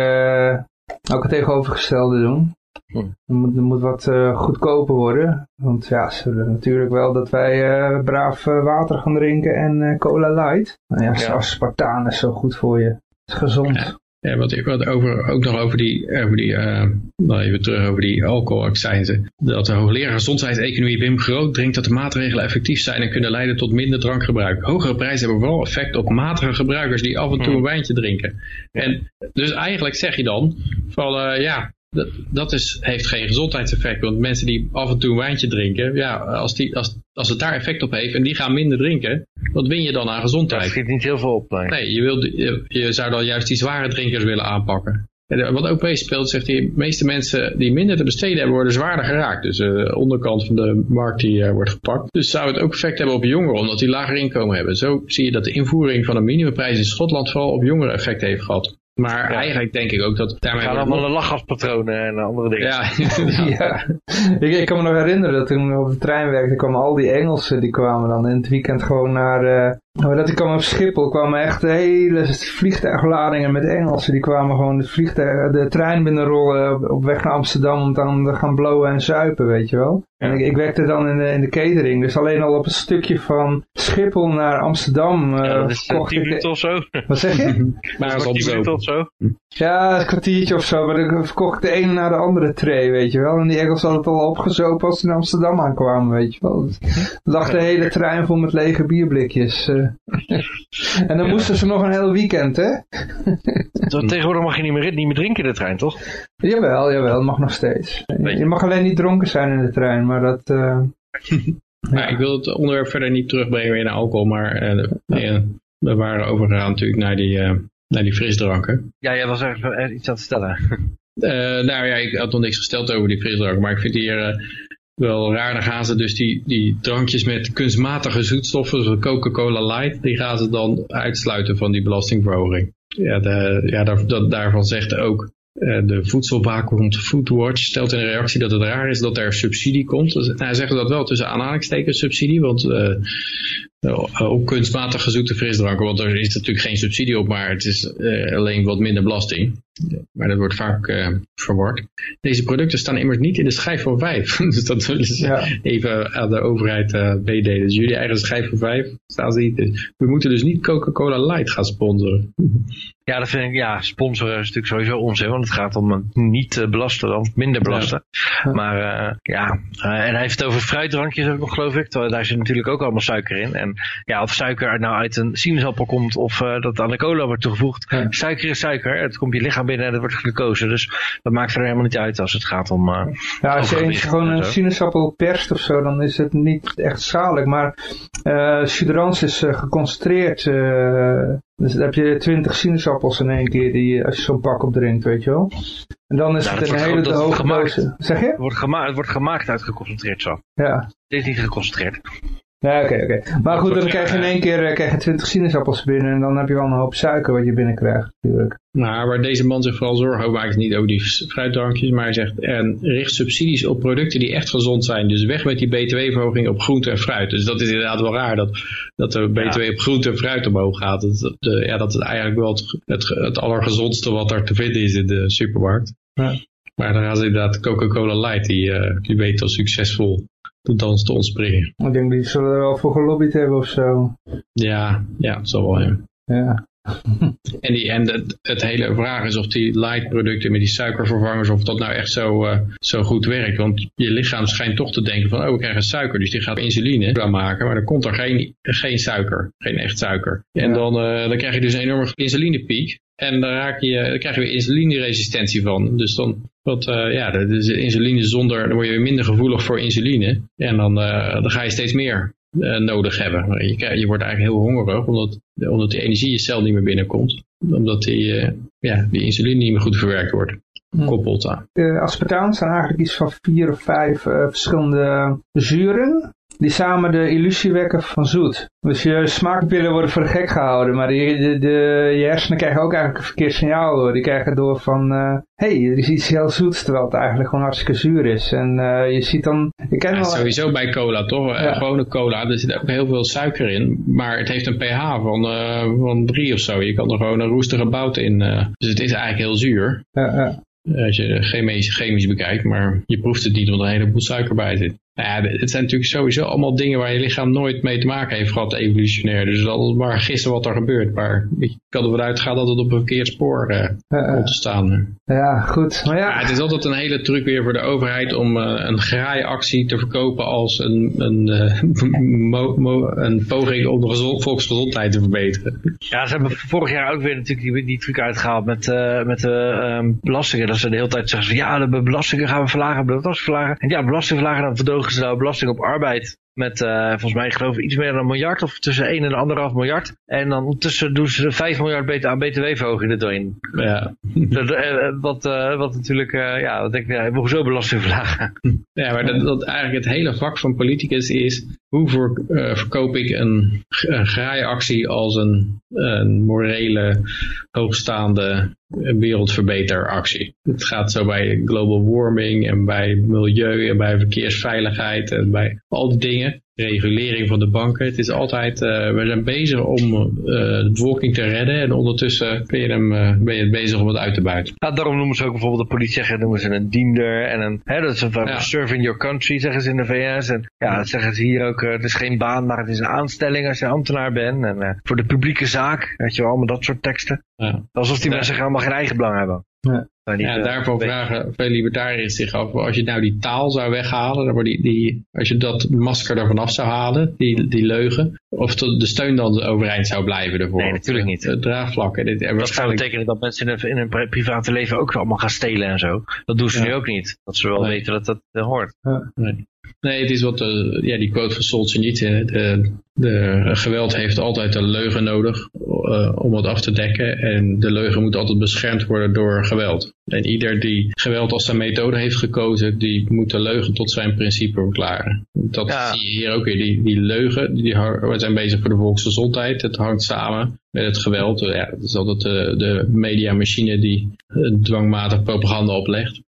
ook het tegenovergestelde doen. Hm. Er, moet, moet wat uh, goedkoper worden. Want ja, ze willen natuurlijk wel dat wij uh, braaf uh, water gaan drinken en cola light. Nou ja, ja. Spartaan is zo goed voor je. Het is gezond. Ja. Ja, wat ik wat over, ook nog over die, over die uh, nou even terug over die alcoholaccijnzen. Dat de hoogleraar gezondheidseconomie Wim Groot drinkt dat de maatregelen effectief zijn en kunnen leiden tot minder drankgebruik. Hogere prijzen hebben vooral effect op matige gebruikers die af en toe hm. een wijntje drinken. En dus eigenlijk zeg je dan van uh, ja, dat, dat is, heeft geen gezondheidseffect. Want mensen die af en toe een wijntje drinken, ja, als, die, als, als het daar effect op heeft en die gaan minder drinken, wat win je dan aan gezondheid? Dat schiet niet heel veel op. Nee, nee je, je, je, zou dan juist die zware drinkers willen aanpakken. En wat ook meespeelt, zegt hij, de meeste mensen die minder te besteden hebben, worden zwaarder geraakt. Dus uh, de onderkant van de markt die uh, wordt gepakt. Dus zou het ook effect hebben op jongeren, omdat die lager inkomen hebben. Zo zie je dat de invoering van een minimumprijs in Schotland vooral op jongeren effect heeft gehad. Maar eigenlijk denk ik ook dat daarmee... Gaan allemaal lachgaspatronen en andere dingen. Ja, ja. Ik, ik, kan me nog herinneren dat toen we op de trein werkte, kwamen al die Engelsen, die kwamen dan in het weekend gewoon naar, uh, Maar dat ik kwam op Schiphol, kwamen echt hele vliegtuigladingen met Engelsen. Die kwamen gewoon de, vliegtuig, de trein binnenrollen op, weg naar Amsterdam om dan te gaan blowen en zuipen, weet je wel. En ik, ik, werkte dan in de, in de catering, dus alleen al op een stukje van Schiphol naar Amsterdam. Uh, ja, dat is kocht 10 minuten of zo. Wat zeg je? maar dat is 10 minuten of zo. Ja, een kwartiertje of zo, maar dan verkocht de ene naar de andere tray, weet je wel. En die Engels hadden het al opgezopen als ze in Amsterdam aankwamen, weet je wel. Er lag de hele trein vol met lege bierblikjes. Uh. en dan moesten ze nog een heel weekend, hè? Tegenwoordig mag je niet meer, niet meer drinken in de trein, toch? Jawel, jawel, dat mag nog steeds. Je. mag alleen niet dronken zijn in de trein, maar dat... Uh, ja. ik wil het onderwerp verder niet terugbrengen weer naar alcohol, maar uh, we waren overgegaan natuurlijk naar die, uh, naar die frisdranken. Ja, jij was er iets aan het stellen. nou ja, ik had nog niks gesteld over die frisdranken, maar ik vind hier wel raar. Dan gaan ze dus die, die drankjes met kunstmatige zoetstoffen, zoals Coca-Cola Light, die gaan ze dan uitsluiten van die belastingverhoging. Ja, de, ja daar, dat, daarvan zegt ook uh, de voedselwaakhond Foodwatch stelt in een reactie dat het raar is dat er subsidie komt. Dus, hij zegt dat wel tussen aanhalingstekens subsidie, want uh, op kunstmatig gezoete frisdranken, want er is natuurlijk geen subsidie op, maar het is uh, alleen wat minder belasting. Maar dat wordt vaak uh, verward. Deze producten staan immers niet in de schijf van vijf. dus dat willen ze ja. even aan de overheid uh, meedelen. Dus jullie eigen schijf van vijf staan ze niet. We moeten dus niet Coca-Cola Light gaan sponsoren. Ja, dat vind ik, ja, sponsoren is natuurlijk sowieso onzin, want het gaat om niet belasten dan minder belasten. Ja. Maar uh, ja, uh, en hij heeft het over fruitdrankjes ook nog, geloof ik. Daar zit natuurlijk ook allemaal suiker in. En ja, of suiker nou uit een sinaasappel komt of uh, dat aan de cola wordt toegevoegd. Ja. Suiker is suiker, het komt je lichaam binnen en het wordt glucose. Dus dat maakt er helemaal niet uit als het gaat om... ja, als je eens gewoon een sinaasappel perst of zo, dan is het niet echt schadelijk. Maar uh, suderans is geconcentreerd dus dan heb je twintig sinaasappels in één keer die, als je zo'n pak opdrinkt, weet je wel. En dan is het een hele hoge gemaakt. Zeg je? Het wordt, gemaakt, het wordt gemaakt uit geconcentreerd zo. Ja. Het is niet geconcentreerd. Ja, oké, okay, oké. Okay. Maar goed, dan krijg je in één keer uh, krijg je 20 sinaasappels binnen en dan heb je wel een hoop suiker wat je binnenkrijgt natuurlijk. Nou, waar deze man zich vooral zorgen over maakt niet over die fruitdrankjes, maar hij zegt en richt subsidies op producten die echt gezond zijn. Dus weg met die btw-verhoging op groente en fruit. Dus dat is inderdaad wel raar dat, dat de btw ja. op groente en fruit omhoog gaat. Dat, de, ja, dat is eigenlijk wel het, het, het allergezondste wat er te vinden is in de supermarkt. Ja. Maar dan gaan ze inderdaad Coca-Cola Light, die, uh, die weet al succesvol dans te ontspringen. Ik denk die zullen er wel voor gelobbyd hebben of zo. Ja, ja, dat zal wel, ja. Ja. en die, en het, het, hele vraag is of die light producten met die suikervervangers, of dat nou echt zo, uh, zo goed werkt. Want je lichaam schijnt toch te denken van, oh we krijgen suiker, dus die gaat insuline maken, maar dan komt er geen, geen suiker, geen echt suiker. En ja. dan, uh, dan krijg je dus een enorme insulinepiek. En dan, raak je, dan krijg je weer insulineresistentie van. Dus dan, wat, uh, ja, dus insuline zonder, dan word je weer minder gevoelig voor insuline. En dan, uh, dan ga je steeds meer uh, nodig hebben. Je, je wordt eigenlijk heel hongerig, omdat, omdat die energie je cel niet meer binnenkomt. Omdat die, ja, die insuline niet meer goed verwerkt wordt. Koppelt aan. De aspartaan zijn eigenlijk iets van vier of vijf verschillende zuren die samen de illusie wekken van zoet. Dus je smaakpillen worden voor de gek gehouden, maar die, de, de, je hersenen krijgen ook eigenlijk een verkeerd signaal door. Die krijgen door van, hé, uh, hey, er is iets heel zoets, terwijl het eigenlijk gewoon hartstikke zuur is. En uh, je ziet dan... Ik ken ja, wel... Sowieso bij cola, toch? Ja. Gewone cola, er zit ook heel veel suiker in, maar het heeft een pH van, uh, van drie of zo. Je kan er gewoon een roestige bout in, dus het is eigenlijk heel zuur. Ja, als je chemisch, chemisch bekijkt, maar je proeft het niet omdat er een heleboel suiker bij zit. Nou ja, het zijn natuurlijk sowieso allemaal dingen waar je lichaam nooit mee te maken heeft gehad, evolutionair. Dus altijd maar gissen wat er gebeurt. Maar ik kan ervan uitgaan dat het op een verkeerd spoor uh, uh, komt te staan. Ja, goed. Maar ja. ja. het is altijd een hele truc weer voor de overheid om uh, een graaiactie te verkopen als een, een, mo, mo, een poging om de gezond, volksgezondheid te verbeteren. Ja, ze hebben vorig jaar ook weer natuurlijk die, die truc uitgehaald met, met de um, belastingen. Dat ze de hele tijd zeggen, ja, de belastingen gaan we verlagen, belasting verlagen. En ja, belasting verlagen, dan verdogen nou belasting op arbeid met uh, volgens mij geloof ik iets meer dan een miljard of tussen 1 en 1,5 miljard. En dan ondertussen doen ze 5 miljard aan btw-verhoging erin. Ja. Dat, uh, wat, uh, wat natuurlijk, ja, wat denk ik, ja, hoezo belasting verlagen? Ja, maar dat, dat eigenlijk het hele vak van politicus is, hoe verkoop ik een, een graaiactie als een, een morele, hoogstaande wereldverbeteractie. Het gaat zo bij global warming en bij milieu en bij verkeersveiligheid en bij al die dingen dingen, regulering van de banken. Het is altijd, we zijn bezig om de bevolking te redden en ondertussen ben je, hem, ben je bezig om het uit te buiten. Ja, daarom noemen ze ook bijvoorbeeld de politie, noemen ze een diender en een, hè, dat is een ja. serving your country, zeggen ze in de VS. En ja, dat zeggen ze hier ook, het is geen baan, maar het is een aanstelling als je ambtenaar bent. En voor de publieke zaak, weet je wel, allemaal dat soort teksten. Ja. Alsof die mensen helemaal geen eigen belang hebben. Ja. Ja, daarvoor vragen veel libertariërs zich af, als je nou die taal zou weghalen, dan die, die, als je dat masker ervan af zou halen, die, die leugen, of de steun dan overeind zou blijven ervoor. Nee, natuurlijk niet. Het draagvlak. En dit, en dat zou betekenen dat mensen in hun, in hun private leven ook allemaal gaan stelen en zo. Dat doen ze nu ook niet. Dat ze wel weten dat dat uh, hoort. Ja. Nee. Nee, het is wat, uh, ja, die quote van Solzhenitsyn. De, de geweld heeft altijd een leugen nodig uh, om het af te dekken. En de leugen moet altijd beschermd worden door geweld. En ieder die geweld als zijn methode heeft gekozen, die moet de leugen tot zijn principe verklaren. Dat zie je hier ook weer. Die, die leugen, die, we zijn bezig voor de volksgezondheid. Het hangt samen met het geweld. Ja, dat is altijd de, de mediamachine die dwangmatig propaganda oplegt.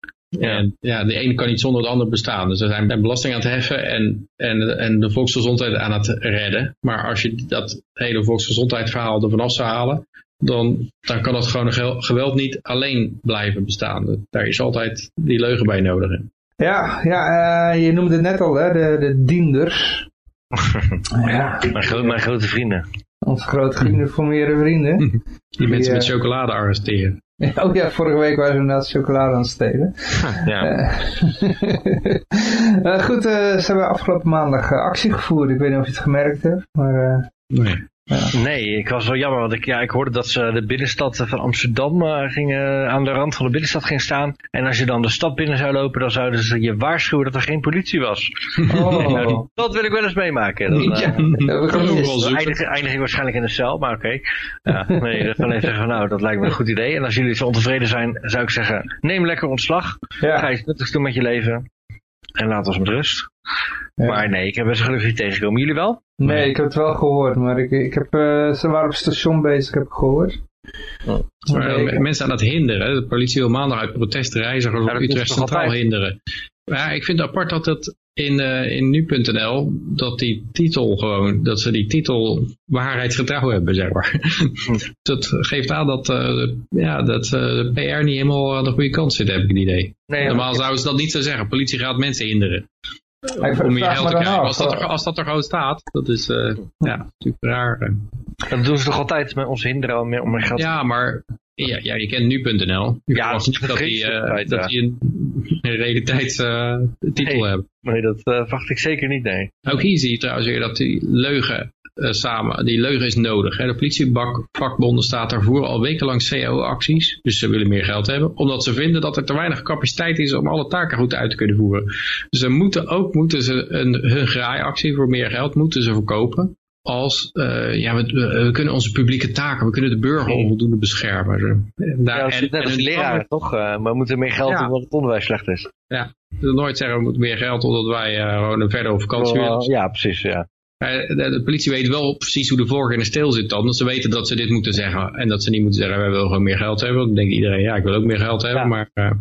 En ja, de ene kan niet zonder het ander bestaan. Dus er zijn belasting aan het heffen en, en, en de volksgezondheid aan het redden. Maar als je dat hele volksgezondheidsverhaal er vanaf zou halen, dan, dan kan dat gewoon geweld niet alleen blijven bestaan. Daar is altijd die leugen bij nodig. Ja, ja uh, je noemde het net al, hè, de, de dienders. ja. Mijn, mijn grote vrienden. Onze grote vrienden formeren vrienden. Die, mensen met chocolade arresteren. Oh ja, vorige week waren ze inderdaad chocolade aan het stelen. Ja. uh, goed, uh, ze hebben afgelopen maandag actie gevoerd. Ik weet niet of je het gemerkt hebt, maar... nee. Nee, ik was wel jammer, want ik, ja, ik hoorde dat ze de binnenstad van Amsterdam uh, gingen, aan de rand van de binnenstad ging staan. En als je dan de stad binnen zou lopen, dan zouden ze je waarschuwen dat er geen politie was. Oh. nou, dat wil ik wel eens meemaken. Uh, ja, we eindig, eindig ik waarschijnlijk in de cel, maar oké. Ja, nee, dat kan even zeggen nou, dat lijkt me een goed idee. En als jullie zo ontevreden zijn, zou ik zeggen, neem lekker ontslag. Ga iets nuttigs doen met je leven. En laat ons met rust. Maar nee, ik heb best gelukkig niet tegengekomen. Jullie wel? Nee, ik heb het wel gehoord, maar ik, ik heb, uh, ze waren op het station bezig, heb ik gehoord. Oh. Maar, mensen aan het hinderen. De politie wil maandag uit protest reizigers ja, op Utrecht Centraal hinderen. Ja, ik vind het apart dat het in, uh, in nu.nl, dat die titel gewoon, dat ze die titel waarheidsgetrouw hebben, zeg maar. dat geeft aan dat, uh, ja, dat uh, de PR niet helemaal aan de goede kant zit, heb ik het idee. Nee, Normaal zouden ze dat niet zo zeggen. Politie gaat mensen hinderen om meer geld te krijgen. Als dat, er, als dat er gewoon staat, dat is uh, ja, natuurlijk raar. Dat doen ze toch altijd met ons hinderen om meer geld Ja, maar ja, ja, je kent nu.nl. Ja, dat, dat die, uh, dat die een, een realiteitstitel uh, hebben. Nee, dat uh, wacht ik zeker niet, nee. Ook hier zie je trouwens weer dat die leugen samen, die leugen is nodig. Hè. De politievakbonden staat daarvoor al wekenlang CO-acties. Dus ze willen meer geld hebben. Omdat ze vinden dat er te weinig capaciteit is om alle taken goed uit te kunnen voeren. Dus ze moeten ook moeten ze een, hun graaiactie voor meer geld moeten ze verkopen als uh, ja, we, we, kunnen onze publieke taken, we kunnen de burger onvoldoende beschermen. Daar, ja, en, net als leraar, toch? Uh, maar we moeten meer geld ja. omdat het onderwijs slecht is. Ja, we willen nooit zeggen we moeten meer geld omdat wij uh, gewoon een verdere vakantie willen. Ja, precies, ja. De, de, politie weet wel precies hoe de vorige in de steel zit dan. Ze weten dat ze dit moeten zeggen. En dat ze niet moeten zeggen, wij willen gewoon meer geld hebben. Dan denkt iedereen, ja, ik wil ook meer geld hebben. Maar, ja.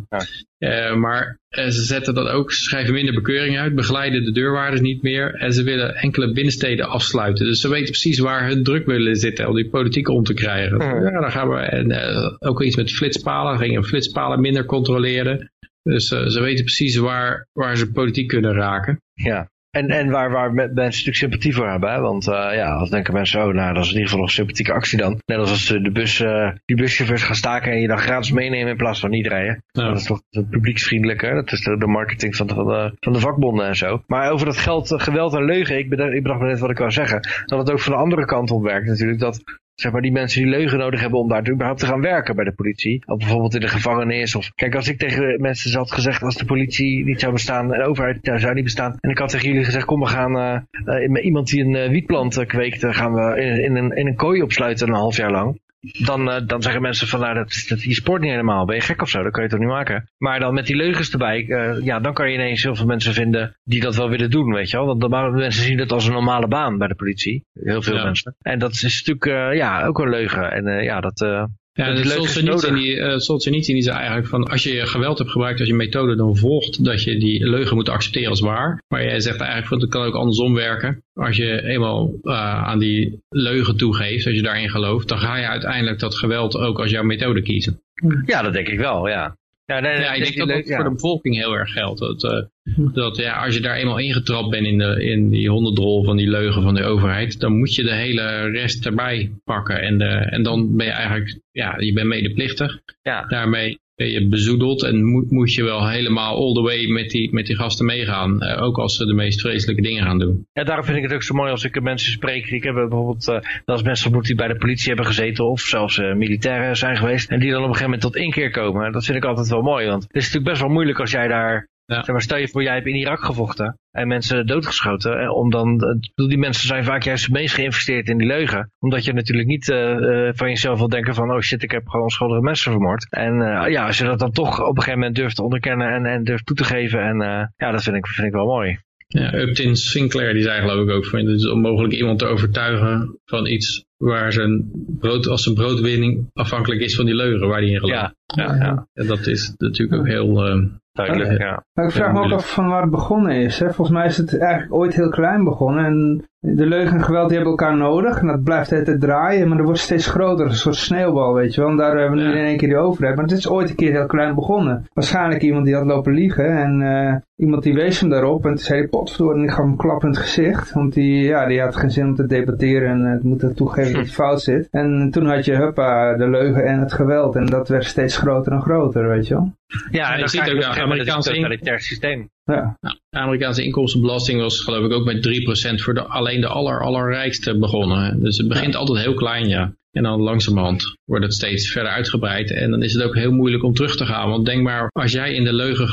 uh, maar uh, ze zetten dat ook, ze schrijven minder bekeuringen uit. Begeleiden de deurwaarders niet meer. En ze willen enkele binnensteden afsluiten. Dus ze weten precies waar hun druk willen zitten. Om die politiek om te krijgen. Ja, dan gaan we, en ook iets met flitspalen. Gingen flitspalen minder controleren. Dus ze weten precies waar, waar ze politiek kunnen raken. Ja. En, en waar, waar mensen natuurlijk sympathie voor hebben. Hè? Want uh, ja, als denken mensen, oh, nou, dat is in ieder geval nog een sympathieke actie dan. Net als als de bus, uh, die buschauffeurs gaan staken en je dan gratis meenemen in plaats van niet rijden. Ja. Dat is toch publieksvriendelijker. Dat is de, de marketing van de, van, de, van de vakbonden en zo. Maar over dat geld, geweld en leugen, ik bedacht, ik bedacht me net wat ik wou zeggen. Dat het ook van de andere kant op werkt natuurlijk. Dat zeg maar, die mensen die leugen nodig hebben om daar überhaupt te gaan werken bij de politie. Of bijvoorbeeld in de gevangenis. Of, kijk, als ik tegen mensen had gezegd, als de politie niet zou bestaan, en de overheid zou niet bestaan. En ik had tegen jullie gezegd, kom we gaan uh, iemand die een uh, wietplant kweekt, gaan we in, in, een, in een kooi opsluiten een half jaar lang dan, uh, dan zeggen mensen van nou, dat, dat, je sport niet helemaal. Ben je gek of zo? Dat kan je toch niet maken? Maar dan met die leugens erbij, uh, ja, dan kan je ineens heel veel mensen vinden die dat wel willen doen, weet je wel. Want de mensen zien het als een normale baan bij de politie. Heel veel mensen. En dat is natuurlijk uh, ja, ook een leugen. En ja, dat, Ja, de Solzhenitsyn die, uh, Solzhenitsyn die zei eigenlijk van als je geweld hebt gebruikt als je methode dan volgt dat je die leugen moet accepteren als waar. Maar jij zegt eigenlijk van het kan ook andersom werken. Als je eenmaal uh, aan die leugen toegeeft, als je daarin gelooft, dan ga je uiteindelijk dat geweld ook als jouw methode kiezen. Ja, dat denk ik wel, ja. Ja, nee, ja ik denk dat dat voor de bevolking heel erg geldt. Dat, uh, dat ja, als je daar eenmaal ingetrapt bent in, de, in die honderdrol van die leugen van de overheid, dan moet je de hele rest erbij pakken. En, de, en dan ben je eigenlijk, ja, je bent medeplichtig. Ja. Daarmee je bezoedeld en moet, moet je wel helemaal all the way met die, met die gasten meegaan. Uh, ook als ze de meest vreselijke dingen gaan doen. Ja, daarom vind ik het ook zo mooi als ik mensen spreek. Ik heb bijvoorbeeld uh, wel eens mensen ontmoet die bij de politie hebben gezeten of zelfs militairen zijn geweest. En die dan op een gegeven moment tot inkeer komen. Dat vind ik altijd wel mooi, want het is natuurlijk best wel moeilijk als jij daar ja. Maar, stel je voor, jij hebt in Irak gevochten en mensen doodgeschoten. En om dan, die mensen zijn vaak juist het meest geïnvesteerd in die leugen. Omdat je natuurlijk niet uh, uh, van jezelf wil denken van, oh shit, ik heb gewoon onschuldige mensen vermoord. En uh, ja, als je dat dan toch op een gegeven moment durft te onderkennen en, en durft toe te geven. En ja, dat vind ik, vind ik wel mooi. Ja, Upton Sinclair die zei geloof ik ook van het is onmogelijk iemand te overtuigen van iets waar zijn brood, als zijn broodwinning afhankelijk is van die leugen waar hij in gelooft. Ja, ja, ja. En dat is natuurlijk ook heel, Duidelijk, ja. Maar ik vraag me ook af van waar het begonnen is. Hè? Volgens mij is het eigenlijk ooit heel klein begonnen. En de leugen en geweld die hebben elkaar nodig. En dat blijft het draaien. Maar dat wordt steeds groter. Een soort sneeuwbal, weet je wel. En daar hebben we nu in één keer die overheid. Maar het is ooit een keer heel klein begonnen. Waarschijnlijk iemand die had lopen liegen. En uh, iemand die wees hem daarop. En toen zei hij potverdorie. En ik gaf hem klap in het gezicht. Want die, ja, die had geen zin om te debatteren. En het moeten toegeven dat het fout zit. En toen had je huppa, de leugen en het geweld. En dat werd steeds groter en groter, weet je wel. Ja, en je ziet ook het Amerikaanse in... systeem. Ja. Nou, de Amerikaanse inkomstenbelasting was geloof ik ook met 3% voor de, alleen de aller, allerrijkste begonnen. Dus het begint altijd heel klein, ja. En dan langzamerhand wordt het steeds verder uitgebreid. En dan is het ook heel moeilijk om terug te gaan. Want denk maar, als jij in de leugen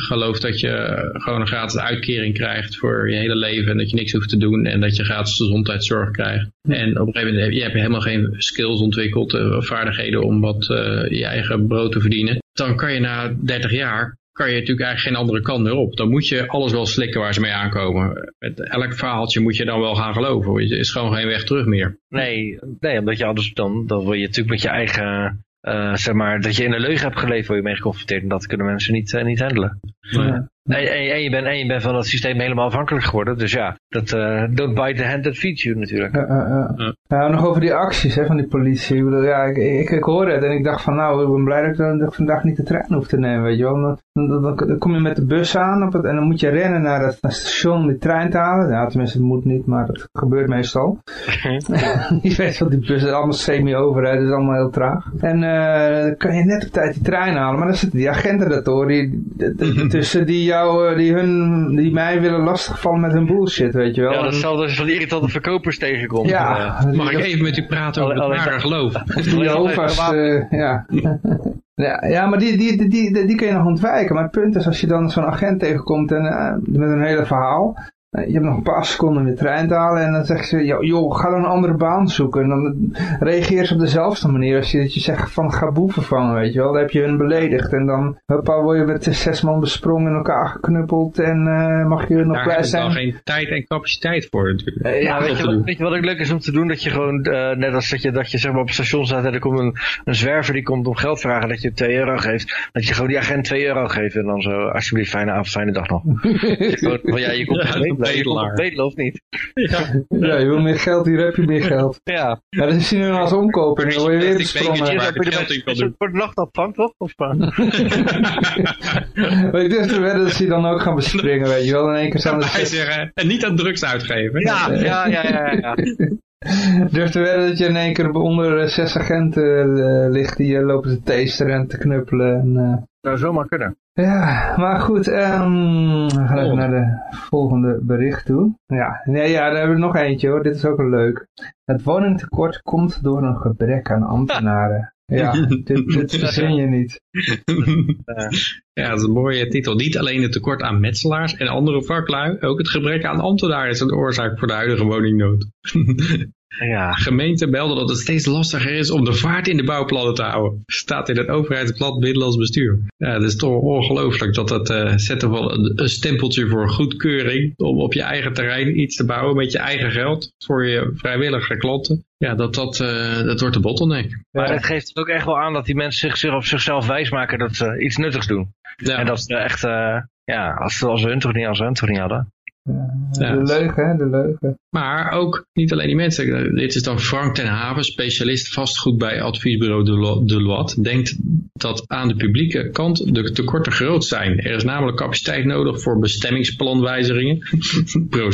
gelooft dat je gewoon een gratis uitkering krijgt voor je hele leven. En dat je niks hoeft te doen. En dat je gratis gezondheidszorg krijgt. En op een gegeven moment heb je, heb je helemaal geen skills ontwikkeld. Uh, vaardigheden om wat uh, je eigen brood te verdienen. Dan kan je na 30 jaar kan je natuurlijk eigenlijk geen andere kant meer op. Dan moet je alles wel slikken waar ze mee aankomen. Met elk verhaaltje moet je dan wel gaan geloven. Er is gewoon geen weg terug meer. Nee, nee omdat je anders dan, dan wil je natuurlijk met je eigen, uh, zeg maar, dat je in een leugen hebt geleefd, word je mee geconfronteerd. En dat kunnen mensen niet, uh, niet handelen. Nee. En, en, je bent, en je bent van dat systeem helemaal afhankelijk geworden. Dus ja, dat uh, don't bite the hand that feeds you natuurlijk. Uh, uh, ja. nog over die acties hè, van die politie. Ik, bedoel, ja, ik, ik, ik hoorde het en ik dacht van nou, ik ben blij dat ik, dat ik vandaag niet de trein hoef te nemen. Weet je wel. Dan, dan, dan, dan kom je met de bus aan op het, en dan moet je rennen naar het, naar het station om die trein te halen. Ja, tenminste het moet niet, maar dat gebeurt meestal. je weet wel, die bus is allemaal semi-over, het is allemaal heel traag. En dan kan je net op tijd die trein halen, maar dan zitten die agenten dat hoor, die, tussen die jou, die, hun, die mij willen lastigvallen met hun bullshit, weet je wel. Ja, datzelfde als je van die irritante verkopers tegenkomt. Ja. Uh, Mag ik even met u praten over het ware geloof? Jehovah's, uh, ja. ja. Ja, maar die, die, die, die, die kun je nog ontwijken. Maar het punt is, als je dan zo'n agent tegenkomt en, uh, met een hele verhaal, eh, je hebt nog een paar seconden om je trein te halen en dan zeggen ze, joh, ga dan een andere baan zoeken. En dan reageer ze op dezelfde manier als je, dat je zegt van ga boe vervangen, weet je wel. Dan heb je hun beledigd en dan hoppa, word je met zes man besprongen en elkaar geknuppeld en uh, mag je nog blij zijn. Daar heb je geen tijd en capaciteit voor natuurlijk. Uh, ja, weet, je, wat, weet je wat ook leuk is om te doen? Dat je gewoon, uh, net als dat je, dat je zeg maar op het station staat en er komt een, een zwerver die komt om geld vragen dat je 2 euro geeft. Dat je gewoon die agent 2 euro geeft en dan zo, alsjeblieft, fijne avond, fijne dag nog. van, ja, je komt bedelaar. Bedelen of niet? Ja. ja, je wil meer geld, hier heb je meer geld. Ja. Ja, dat is nu als omkopen, dan word je weer besprongen. Voor de nachtopvang toch? Of Maar ik durf te wedden dat ze dan ook gaan bespringen, weet je wel. In één keer Hij zeggen, en niet aan drugs uitgeven. Ja, ja, ja, ja. ja. Durf te wedden dat je in één keer onder zes agenten uh, ligt die uh, lopen te teesteren en te knuppelen. En. Zou zomaar kunnen. Ja, maar goed, um, we gaan even oh. naar de volgende bericht toe. Ja, nee, ja, daar hebben we nog eentje hoor, dit is ook wel leuk. Het woningtekort komt door een gebrek aan ambtenaren. Ja, dit, dit verzin je niet. Ja, dat is een mooie titel. Niet alleen het tekort aan metselaars en andere vaklui, ook het gebrek aan ambtenaren is een oorzaak voor de huidige woningnood. Ja. Gemeenten melden dat het steeds lastiger is om de vaart in de bouwplannen te houden. Staat in het overheidsplan Binnenlands Bestuur. Ja, het is toch ongelooflijk dat het uh, zetten van een, een, stempeltje voor goedkeuring om op je eigen terrein iets te bouwen met je eigen geld voor je vrijwillige klanten. Ja, dat, dat, uh, dat wordt de bottleneck. Maar het geeft ook echt wel aan dat die mensen zich op zichzelf wijsmaken dat ze iets nuttigs doen. Ja. En dat ze echt, uh, ja, als, als we hun toch niet, als we hun toch niet hadden. Ja, de leugen, hè, de leugen. Maar ook niet alleen die mensen. Dit is dan Frank ten Haven, specialist vastgoed bij adviesbureau Deloitte. Denkt dat aan de publieke kant de tekorten groot zijn. Er is namelijk capaciteit nodig voor bestemmingsplanwijzigingen.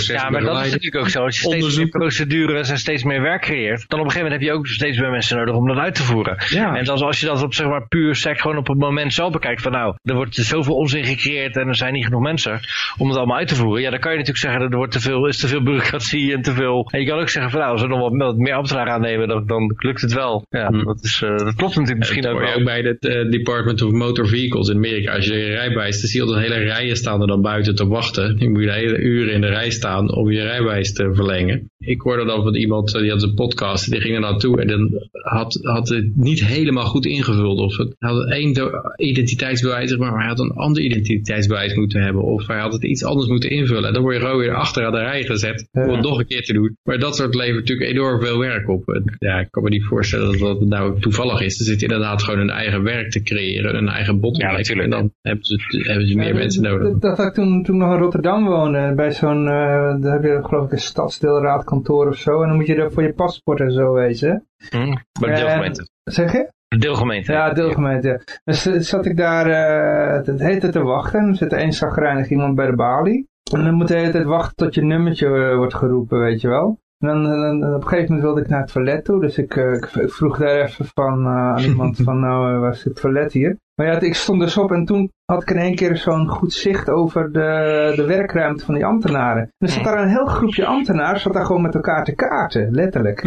Ja, maar dat is natuurlijk ook zo. Als je steeds meer procedures en steeds meer werk creëert, dan op een gegeven moment heb je ook steeds meer mensen nodig om dat uit te voeren. Ja. En dan als je dat op zeg maar puur sec gewoon op het moment zelf bekijkt van nou, er wordt zoveel onzin gecreëerd en er zijn niet genoeg mensen om het allemaal uit te voeren. Ja, dan kan je natuurlijk zeggen dat er wordt te veel, is te veel bureaucratie en te veel. En je kan ook zeggen van nou, als we nog wat, meer ambtenaren aannemen, dan, dan lukt het wel. Ja, hmm. dat, is, uh, dat klopt natuurlijk misschien ook wel. ook bij het uh, Department of Motor Vehicles in Amerika. Als je je rijbewijs, dan zie je altijd hele rijen staan er dan buiten te wachten. Je moet je de hele uren in de rij staan om je rijbewijs te verlengen. Ik hoorde dan van iemand, eh, die had een podcast, die ging er naartoe en dan had, had het niet helemaal goed ingevuld. Of het had één identiteitsbewijs, maar hij had een ander identiteitsbewijs moeten hebben. Of hij had het iets anders moeten invullen. En dan word je gewoon weer achter aan de rij gezet om het nog een keer te doen. Maar dat soort levert natuurlijk enorm veel werk op. En ja, ik kan me niet voorstellen dat dat nou toevallig is. Er zit inderdaad gewoon een eigen werk te creëren, een eigen bottleneck. Ja, natuurlijk. En dan hebben ze, hebben ze meer mensen nodig. Dat, dat had ik toen, toen nog in Rotterdam woonde, bij zo'n, uh, daar heb je geloof ik een stadsdeelraadkantoor of zo. En dan moet je er voor je paspoort en zo wezen. Hmm, bij de deelgemeente. Zeg je? Deelgemeente. Ja, deelgemeente. Ja. Dus zat ik daar, uh, het heette te wachten. Er zit één zagrijnig iemand bij de balie. En dan moet je de hele tijd wachten tot je nummertje uh, wordt geroepen, weet je wel. En dan, dan, op een gegeven moment wilde ik naar het toilet toe. Dus ik, uh, ik, vroeg daar even van, uh, aan iemand van, nou, waar is het toilet hier? Maar ja, ik stond dus op en toen had ik in één keer zo'n goed zicht over de, de werkruimte van die ambtenaren. En er zat daar een heel groepje ambtenaren, zat daar gewoon met elkaar te kaarten, letterlijk.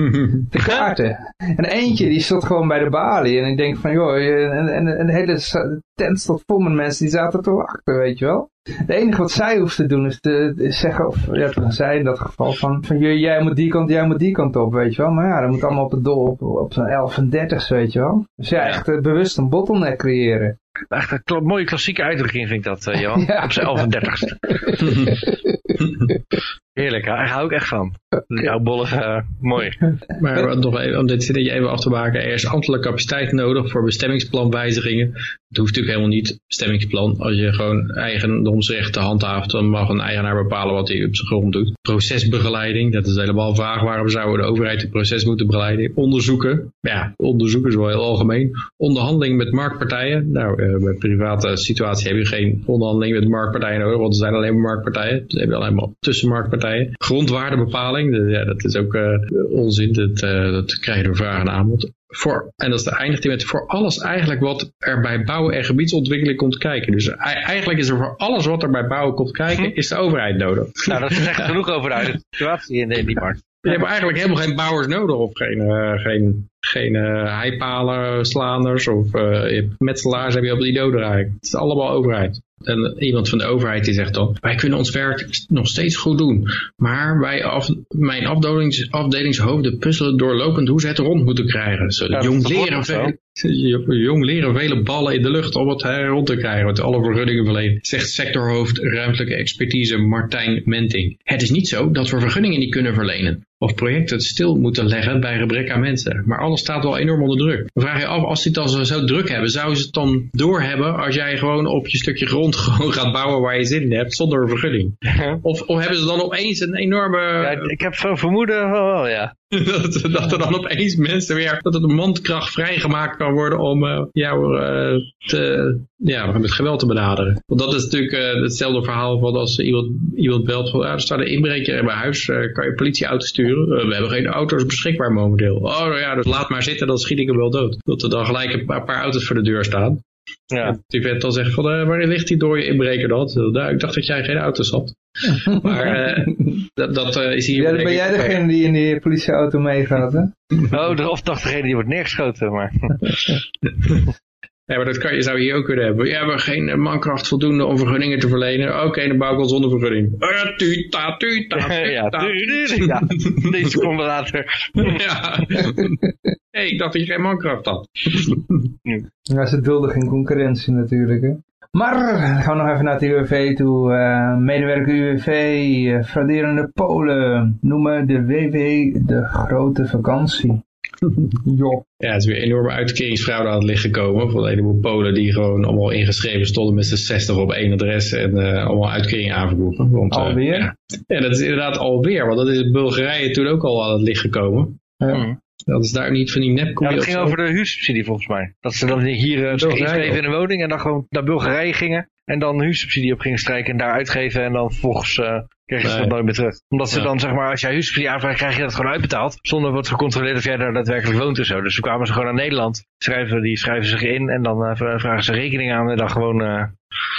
te kaarten. En eentje die stond gewoon bij de balie. En ik denk van, joh, en, en, en de hele tent stond vol met mensen die zaten te wachten, weet je wel. Het enige wat zij hoeft te doen is te zeggen, of ja, zij in dat geval, van, van jij moet die kant, jij moet die kant op, weet je wel. Maar ja, dat moet allemaal op, het dol, op, op zo'n 11 en 30, weet je wel. Dus ja, echt uh, bewust een bottleneck creëren. pirate Echt een mooie klassieke uitdrukking vind ik dat, uh, Johan. Ja. Op zijn 31 Heerlijk, daar hou ik echt van. Jouw bollig, uh, mooi. Maar nog even, om dit zinnetje even af te maken. Er is ambtelijke capaciteit nodig voor bestemmingsplanwijzigingen. Het hoeft natuurlijk helemaal niet, bestemmingsplan. Als je gewoon eigendomsrechten handhaaft, dan mag een eigenaar bepalen wat hij op zijn grond doet. Procesbegeleiding, dat is helemaal vaag. Waarom zou de overheid het proces moeten begeleiden? Onderzoeken, ja, onderzoeken is wel heel algemeen. Onderhandeling met marktpartijen. Nou, bij private situatie heb je geen onderhandeling met marktpartijen nodig, want er zijn alleen maar marktpartijen. Ze hebben alleen maar tussenmarktpartijen. Grondwaardebepaling, ja, dat is ook uh, onzin. Dat, uh, dat krijg je door vraag en aanbod voor, en dat is de eindigt met voor alles eigenlijk wat er bij bouwen en gebiedsontwikkeling komt kijken. Dus eigenlijk is er voor alles wat er bij bouwen komt kijken, hm. is de overheid nodig. Nou, dat is echt genoeg over de situatie in die markt. Je hebt eigenlijk helemaal geen bouwers nodig of geen, uh, geen, geen uh, heipalen, slaanders of uh, metselaars heb je op die doden eigenlijk. Het is allemaal overheid. En iemand van de overheid die zegt dan, wij kunnen ons werk nog steeds goed doen. Maar wij af, mijn afdelings, afdelingshoofden puzzelen doorlopend hoe ze het rond moeten krijgen. Ja, jong, leren veel, jong leren vele ballen in de lucht om het rond te krijgen. Met alle vergunningen verlenen. Zegt sectorhoofd ruimtelijke expertise Martijn Menting. Het is niet zo dat we vergunningen niet kunnen verlenen of projecten stil moeten leggen bij gebrek aan mensen. Maar alles staat wel enorm onder druk. Dan vraag je af, als ze het al zo druk hebben, zouden ze het dan doorhebben als jij gewoon op je stukje grond gewoon gaat bouwen waar je zin in hebt, zonder een vergunning? Of, of hebben ze dan opeens een enorme... Ja, ik heb zo'n vermoeden wel, ja. dat, dat, er dan opeens mensen weer, dat het een mandkracht vrijgemaakt kan worden om uh, jou uh, te, ja, met geweld te benaderen. Want dat is natuurlijk uh, hetzelfde verhaal van als iemand, iemand belt van, ja, er staat een inbreker in mijn huis, kan je politieauto sturen? we hebben geen auto's beschikbaar momenteel. Oh nou ja, dus laat maar zitten, dan schiet ik hem wel dood. Dat er dan gelijk een paar, paar auto's voor de deur staan. Ja. Die vent dan zegt van, waar ligt die door je inbreker dan? Nou, ik dacht dat jij geen auto's had. maar uh, dat, dat uh, is hier... Ja, ben jij degene die in die politieauto meegaat, hè? oh, of toch degene die wordt neergeschoten, maar... Ja, maar dat kan, je zou hier ook kunnen hebben. We hebben geen mankracht voldoende om vergunningen te verlenen. Oké, dan bouw ik wel zonder vergunning. Uh, tuta, tuta, tuta. ja, ja, deze seconde later. ja. hey, ik dacht dat je geen mankracht had. ja, ze dulden geen concurrentie natuurlijk. Hè. Maar gaan we nog even naar de UWV toe. Uh, medewerker UWV, uh, frauderende Polen noemen de WW de grote vakantie. jo. Ja, het is weer enorme uitkeringsfraude aan het licht gekomen. Van een heleboel Polen die gewoon allemaal ingeschreven stonden met z'n 60 op één adres en uh, allemaal uitkeringen aanvroegen. Want, alweer? Ja. ja. dat is inderdaad alweer, want dat is in Bulgarije toen ook al aan het licht gekomen. Ja. Dat is daar niet van die nep. Ja, het ging over de huursubsidie volgens mij. Dat ze dan hier uh, inschreven in een woning en dan gewoon naar Bulgarije gingen. En dan huursubsidie op gingen strijken en daar uitgeven. En dan volgens uh, kregen ze nee. dat nooit meer terug. Omdat ze dan zeg maar, als jij huursubsidie aanvraagt, krijg je dat gewoon uitbetaald. Zonder wordt gecontroleerd of jij daar daadwerkelijk woont en zo. Dus toen kwamen ze gewoon naar Nederland. Schrijven, die schrijven zich in en dan uh, vragen ze rekening aan. En dan gewoon uh,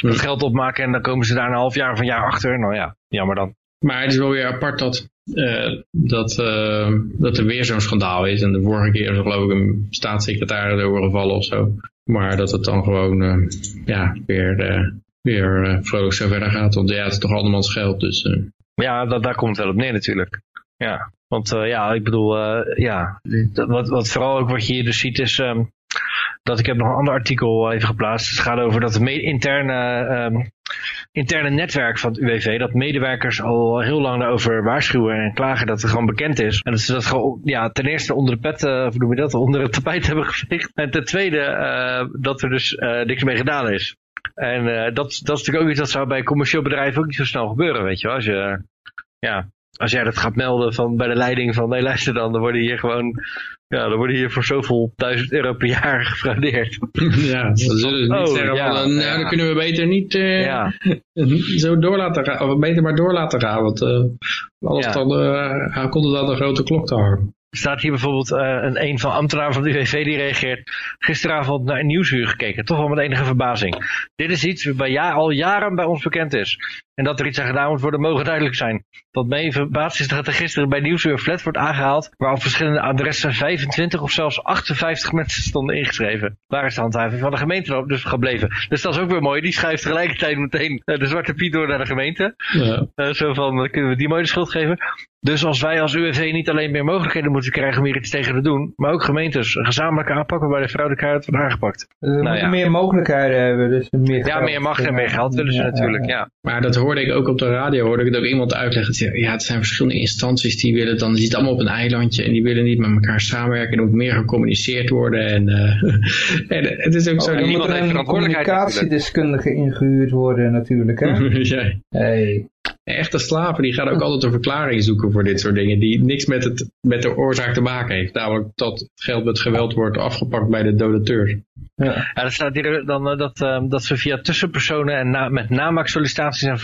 dat geld opmaken. En dan komen ze daar een half jaar of een jaar achter. Nou ja, jammer dan. Maar het is wel weer apart dat, uh, dat, uh, dat er weer zo'n schandaal is. En de vorige keer is geloof ik een staatssecretaris overgevallen of zo. Maar dat het dan gewoon uh, ja, weer, weer vrolijk zo verder gaat. Want ja, het is toch andermans geld. Dus, Ja, dat, daar komt het wel op neer natuurlijk. Ja, want ja, ik bedoel, ja, wat, wat vooral ook wat je hier dus ziet is... Um, dat ik heb nog een ander artikel even geplaatst. Het gaat over dat de interne, um, interne netwerk van het UWV, dat medewerkers al heel lang daarover waarschuwen en klagen dat het gewoon bekend is. En dat ze dat gewoon, ja, ten eerste onder de pet, uh, noem je dat, onder het tapijt hebben geveegd. En ten tweede, uh, dat er dus uh, niks mee gedaan is. En dat, dat is natuurlijk ook iets dat zou bij commercieel bedrijf ook niet zo snel gebeuren, weet je wel. Als je, ja, als jij dat gaat melden van bij de leiding van nee luister dan, dan worden hier gewoon ja, dan worden hier voor zoveel duizend euro per jaar gefraudeerd. Ja, dan zullen ze niet oh, zeggen ja, van, nou, ja. dan kunnen we beter niet uh, ja. zo door laten gaan, of beter maar door laten gaan, want uh, anders dan uh, komt het aan de grote klok te hangen. Er staat hier bijvoorbeeld uh, een, een van ambtenaren van de UWV die reageert. Gisteravond naar een nieuwsuur gekeken, toch wel met enige verbazing. Dit is iets wat ja, al jaren bij ons bekend is. En dat er iets aan gedaan moet worden, mogen duidelijk zijn. Wat mee verbaasd is dat er gisteren bij Nieuwsuur een flat wordt aangehaald... waar op verschillende adressen 25 of zelfs 58 mensen stonden ingeschreven. Waar is de handhaving van de gemeente dus gebleven? Dus dat is ook weer mooi. Die schuift tegelijkertijd meteen uh, de Zwarte Piet door naar de gemeente. Ja. Uh, zo van, dan kunnen we die mooie de schuld geven. Dus als wij als UWV niet alleen meer mogelijkheden moeten krijgen om hier iets tegen te doen, maar ook gemeentes een gezamenlijke aanpak waarbij de fraudekaart wordt aangepakt. We nou, moeten ja. meer mogelijkheden hebben, dus meer Ja, meer macht en meer geld willen ze natuurlijk, ja. Maar dat hoorde ik ook op de radio, hoorde ik het ook iemand uitleggen. Ja, het zijn verschillende instanties die willen dan, die zitten allemaal op een eilandje en die willen niet met elkaar samenwerken. Er moet meer gecommuniceerd worden en, uh, en het is ook oh, zo. Er moet een communicatiedeskundige ingehuurd worden natuurlijk, hè? ja. Hey echte slaven die gaan ook altijd een verklaring zoeken voor dit soort dingen. Die niks met, het, met de oorzaak te maken heeft. Namelijk dat het geld met geweld wordt afgepakt bij de donateurs. Ja, ja er staat hier dan uh, dat, uh, dat ze via tussenpersonen en na, met namaaksollicitaties en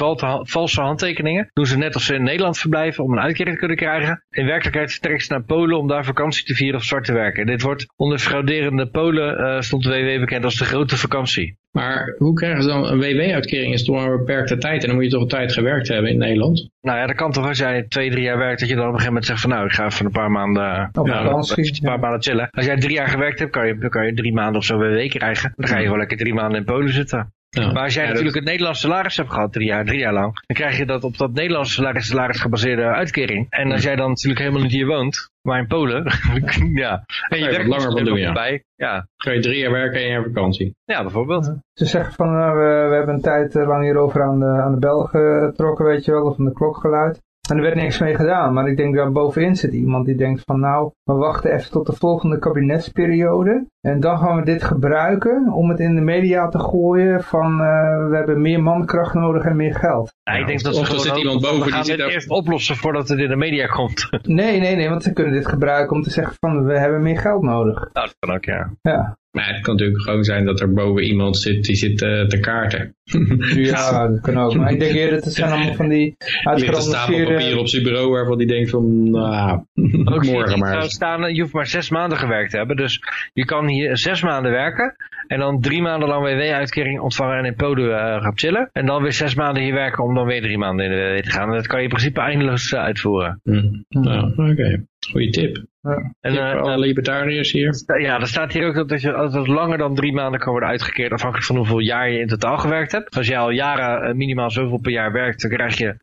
valse handtekeningen doen ze net als ze in Nederland verblijven om een uitkering te kunnen krijgen. In werkelijkheid vertrekken ze naar Polen om daar vakantie te vieren of zwart te werken. Dit wordt onder frauderende Polen uh, stond de WW bekend als de grote vakantie. Maar hoe krijgen ze dan een WW-uitkering? Is toch maar een beperkte tijd en dan moet je toch een tijd gewerkt hebben in Nederland? Nou ja, dat kan toch als jij twee, drie jaar werkt, dat je dan op een gegeven moment zegt van nou, ik ga even een paar maanden, oh, ja, een paar maanden chillen. Als jij drie jaar gewerkt hebt, kan je, dan kan je drie maanden of zo WW krijgen. Dan ga je gewoon lekker drie maanden in Polen zitten. Ja. Maar als jij ja, natuurlijk dat... het Nederlandse salaris hebt gehad, drie jaar, drie jaar lang, dan krijg je dat op dat Nederlandse salaris, salaris gebaseerde uitkering. En als jij dan natuurlijk helemaal niet hier woont, maar in Polen, ja. En je werkt langer van doen, ja. Bij, ja. Kun je drie jaar werken en je vakantie. Ja, bijvoorbeeld. Ze zeggen van, uh, we, we, hebben een tijd lang hierover aan de, aan de bel getrokken, weet je wel, of aan de klokgeluid. En er werd niks mee gedaan, maar ik denk dat bovenin zit iemand die denkt van nou, we wachten even tot de volgende kabinetsperiode. En dan gaan we dit gebruiken om het in de media te gooien van uh, we hebben meer mankracht nodig en meer geld. Ja, ik denk dat ze gewoon zit iemand boven we gaan die dit eerst oplossen voordat het in de media komt. Nee, nee, nee, want ze kunnen dit gebruiken om te zeggen van we hebben meer geld nodig. Nou, dat kan ook, ja. Ja. Maar het kan natuurlijk gewoon zijn dat er boven iemand zit die zit uh, te kaarten. ja, dat kan ook. Maar ik denk eerder dat het zijn allemaal van die uitgeranceerde... papier op zijn bureau waarvan die denkt van, nou, morgen maar. Staan, je hoeft maar zes maanden gewerkt te hebben. Dus je kan hier zes maanden werken. En dan drie maanden lang WW-uitkering ontvangen en in Polen uh, gaan chillen. En dan weer zes maanden hier werken om dan weer drie maanden in de WW te gaan. En dat kan je in principe eindeloos uh, uitvoeren. Mm. Nou, oké. Okay. Goeie tip. Ja. En, uh, alle libertariërs hier. Ja, er staat hier ook dat je als het langer dan drie maanden kan worden uitgekeerd, afhankelijk van hoeveel jaar je in totaal gewerkt hebt. Als je al jaren minimaal zoveel per jaar werkt, dan krijg je,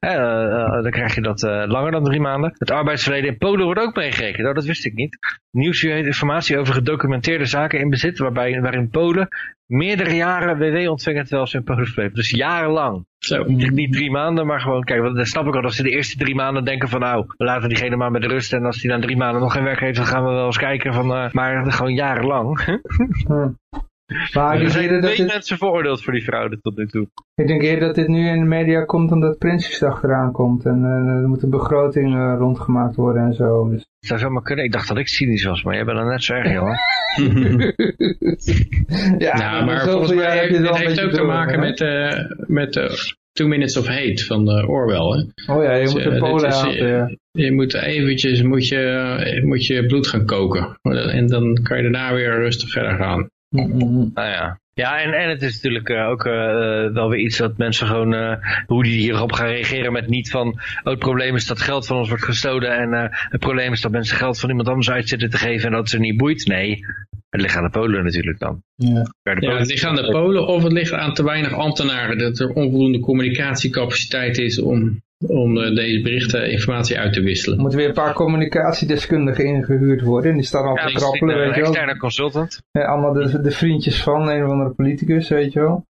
dan krijg je dat langer dan drie maanden. Het arbeidsverleden in Polen wordt ook meegerekend. Oh, dat wist ik niet. Nieuws heeft informatie over gedocumenteerde zaken in bezit, waarbij, waarin Polen meerdere jaren WW ontvingen terwijl ze in Polen verbleven. Dus jarenlang. Zo. Niet drie maanden, maar gewoon, kijk, dan snap ik al dat ze de eerste drie maanden denken van nou, we laten diegene maar met rust. En als die dan drie maanden nog geen werk heeft, dan gaan we wel eens kijken van, uh, maar gewoon jarenlang. Maar er zijn twee dit... mensen veroordeeld voor die fraude tot nu toe. Ik denk eerder dat dit nu in de media komt omdat Prinsjesdag eraan komt. En uh, er moet een begroting uh, rondgemaakt worden en zo. Dus. Dat zou zomaar kunnen. Ik dacht dat ik cynisch was, maar jij bent dan net zo erg, hoor. ja, nou, maar volgens mij heeft het heeft ook te maken met, uh, met uh, Two Minutes of Hate van uh, Orwell. Hè? Oh ja, je dus, moet de Polen haten, ja. Je moet eventjes moet je, moet je bloed gaan koken. En dan kan je daarna weer rustig verder gaan. Nou ja. Ja, en, en het is natuurlijk uh, ook uh, wel weer iets dat mensen gewoon, uh, hoe die hierop gaan reageren met niet van, oh, het probleem is dat geld van ons wordt gestolen en het probleem is dat mensen geld van iemand anders uit zitten te geven en dat ze niet boeit. Nee, het ligt aan de Polen natuurlijk dan. Ja. ja, het ligt aan de Polen of het ligt aan te weinig ambtenaren, dat er onvoldoende communicatiecapaciteit is om om eh, deze berichten informatie uit te wisselen. Er moeten weer een paar communicatiedeskundigen ingehuurd worden. En die staan al ja, te trappelen, weet je wel. externe consultant. Ja, allemaal de, de vriendjes van een of andere politicus, weet je wel.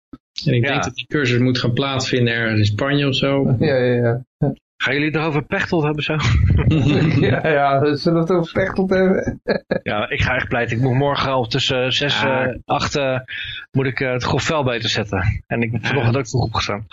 En ik denk dat die cursus moet gaan plaatsvinden ergens in Spanje of zo. Ja, ja, ja. Gaan jullie het nog over Pechtold hebben zo? ja, ja, zullen we het over Pechtold hebben? ja, ik ga echt pleiten. Ik moet morgen al tussen 6 en 8 moet ik uh, het grofvel beter zetten. En ik heb vanochtend ook vroeg opgestaan.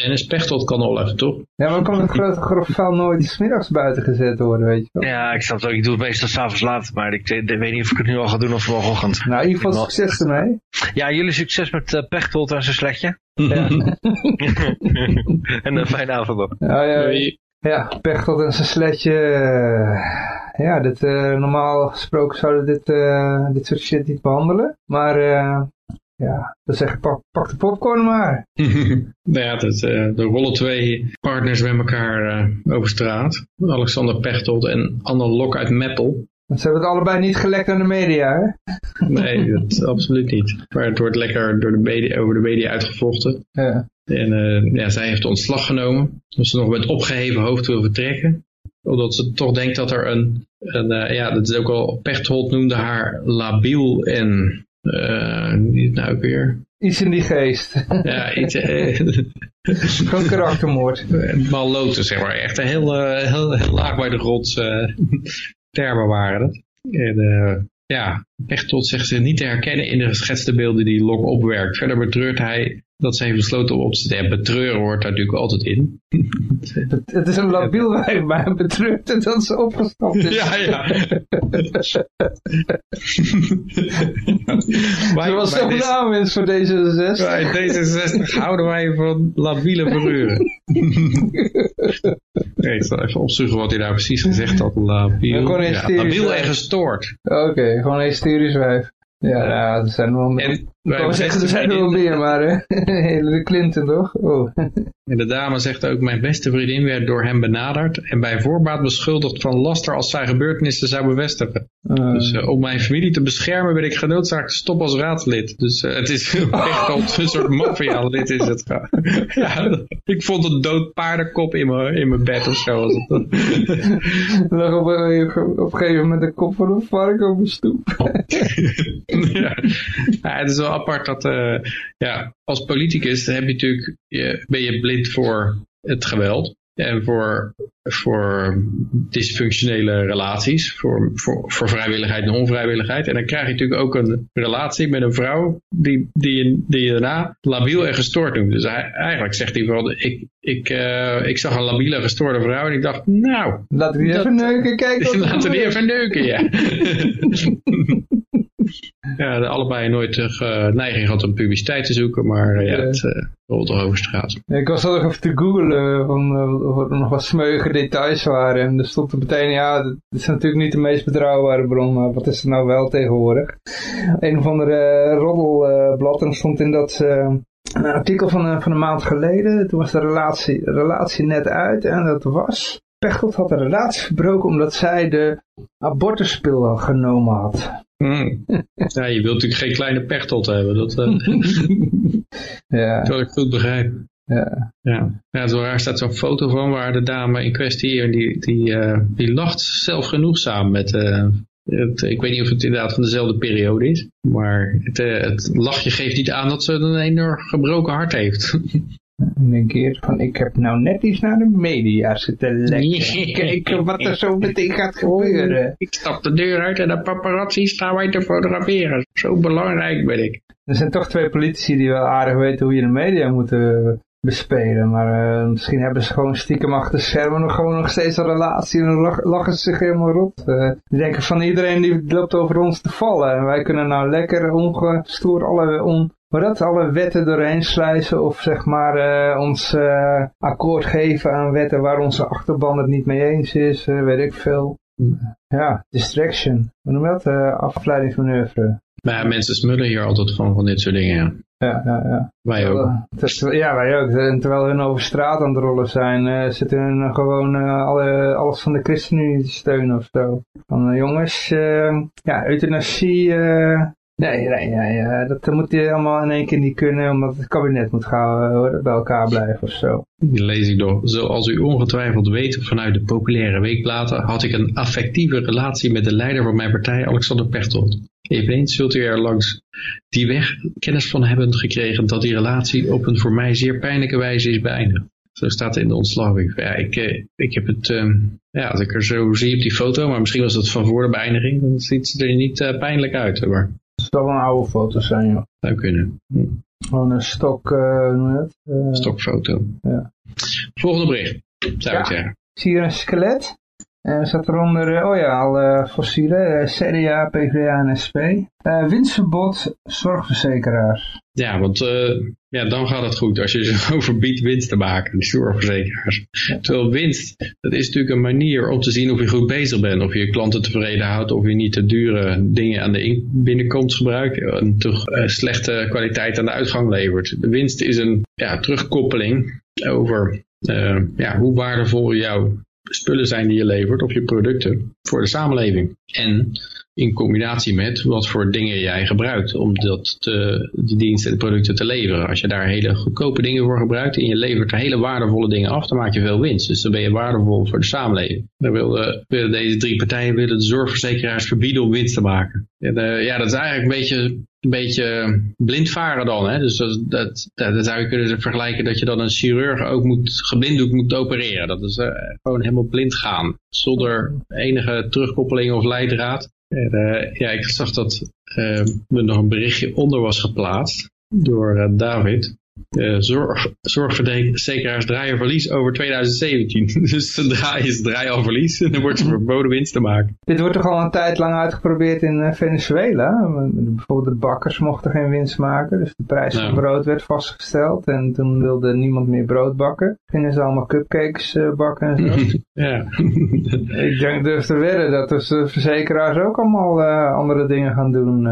Dennis Pechtold kan al even, toch? Ja, maar kan het grote grofvuil nooit smiddags buiten gezet worden, weet je wel? Ja, ik snap het ook. Ik doe het meestal s'avonds laat, maar ik, weet niet of ik het nu al ga doen of morgenochtend. Nou, in ieder geval succes ermee. Ja, jullie succes met uh, Pechtold en zijn slechtje. Ja. en een fijne avond nog. Ja, ja, ja, Pechtold en zijn sletje. Uh, ja, dit, uh, normaal gesproken zouden dit, uh, dit soort shit niet behandelen. Maar ja, dan zeg ik, pak, pak de popcorn maar. nou ja, dat, uh, er rollen twee partners bij elkaar uh, over straat. Alexander Pechtold en Anne Lok uit Meppel. Ze hebben het allebei niet gelekt aan de media, hè? nee, dat absoluut niet. Maar het wordt lekker door de media, over de media uitgevochten. Ja. En uh, ja, zij heeft ontslag genomen. Dat ze nog met opgeheven hoofd wil vertrekken. Omdat ze toch denkt dat er een, een ja, dat is ook al, Pechtold noemde haar labiel en uh, niet nou weer. Iets in die geest. Ja, iets. Uh, Gewoon karaktermoord. Mal loten, zeg maar. Echt een heel, uh, heel, heel laag bij de grond termen waren het. En ja, echt tot zegt ze niet te herkennen in de geschetste beelden die Lok opwerkt. Verder betreurt hij dat ze heeft besloten om op te stemmen. Betreuren hoort daar natuurlijk altijd in. Het, is een labiel wijf, maar hij betreurt het dat ze opgestapt is. Ja, ja. Wij, was zo'n naam is voor D66. Bij D66 houden wij van labiele verreuren. nee, ik zal even opzoeken wat hij daar precies gezegd had. Labiel, ja, labiel en gestoord. Oké, gewoon een hysterisch wijf. Ja, ja, er zijn wel meer. Ik kan zeggen, er zijn er wel meer, maar Hillary Clinton toch? Oh. En de dame zegt ook, mijn beste vriendin werd door hem benaderd en bij voorbaat beschuldigd van laster als zij gebeurtenissen zou bevestigen. Uh. Dus uh, om mijn familie te beschermen ben ik genoodzaakt te stoppen als raadslid. Dus uh, het is echt al een soort maffia-lid is het. ja, ik vond een dood paardenkop in mijn, in mijn bed of zo. Was het. lag op, op een gegeven moment de kop van een vark op een stoep. ja. ja, het is wel apart dat ja, als politicus heb je natuurlijk, je, ben je blind voor het geweld en voor, voor dysfunctionele relaties, voor, voor, voor vrijwilligheid en onvrijwilligheid. En dan krijg je natuurlijk ook een relatie met een vrouw die, die, die je daarna labiel en gestoord noemt. Dus hij, eigenlijk zegt hij wel, ik, ik, uh, ik zag een labiele gestoorde vrouw en ik dacht, nou... Laten we die even neuken, kijk. Laten we die even neuken, ja. Ja, allebei nooit uh, neiging gehad om publiciteit te zoeken, maar uh, ja, het uh, rolt er over straat. ik was al even te googlen van, of er nog wat smeuïge details waren. En er stond er meteen, ja, dit is natuurlijk niet de meest betrouwbare bron, maar wat is er nou wel tegenwoordig? Een of andere roddelblad, en stond in dat een artikel van, van een maand geleden, toen was de relatie, relatie net uit en dat was Pechtold had een relatie verbroken omdat zij de abortuspil genomen had. Mm. Ja, je wilt natuurlijk geen kleine Pechtold hebben. Dat, uh, ja. dat ik goed begrijp. Ja. Ja. ja, raar staat zo'n foto van waar de dame in kwestie, die, die, uh, die lacht zelfgenoegzaam met, uh, het, ik weet niet of het inderdaad van dezelfde periode is, maar het, uh, het lachje geeft niet aan dat ze een enorm gebroken hart heeft. negeert van ik heb nou net iets naar de media zitten lekken. Kijken wat er zo meteen gaat gebeuren. Ik stap de deur uit en de paparazzi staan mij te fotograferen. Zo belangrijk ben ik. Er zijn toch twee politici die wel aardig weten hoe je de media moet eh, bespelen. Maar uh, misschien hebben ze gewoon stiekem achter schermen nog gewoon nog steeds een relatie en dan lachen ze zich helemaal rot. Uh, die denken van iedereen die loopt over ons te vallen. En wij kunnen nou lekker ongestoord alle on maar dat alle wetten doorheen sluizen of zeg maar uh, ons uh, akkoord geven aan wetten waar onze achterban het niet mee eens is, uh, weet ik veel. Ja, distraction. Hoe noem je dat? afleidingsmanoeuvre. Maar ja, mensen smullen hier altijd van, van dit soort dingen. Ja, ja, ja. Wij ook. ja, wij ook. En terwijl hun over straat aan het rollen zijn, zitten hun gewoon alle, alles van de ChristenUnie te steunen of zo. Van jongens, ja, euthanasie Nee, nee, nee, dat moet je allemaal in één keer niet kunnen, omdat het kabinet moet gaan uh, bij elkaar blijven of zo. Die lees ik door. Zoals u ongetwijfeld weet vanuit de populaire weekbladen, had ik een affectieve relatie met de leider van mijn partij, Alexander Pechtold. Eveneens zult u er langs die weg kennis van hebben gekregen dat die relatie op een voor mij zeer pijnlijke wijze is beëindigd. Zo staat het in de ontslagbrief. Ja, ik, eh, ik heb het, uh, ja, als ik er zo zie op die foto, maar misschien was het van voor de beëindiging, dan ziet het er niet pijnlijk uit. Maar het zal wel een oude foto zijn, joh. Zou kunnen. Hm. Gewoon een stok, uh, je het? Uh, Stokfoto. Ja. Volgende bericht, zou ik zeggen. Zie hier een skelet. En er staat eronder, oh ja, alle fossielen, CDA, PvdA en SP. Uh, winstverbod, zorgverzekeraars. Ja, want uh, ja, dan gaat het goed als je ze overbiedt winst te maken, die zorgverzekeraars. Terwijl winst, dat is natuurlijk een manier om te zien of je goed bezig bent. Of je je klanten tevreden houdt, of je niet te dure dingen aan de binnenkomst gebruikt. En te uh, slechte kwaliteit aan de uitgang levert. De winst is een ja, terugkoppeling over ja, hoe waardevol jouw spullen zijn die je levert of je producten voor de samenleving. En in combinatie met wat voor dingen jij gebruikt om dat te, die diensten en producten te leveren. Als je daar hele goedkope dingen voor gebruikt en je levert er hele waardevolle dingen af, dan maak je veel winst. Dus dan ben je waardevol voor de samenleving. Dan willen, willen deze drie partijen willen de zorgverzekeraars verbieden om winst te maken. En, uh, ja, dat is eigenlijk een beetje, een beetje blind varen dan. Hè? Dus dat, dat, dat, zou je kunnen vergelijken dat je dan een chirurg ook moet, geblinddoekt moet opereren. Dat is uh, gewoon helemaal blind gaan. Zonder enige terugkoppeling of leidraad. En, uh, ja, ik zag dat uh, er nog een berichtje onder was geplaatst door David. Uh, zorg, zorgverzekeraars draaien verlies over 2017. dus ze draaien, ze draaien al verlies en dan wordt ze verboden winst te maken. Dit wordt toch al een tijd lang uitgeprobeerd in uh, Venezuela. Bijvoorbeeld de bakkers mochten geen winst maken. Dus de prijs van brood werd vastgesteld. En toen wilde niemand meer brood bakken. Gingen ze allemaal cupcakes uh, bakken en zo. ja. Ik denk dus te wedden dat dus de verzekeraars ook allemaal andere dingen gaan doen.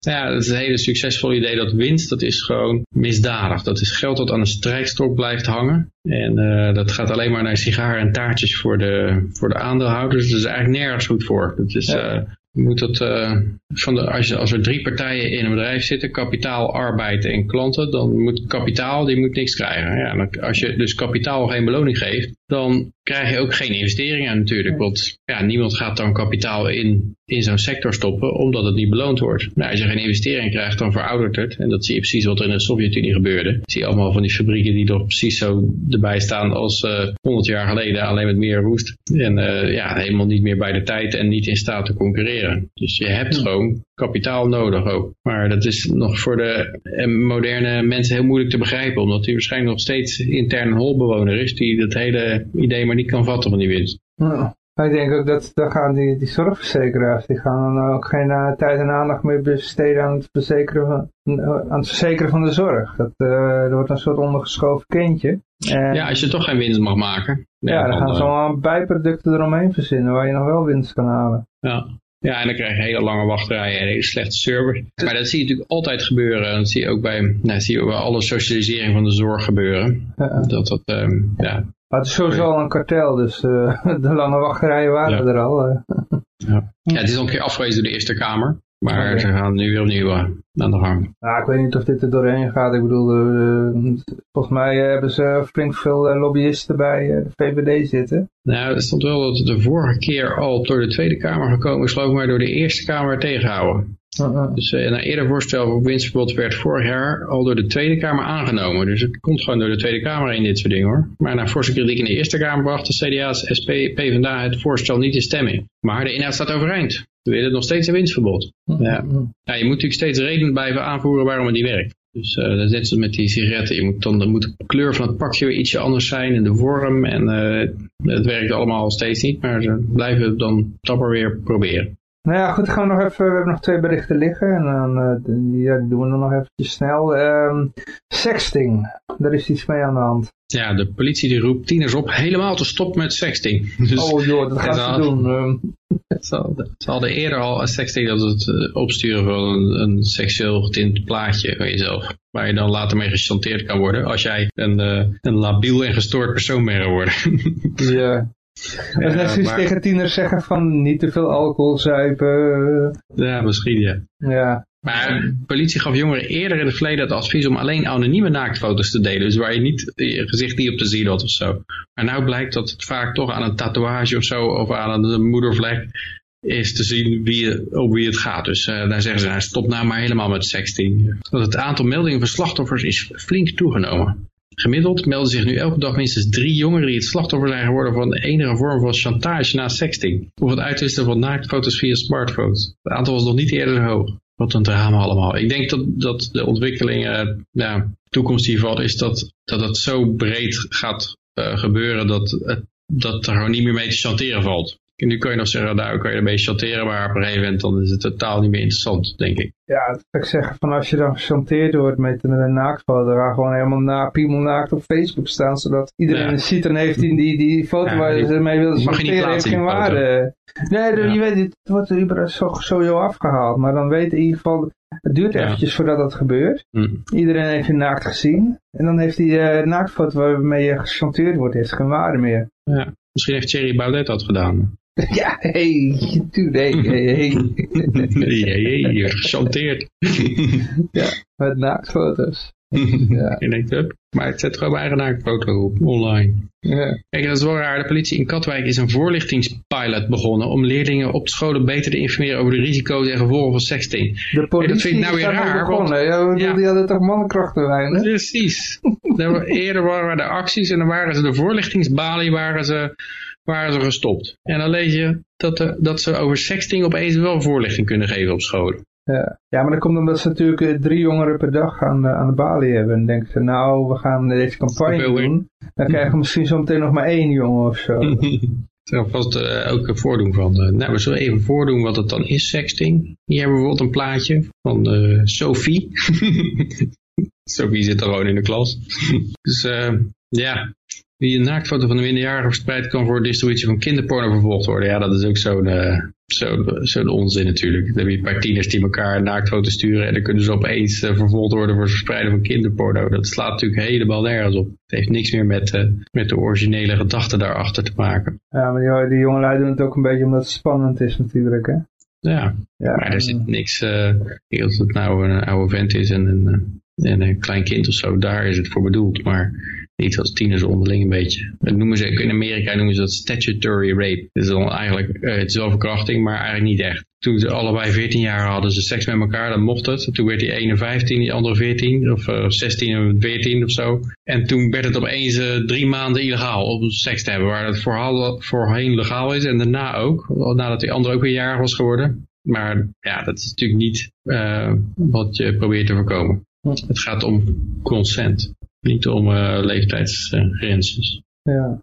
Ja, het is een hele succesvol idee dat winst, dat is gewoon misdadig. Dat is geld dat aan een strijkstok blijft hangen. En uh, dat gaat alleen maar naar sigaren en taartjes voor de, voor de aandeelhouders. Dat is eigenlijk nergens goed voor. Dat is, ja. uh, je moet dat, uh, van de, als er drie partijen in een bedrijf zitten, kapitaal, arbeid en klanten, dan moet kapitaal, die moet niks krijgen. Ja, als je dus kapitaal geen beloning geeft, dan krijg je ook geen investeringen natuurlijk. Want ja, niemand gaat dan kapitaal in, in zo'n sector stoppen, omdat het niet beloond wordt. Nou, als je geen investering krijgt, dan veroudert het. En dat zie je precies wat er in de Sovjet-Unie gebeurde. Zie je allemaal van die fabrieken die er precies zo erbij staan als uh, 100 jaar geleden, alleen met meer roest. En uh, ja, helemaal niet meer bij de tijd en niet in staat te concurreren. Dus je hebt gewoon kapitaal nodig ook. Maar dat is nog voor de moderne mensen heel moeilijk te begrijpen, omdat hij waarschijnlijk nog steeds intern een holbewoner is, die dat hele idee maar niet kan vatten van die winst. Ja. Ik denk ook dat dan gaan die, die zorgverzekeraars, die gaan dan ook geen uh, tijd en aandacht meer besteden aan het verzekeren van, aan het verzekeren van de zorg. Dat, uh, dat wordt een soort ondergeschoven kindje. En, ja, als je toch geen winst mag maken. Ja, ja dan, dan gaan ze allemaal bijproducten eromheen verzinnen waar je nog wel winst kan halen. Ja, ja, en dan krijg je hele lange wachtrijen en hele slechte server. Maar dat zie je natuurlijk altijd gebeuren. Dat zie je ook bij, nou, zie je bij alle socialisering van de zorg gebeuren. Ja. Dat dat, um, ja, Maar het is sowieso al een kartel, dus de lange wachtrijen waren er al. ja. ja, het is al een keer afgewezen door de Eerste Kamer. Maar ze gaan nu weer opnieuw uh, aan de gang. Ja, ik weet niet of dit er doorheen gaat. Ik bedoel, uh, volgens mij hebben ze flink veel lobbyisten bij de VVD zitten. Nou, er stond wel dat het de vorige keer al door de Tweede Kamer gekomen is, geloof ik, maar door de Eerste Kamer tegenhouden. Uh-uh. Dus uh, een eerder voorstel voor winstverbod werd vorig jaar al door de Tweede Kamer aangenomen. Dus het komt gewoon door de Tweede Kamer in dit soort dingen hoor. Maar na forse kritiek in de Eerste Kamer bracht de CDA's, SP, PvdA het voorstel niet in stemming. Maar de inhoud staat overeind. We willen nog steeds een winstverbod. Uh-uh. Ja. ja. je moet natuurlijk steeds redenen blijven aanvoeren waarom het niet werkt. Dus uh, is net zoals met die sigaretten. Je moet dan, dan moet de kleur van het pakje weer ietsje anders zijn en de vorm. En uh, het werkt allemaal steeds niet, maar ze blijven dan tapper weer proberen. Nou ja, goed, gaan we nog even, we hebben nog twee berichten liggen en dan uh, ja, die doen we dan nog eventjes snel. Um, sexting, daar is iets mee aan de hand. Ja, de politie die roept tieners op helemaal te stoppen met sexting. Dus, oh joh, dat gaat ze doen. Um. Ze, hadden eerder al sexting dat het uh, opsturen van een, een, seksueel getint plaatje van jezelf. Waar je dan later mee gechanteerd kan worden als jij een, uh, een labiel en gestoord persoon bent geworden. ja, dat is zoiets tegen tieners zeggen van niet te veel alcohol zuipen. Ja, misschien ja. Ja. Maar de politie gaf jongeren eerder in het verleden het advies om alleen anonieme naaktfoto's te delen. Dus waar je niet je gezicht niet op te zien had of zo. Maar nou blijkt dat het vaak toch aan een tatoeage of zo of aan een moedervlek is te zien wie, op wie het gaat. Dus uh, daar zeggen ze, nou, stop nou maar helemaal met sexting. Dat het aantal meldingen van slachtoffers is flink toegenomen. Gemiddeld melden zich nu elke dag minstens drie jongeren die het slachtoffer zijn geworden van de enige vorm van chantage na sexting. Of het uitwisselen van naaktfoto's via smartphones. Het aantal was nog niet eerder hoog. Wat een drama allemaal. Ik denk dat, dat de ontwikkeling, uh, ja, toekomst hiervan is dat, dat het zo breed gaat uh, gebeuren dat, dat er gewoon niet meer mee te chanteren valt. Nu kun je nog zeggen, daar kan je ermee chanteren, maar op een gegeven moment dan is het totaal niet meer interessant, denk ik. Ja, dat ik zeggen, van als je dan gechanteerd wordt met, met een naaktfoto, gewoon helemaal na, piemel naakt op Facebook staan, zodat iedereen het ziet en heeft die, die, die foto waar ze mee willen chanteren, heeft geen waarde. Nee, ja. je weet, het wordt überhaupt zo, sowieso afgehaald, maar dan weet in ieder geval, het duurt eventjes voordat dat gebeurt. Hm. Iedereen heeft je naakt gezien. En dan heeft die uh, naaktfoto waarmee je gechanteerd wordt, heeft geen waarde meer. Ja. Misschien heeft Thierry Baudet dat gedaan. Ja, hey, toen, hey, hey, hey. hey, gechanteerd. ja, met naaktfoto's. Ja. Je denkt, hup, maar het zet gewoon mijn eigen naaktfoto op, online. Ja. Kijk, dat is wel raar. De politie in Katwijk is een voorlichtingspilot begonnen om leerlingen op scholen beter te informeren over de risico's en gevolgen van sexting. De politie dat vind ik nou weer raar. Begonnen. Want, ja, Die hadden toch mannenkrachten weinig? Precies. eerder waren de acties en dan waren ze de voorlichtingsbalie, waren ze waren ze gestopt. En dan lees je dat, de, dat ze over sexting opeens wel voorlichting kunnen geven op scholen. Ja. ja, maar dat komt omdat ze natuurlijk eh, drie jongeren per dag aan de, aan de balie hebben. En denken ze, nou, we gaan deze campagne doen. Dan krijgen we misschien zometeen nog maar één jongen of zo. Daar vast uh, ook een voordoen van. Uh, nou, we zullen even voordoen wat het dan is, sexting. Hier hebben we bijvoorbeeld een plaatje van uh, Sophie. Sophie zit er gewoon in de klas. dus ja, wie een naaktfoto van een minderjarige verspreid kan voor distributie van kinderporno vervolgd worden. Ja, dat is ook zo'n uh, zo'n zo onzin natuurlijk. Dan heb je een paar tieners die elkaar naaktfoto's sturen en dan kunnen ze opeens uh, vervolgd worden voor het verspreiden van kinderporno. Dat slaat natuurlijk helemaal nergens op. Het heeft niks meer met, uh, met de originele gedachte daarachter te maken. Ja, maar die, die jongelui doen het ook een beetje omdat het spannend is natuurlijk, hè? Ja, ja maar er zit niks, uh, als het nou een oude vent is en een, en een klein kind of zo, daar is het voor bedoeld. Maar niet als tieners onderling een beetje. Dat noemen ze, in Amerika noemen ze dat statutory rape. Dat is dan eigenlijk, uh, het maar eigenlijk niet echt. Toen ze allebei 14 jaar hadden ze seks met elkaar, dan mocht het. Toen werd die ene 15, die andere 14, of uh, 16 en 14 of zo. En toen werd het opeens uh, drie maanden illegaal om seks te hebben, waar het voorheen legaal is en daarna ook, nadat die andere ook weer jarig was geworden. Maar ja, dat is natuurlijk niet wat je probeert te voorkomen. Het gaat om consent. Niet om uh, leeftijdsgrensjes. ja.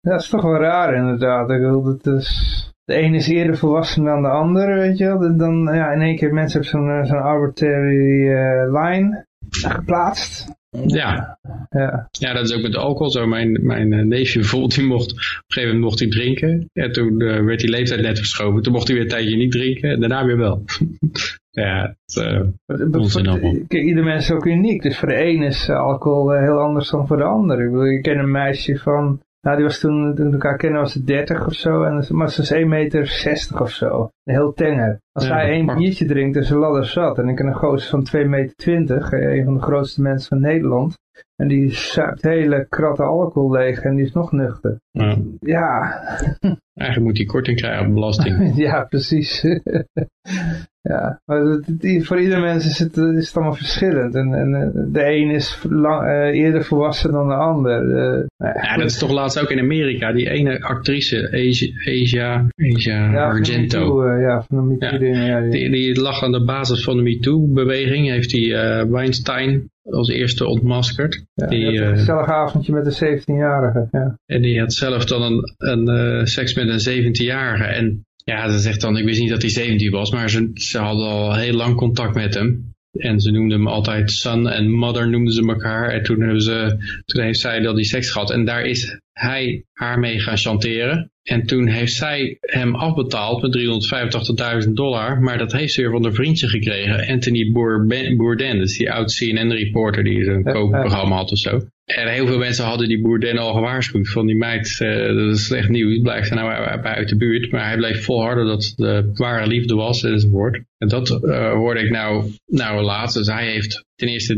ja, dat is toch wel raar inderdaad. Ik wil, dat is, de ene is eerder volwassen dan de andere, weet je wel. Dan, ja, in één keer mensen hebben zo'n eh, zo'n arbitrary line geplaatst. Ja. ja. Ja, dat is ook met alcohol zo. Mijn, mijn neefje bijvoorbeeld, die mocht, op een gegeven moment mocht hij drinken. En toen uh, werd die leeftijd net verschoven. Toen mocht hij weer een tijdje niet drinken. En daarna weer wel. Ja, het, uh, Ieder mens is ook uniek. Dus voor de een is alcohol uh, heel anders dan voor de ander. Ik, bedoel, ik ken een meisje van Nou, die was toen, toen we elkaar kennen, was ze 30 of zo. En, maar ze is 1,60 meter 60 of zo. Heel tenger. Als hij één biertje drinkt, is een ladder zat. En ik ken een gozer van 2,20 meter. 20, een van de grootste mensen van Nederland. En die zuipt hele kratten alcohol leeg en die is nog nuchter. Ja. ja. Eigenlijk moet hij korting krijgen op belasting. ja, precies. ja, maar het, voor ieder mens is het, is het allemaal verschillend. En, en eh, de een is lang, uh, eerder volwassen dan de ander. Uh, ja, dat is toch laatst ook in Amerika. Die ene actrice, Asia, Asia, Asia ja, Argento. Van ja, van de MeToo ja. ja, die, die, lag aan de basis van de MeToo-beweging. Heeft die Weinstein als eerste ontmaskerd. Ja, die, een gezellig avondje met een 17-jarige. Ja. En die had zelf dan een, een seks met een 17-jarige. En ja, ze zegt dan, ik wist niet dat hij 17 was, maar ze, ze hadden al heel lang contact met hem. En ze noemden hem altijd son en mother noemden ze elkaar. En toen, hebben ze, toen heeft zij dat die seks gehad. En daar is hij haar mee gaan chanteren. En toen heeft zij hem afbetaald met 385.000 dollar. Maar dat heeft ze weer van een vriendje gekregen. Anthony Bourdain, dus die oud CNN-reporter die een kookprogramma had of zo. En heel veel mensen hadden die Bourdain al gewaarschuwd van die meid, uh, dat is slecht nieuws, blijft er nou uit de buurt. Maar hij bleef volharden dat het de ware liefde was enzovoort. En dat uh, hoorde ik nou, nou laatst. Dus hij heeft ten eerste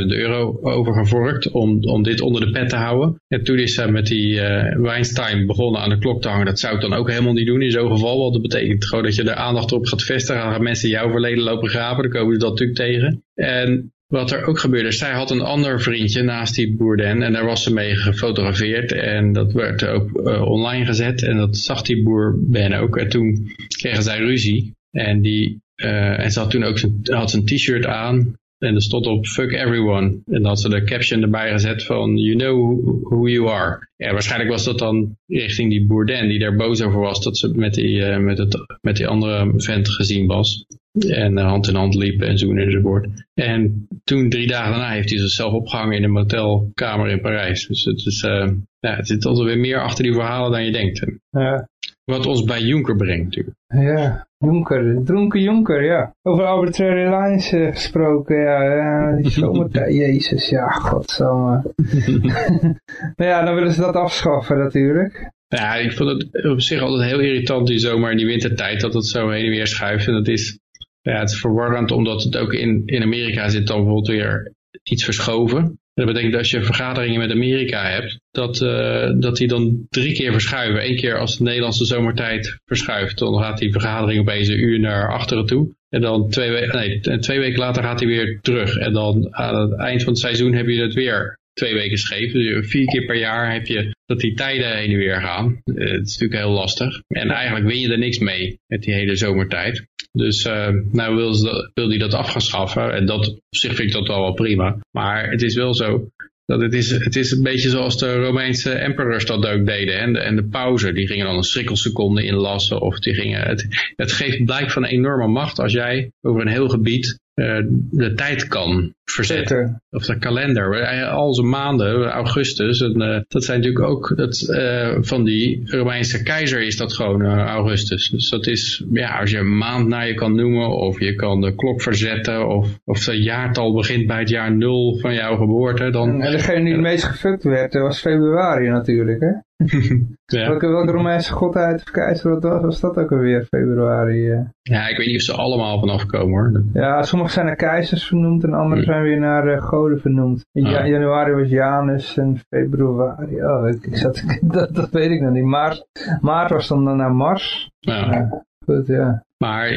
350.000 euro overgevorkt om, om dit onder de pet te houden. En toen is hij met die uh, Weinstein begonnen aan de klok te hangen. Dat zou ik dan ook helemaal niet doen in zo'n geval. Want dat betekent gewoon dat je er aandacht op gaat vestigen. Dan gaan mensen jouw verleden lopen graven. Dan komen ze dat natuurlijk tegen. En wat er ook gebeurde, zij had een ander vriendje naast die Boerden en daar was ze mee gefotografeerd en dat werd ook uh, online gezet en dat zag die boer Ben ook en toen kregen zij ruzie en, die, uh, en ze had toen ook had zijn t-shirt aan en er stond op fuck everyone. En dan had ze de caption erbij gezet van you know who you are. Ja, waarschijnlijk was dat dan richting die Bourdain die daar boos over was dat ze met die, uh, met het, met die andere vent gezien was. En uh, hand in hand liepen en zoenen enzovoort. En toen drie dagen daarna heeft hij zichzelf opgehangen in een motelkamer in Parijs. Dus het, is, uh, ja, het zit altijd weer meer achter die verhalen dan je denkt. Ja. Wat ons bij Juncker brengt natuurlijk. Ja, Jonker, dronken Jonker, ja. Over arbitrary lines uh, gesproken, ja. ja die zomertijd, jezus, ja, godsamme. nou ja, dan willen ze dat afschaffen natuurlijk. Ja, ik vond het op zich altijd heel irritant die zomer en die wintertijd, dat het zo heen en weer schuift. En dat is, ja, het is verwarrend, omdat het ook in, in Amerika zit dan bijvoorbeeld weer iets verschoven. Dat betekent dat als je vergaderingen met Amerika hebt, dat, uh, dat die dan drie keer verschuiven. Eén keer als de Nederlandse zomertijd verschuift, dan gaat die vergadering opeens een uur naar achteren toe. En dan twee, we nee, twee weken later gaat hij weer terug. En dan aan het eind van het seizoen heb je het weer twee weken scheef. Dus vier keer per jaar heb je dat die tijden heen en weer gaan. Uh, het is natuurlijk heel lastig. En eigenlijk win je er niks mee met die hele zomertijd. Dus uh, nou wil, ze, wil die dat af gaan schaffen. En dat, op zich vind ik dat wel wel prima. Maar het is wel zo dat het is, het is een beetje zoals de Romeinse emperors dat ook deden. En de, en de pauze, die gingen dan een schrikkelseconde inlassen. Of die gingen, het, het geeft blijk van enorme macht als jij over een heel gebied uh, de tijd kan verzetten. Of de kalender. Al zijn maanden, augustus. En, uh, dat zijn natuurlijk ook dat, uh, van die Romeinse keizer is dat gewoon augustus. Dus dat is, ja, als je een maand naar je kan noemen. Of je kan de klok verzetten. Of, of het jaartal begint bij het jaar nul van jouw geboorte. Dan, en degene die het meest gefukt werd, was februari natuurlijk hè? ja. welke, welke Romeinse godheid of keizer wat was dat ook alweer, februari? Ja, ik weet niet of ze allemaal vanaf komen hoor. Ja, sommige zijn naar keizers vernoemd en andere zijn weer naar uh, goden vernoemd. In ah. januari was Janus en februari, oh, ik, ik zat, dat, dat weet ik nog niet. Maart, maart was dan naar Mars. Ja. goed, ja. Maar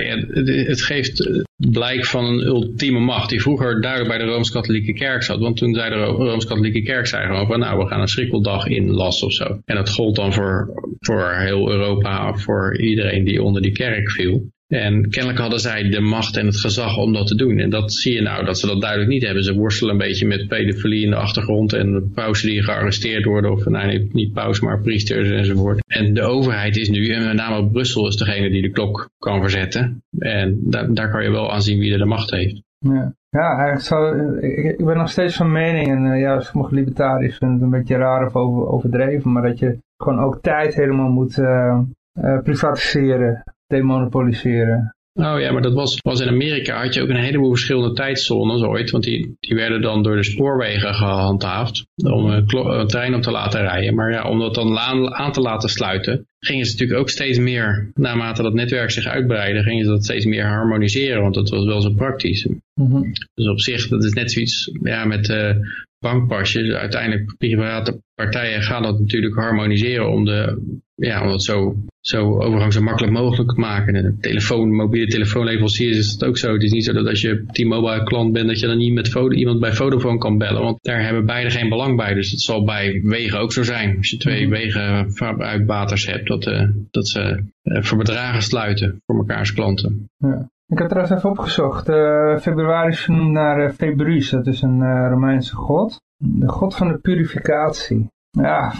het, geeft blijk van een ultieme macht die vroeger duidelijk bij de Rooms-Katholieke Kerk zat. Want toen zei de Rooms-Katholieke Kerk zei gewoon van nou we gaan een schrikkeldag inlassen of zo. En dat gold dan voor, voor heel Europa, voor iedereen die onder die kerk viel. En kennelijk hadden zij de macht en het gezag om dat te doen. En dat zie je nou, dat ze dat duidelijk niet hebben. Ze worstelen een beetje met pedofilie in de achtergrond en pausen die gearresteerd worden. Of nee, niet pauze, maar priesters enzovoort. En de overheid is nu, en met name Brussel is degene die de klok kan verzetten. En daar, kan je wel aan zien wie er de macht heeft. Ja. Ja, zou, ik, ben nog steeds van mening, en uh, ja, sommige libertariërs vinden het een beetje raar of over, overdreven, maar dat je gewoon ook tijd helemaal moet uh, uh, privatiseren demonopoliseren. Oh ja, maar dat was, was in Amerika had je ook een heleboel verschillende tijdzones ooit. Want die, die werden dan door de spoorwegen gehandhaafd om een, een trein op te laten rijden. Maar ja, om dat dan aan te laten sluiten, gingen ze natuurlijk ook steeds meer, naarmate dat netwerk zich uitbreidde, gingen ze dat steeds meer harmoniseren. Want dat was wel zo praktisch. Mhm. Dus op zich, dat is net zoiets ja, met uh, bankpasjes. Uiteindelijk, private partijen gaan dat natuurlijk harmoniseren om de ja, om het zo, zo overgang zo makkelijk mogelijk maken. En de telefoon, mobiele telefoonleveranciers is het ook zo. Het is niet zo dat als je T-Mobile klant bent, dat je dan niet met foto, iemand bij Vodafone kan bellen. Want daar hebben beide geen belang bij. Dus het zal bij wegen ook zo zijn. Als je twee mhm. wegenuitbaters hebt, dat, uh, dat ze uh, voor bedragen sluiten voor mekaars klanten. Ja. Ik heb trouwens even opgezocht. Uh, februari is vernoemd naar Februus. Dat is een Romeinse god. De god van de purificatie. Ja,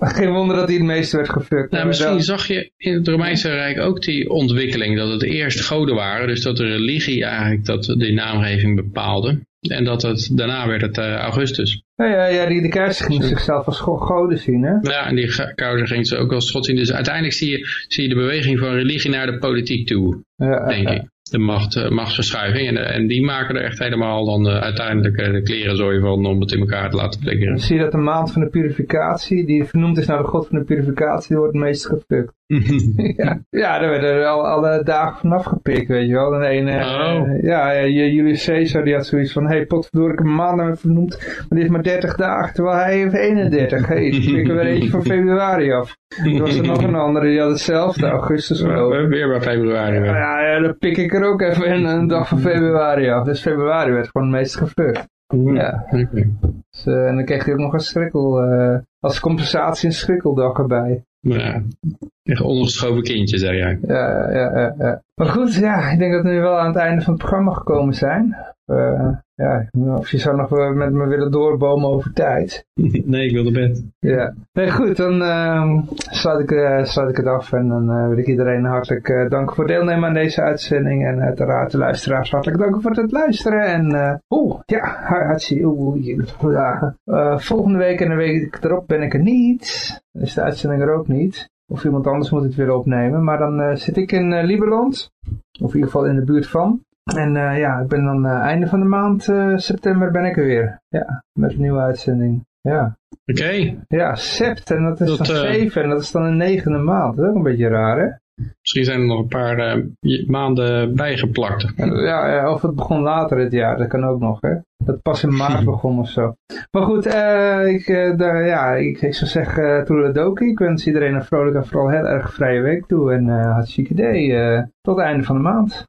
geen wonder dat hij het meeste werd gefukt. Nou, misschien zag je in het Romeinse Rijk ook die ontwikkeling, dat het eerst goden waren, dus dat de religie eigenlijk dat de naamgeving bepaalde. En dat het, daarna werd het uh, Augustus. Ja, ja, ja die, de keizer ging zichzelf als goden zien, hè? Ja, en die keizer ging ze ook als god zien. Dus uiteindelijk zie je, zie je de beweging van religie naar de politiek toe, ja, denk ik de macht, uh, machtsverschuiving. En, en die maken er echt helemaal dan uh, uiteindelijk uh, de klerenzooi van om het in elkaar te laten flikkeren. Zie je dat de maand van de purificatie, die vernoemd is naar de god van de purificatie, wordt het meest gefukt. ja, ja, daar werden er al alle dagen vanaf gepikt, weet je wel. En een, oh. ja, Julius Caesar die had zoiets van, hé, hey, potverdorie, ik heb een maand vernoemd, maar die heeft maar 30 dagen, terwijl hij heeft 31. Hé, hey, ik er weer eentje van februari af. Er was er nog een andere, die had hetzelfde, augustus geloof ik. Weer bij februari. Ja, ja, dan pik ik er ook even een, een dag van februari af. Dus februari werd gewoon het meest gefukt. Ja. Dus, uh, en dan kreeg hij ook nog een schrikkel, uh, als compensatie een schrikkeldag erbij. Ja, echt ongeschoven kindje, zei jij. Ja, ja, ja, ja. Maar goed, ja, ik denk dat we nu wel aan het einde van het programma gekomen zijn. Uh, ja, of je zou nog met me willen doorbomen over tijd. Nee, ik wil naar bed. Ja. Nee, goed, dan uh, sluit, ik, uh, sluit ik het af en dan uh, wil ik iedereen hartelijk uh, danken voor deelnemen aan deze uitzending. En uiteraard de luisteraars hartelijk danken voor het luisteren. En oh, ja, hartstikke, ja, volgende week en de week erop ben ik er niet. Dan is de uitzending er ook niet. Of iemand anders moet het weer opnemen. Maar dan zit ik in Lieberland. Of in ieder geval in de buurt van. En uh, ja, ik ben dan uh, einde van de maand uh, september ben ik er weer. Ja, met een nieuwe uitzending. Ja. Oké. Okay. Ja, sept en dat is dat, dan zeven en dat is dan een negende maand. Dat is ook een beetje raar hè? Misschien zijn er nog een paar maanden bijgeplakt. Ja, of het begon later dit jaar, dat kan ook nog hè. Dat pas in maart begon of zo. Maar goed, ik, daar, ja, ik, ik zou zeggen, toeledoki. Ik wens iedereen een vrolijke en vooral heel erg vrije week toe. En uh, hartstikke idee. tot het einde van de maand.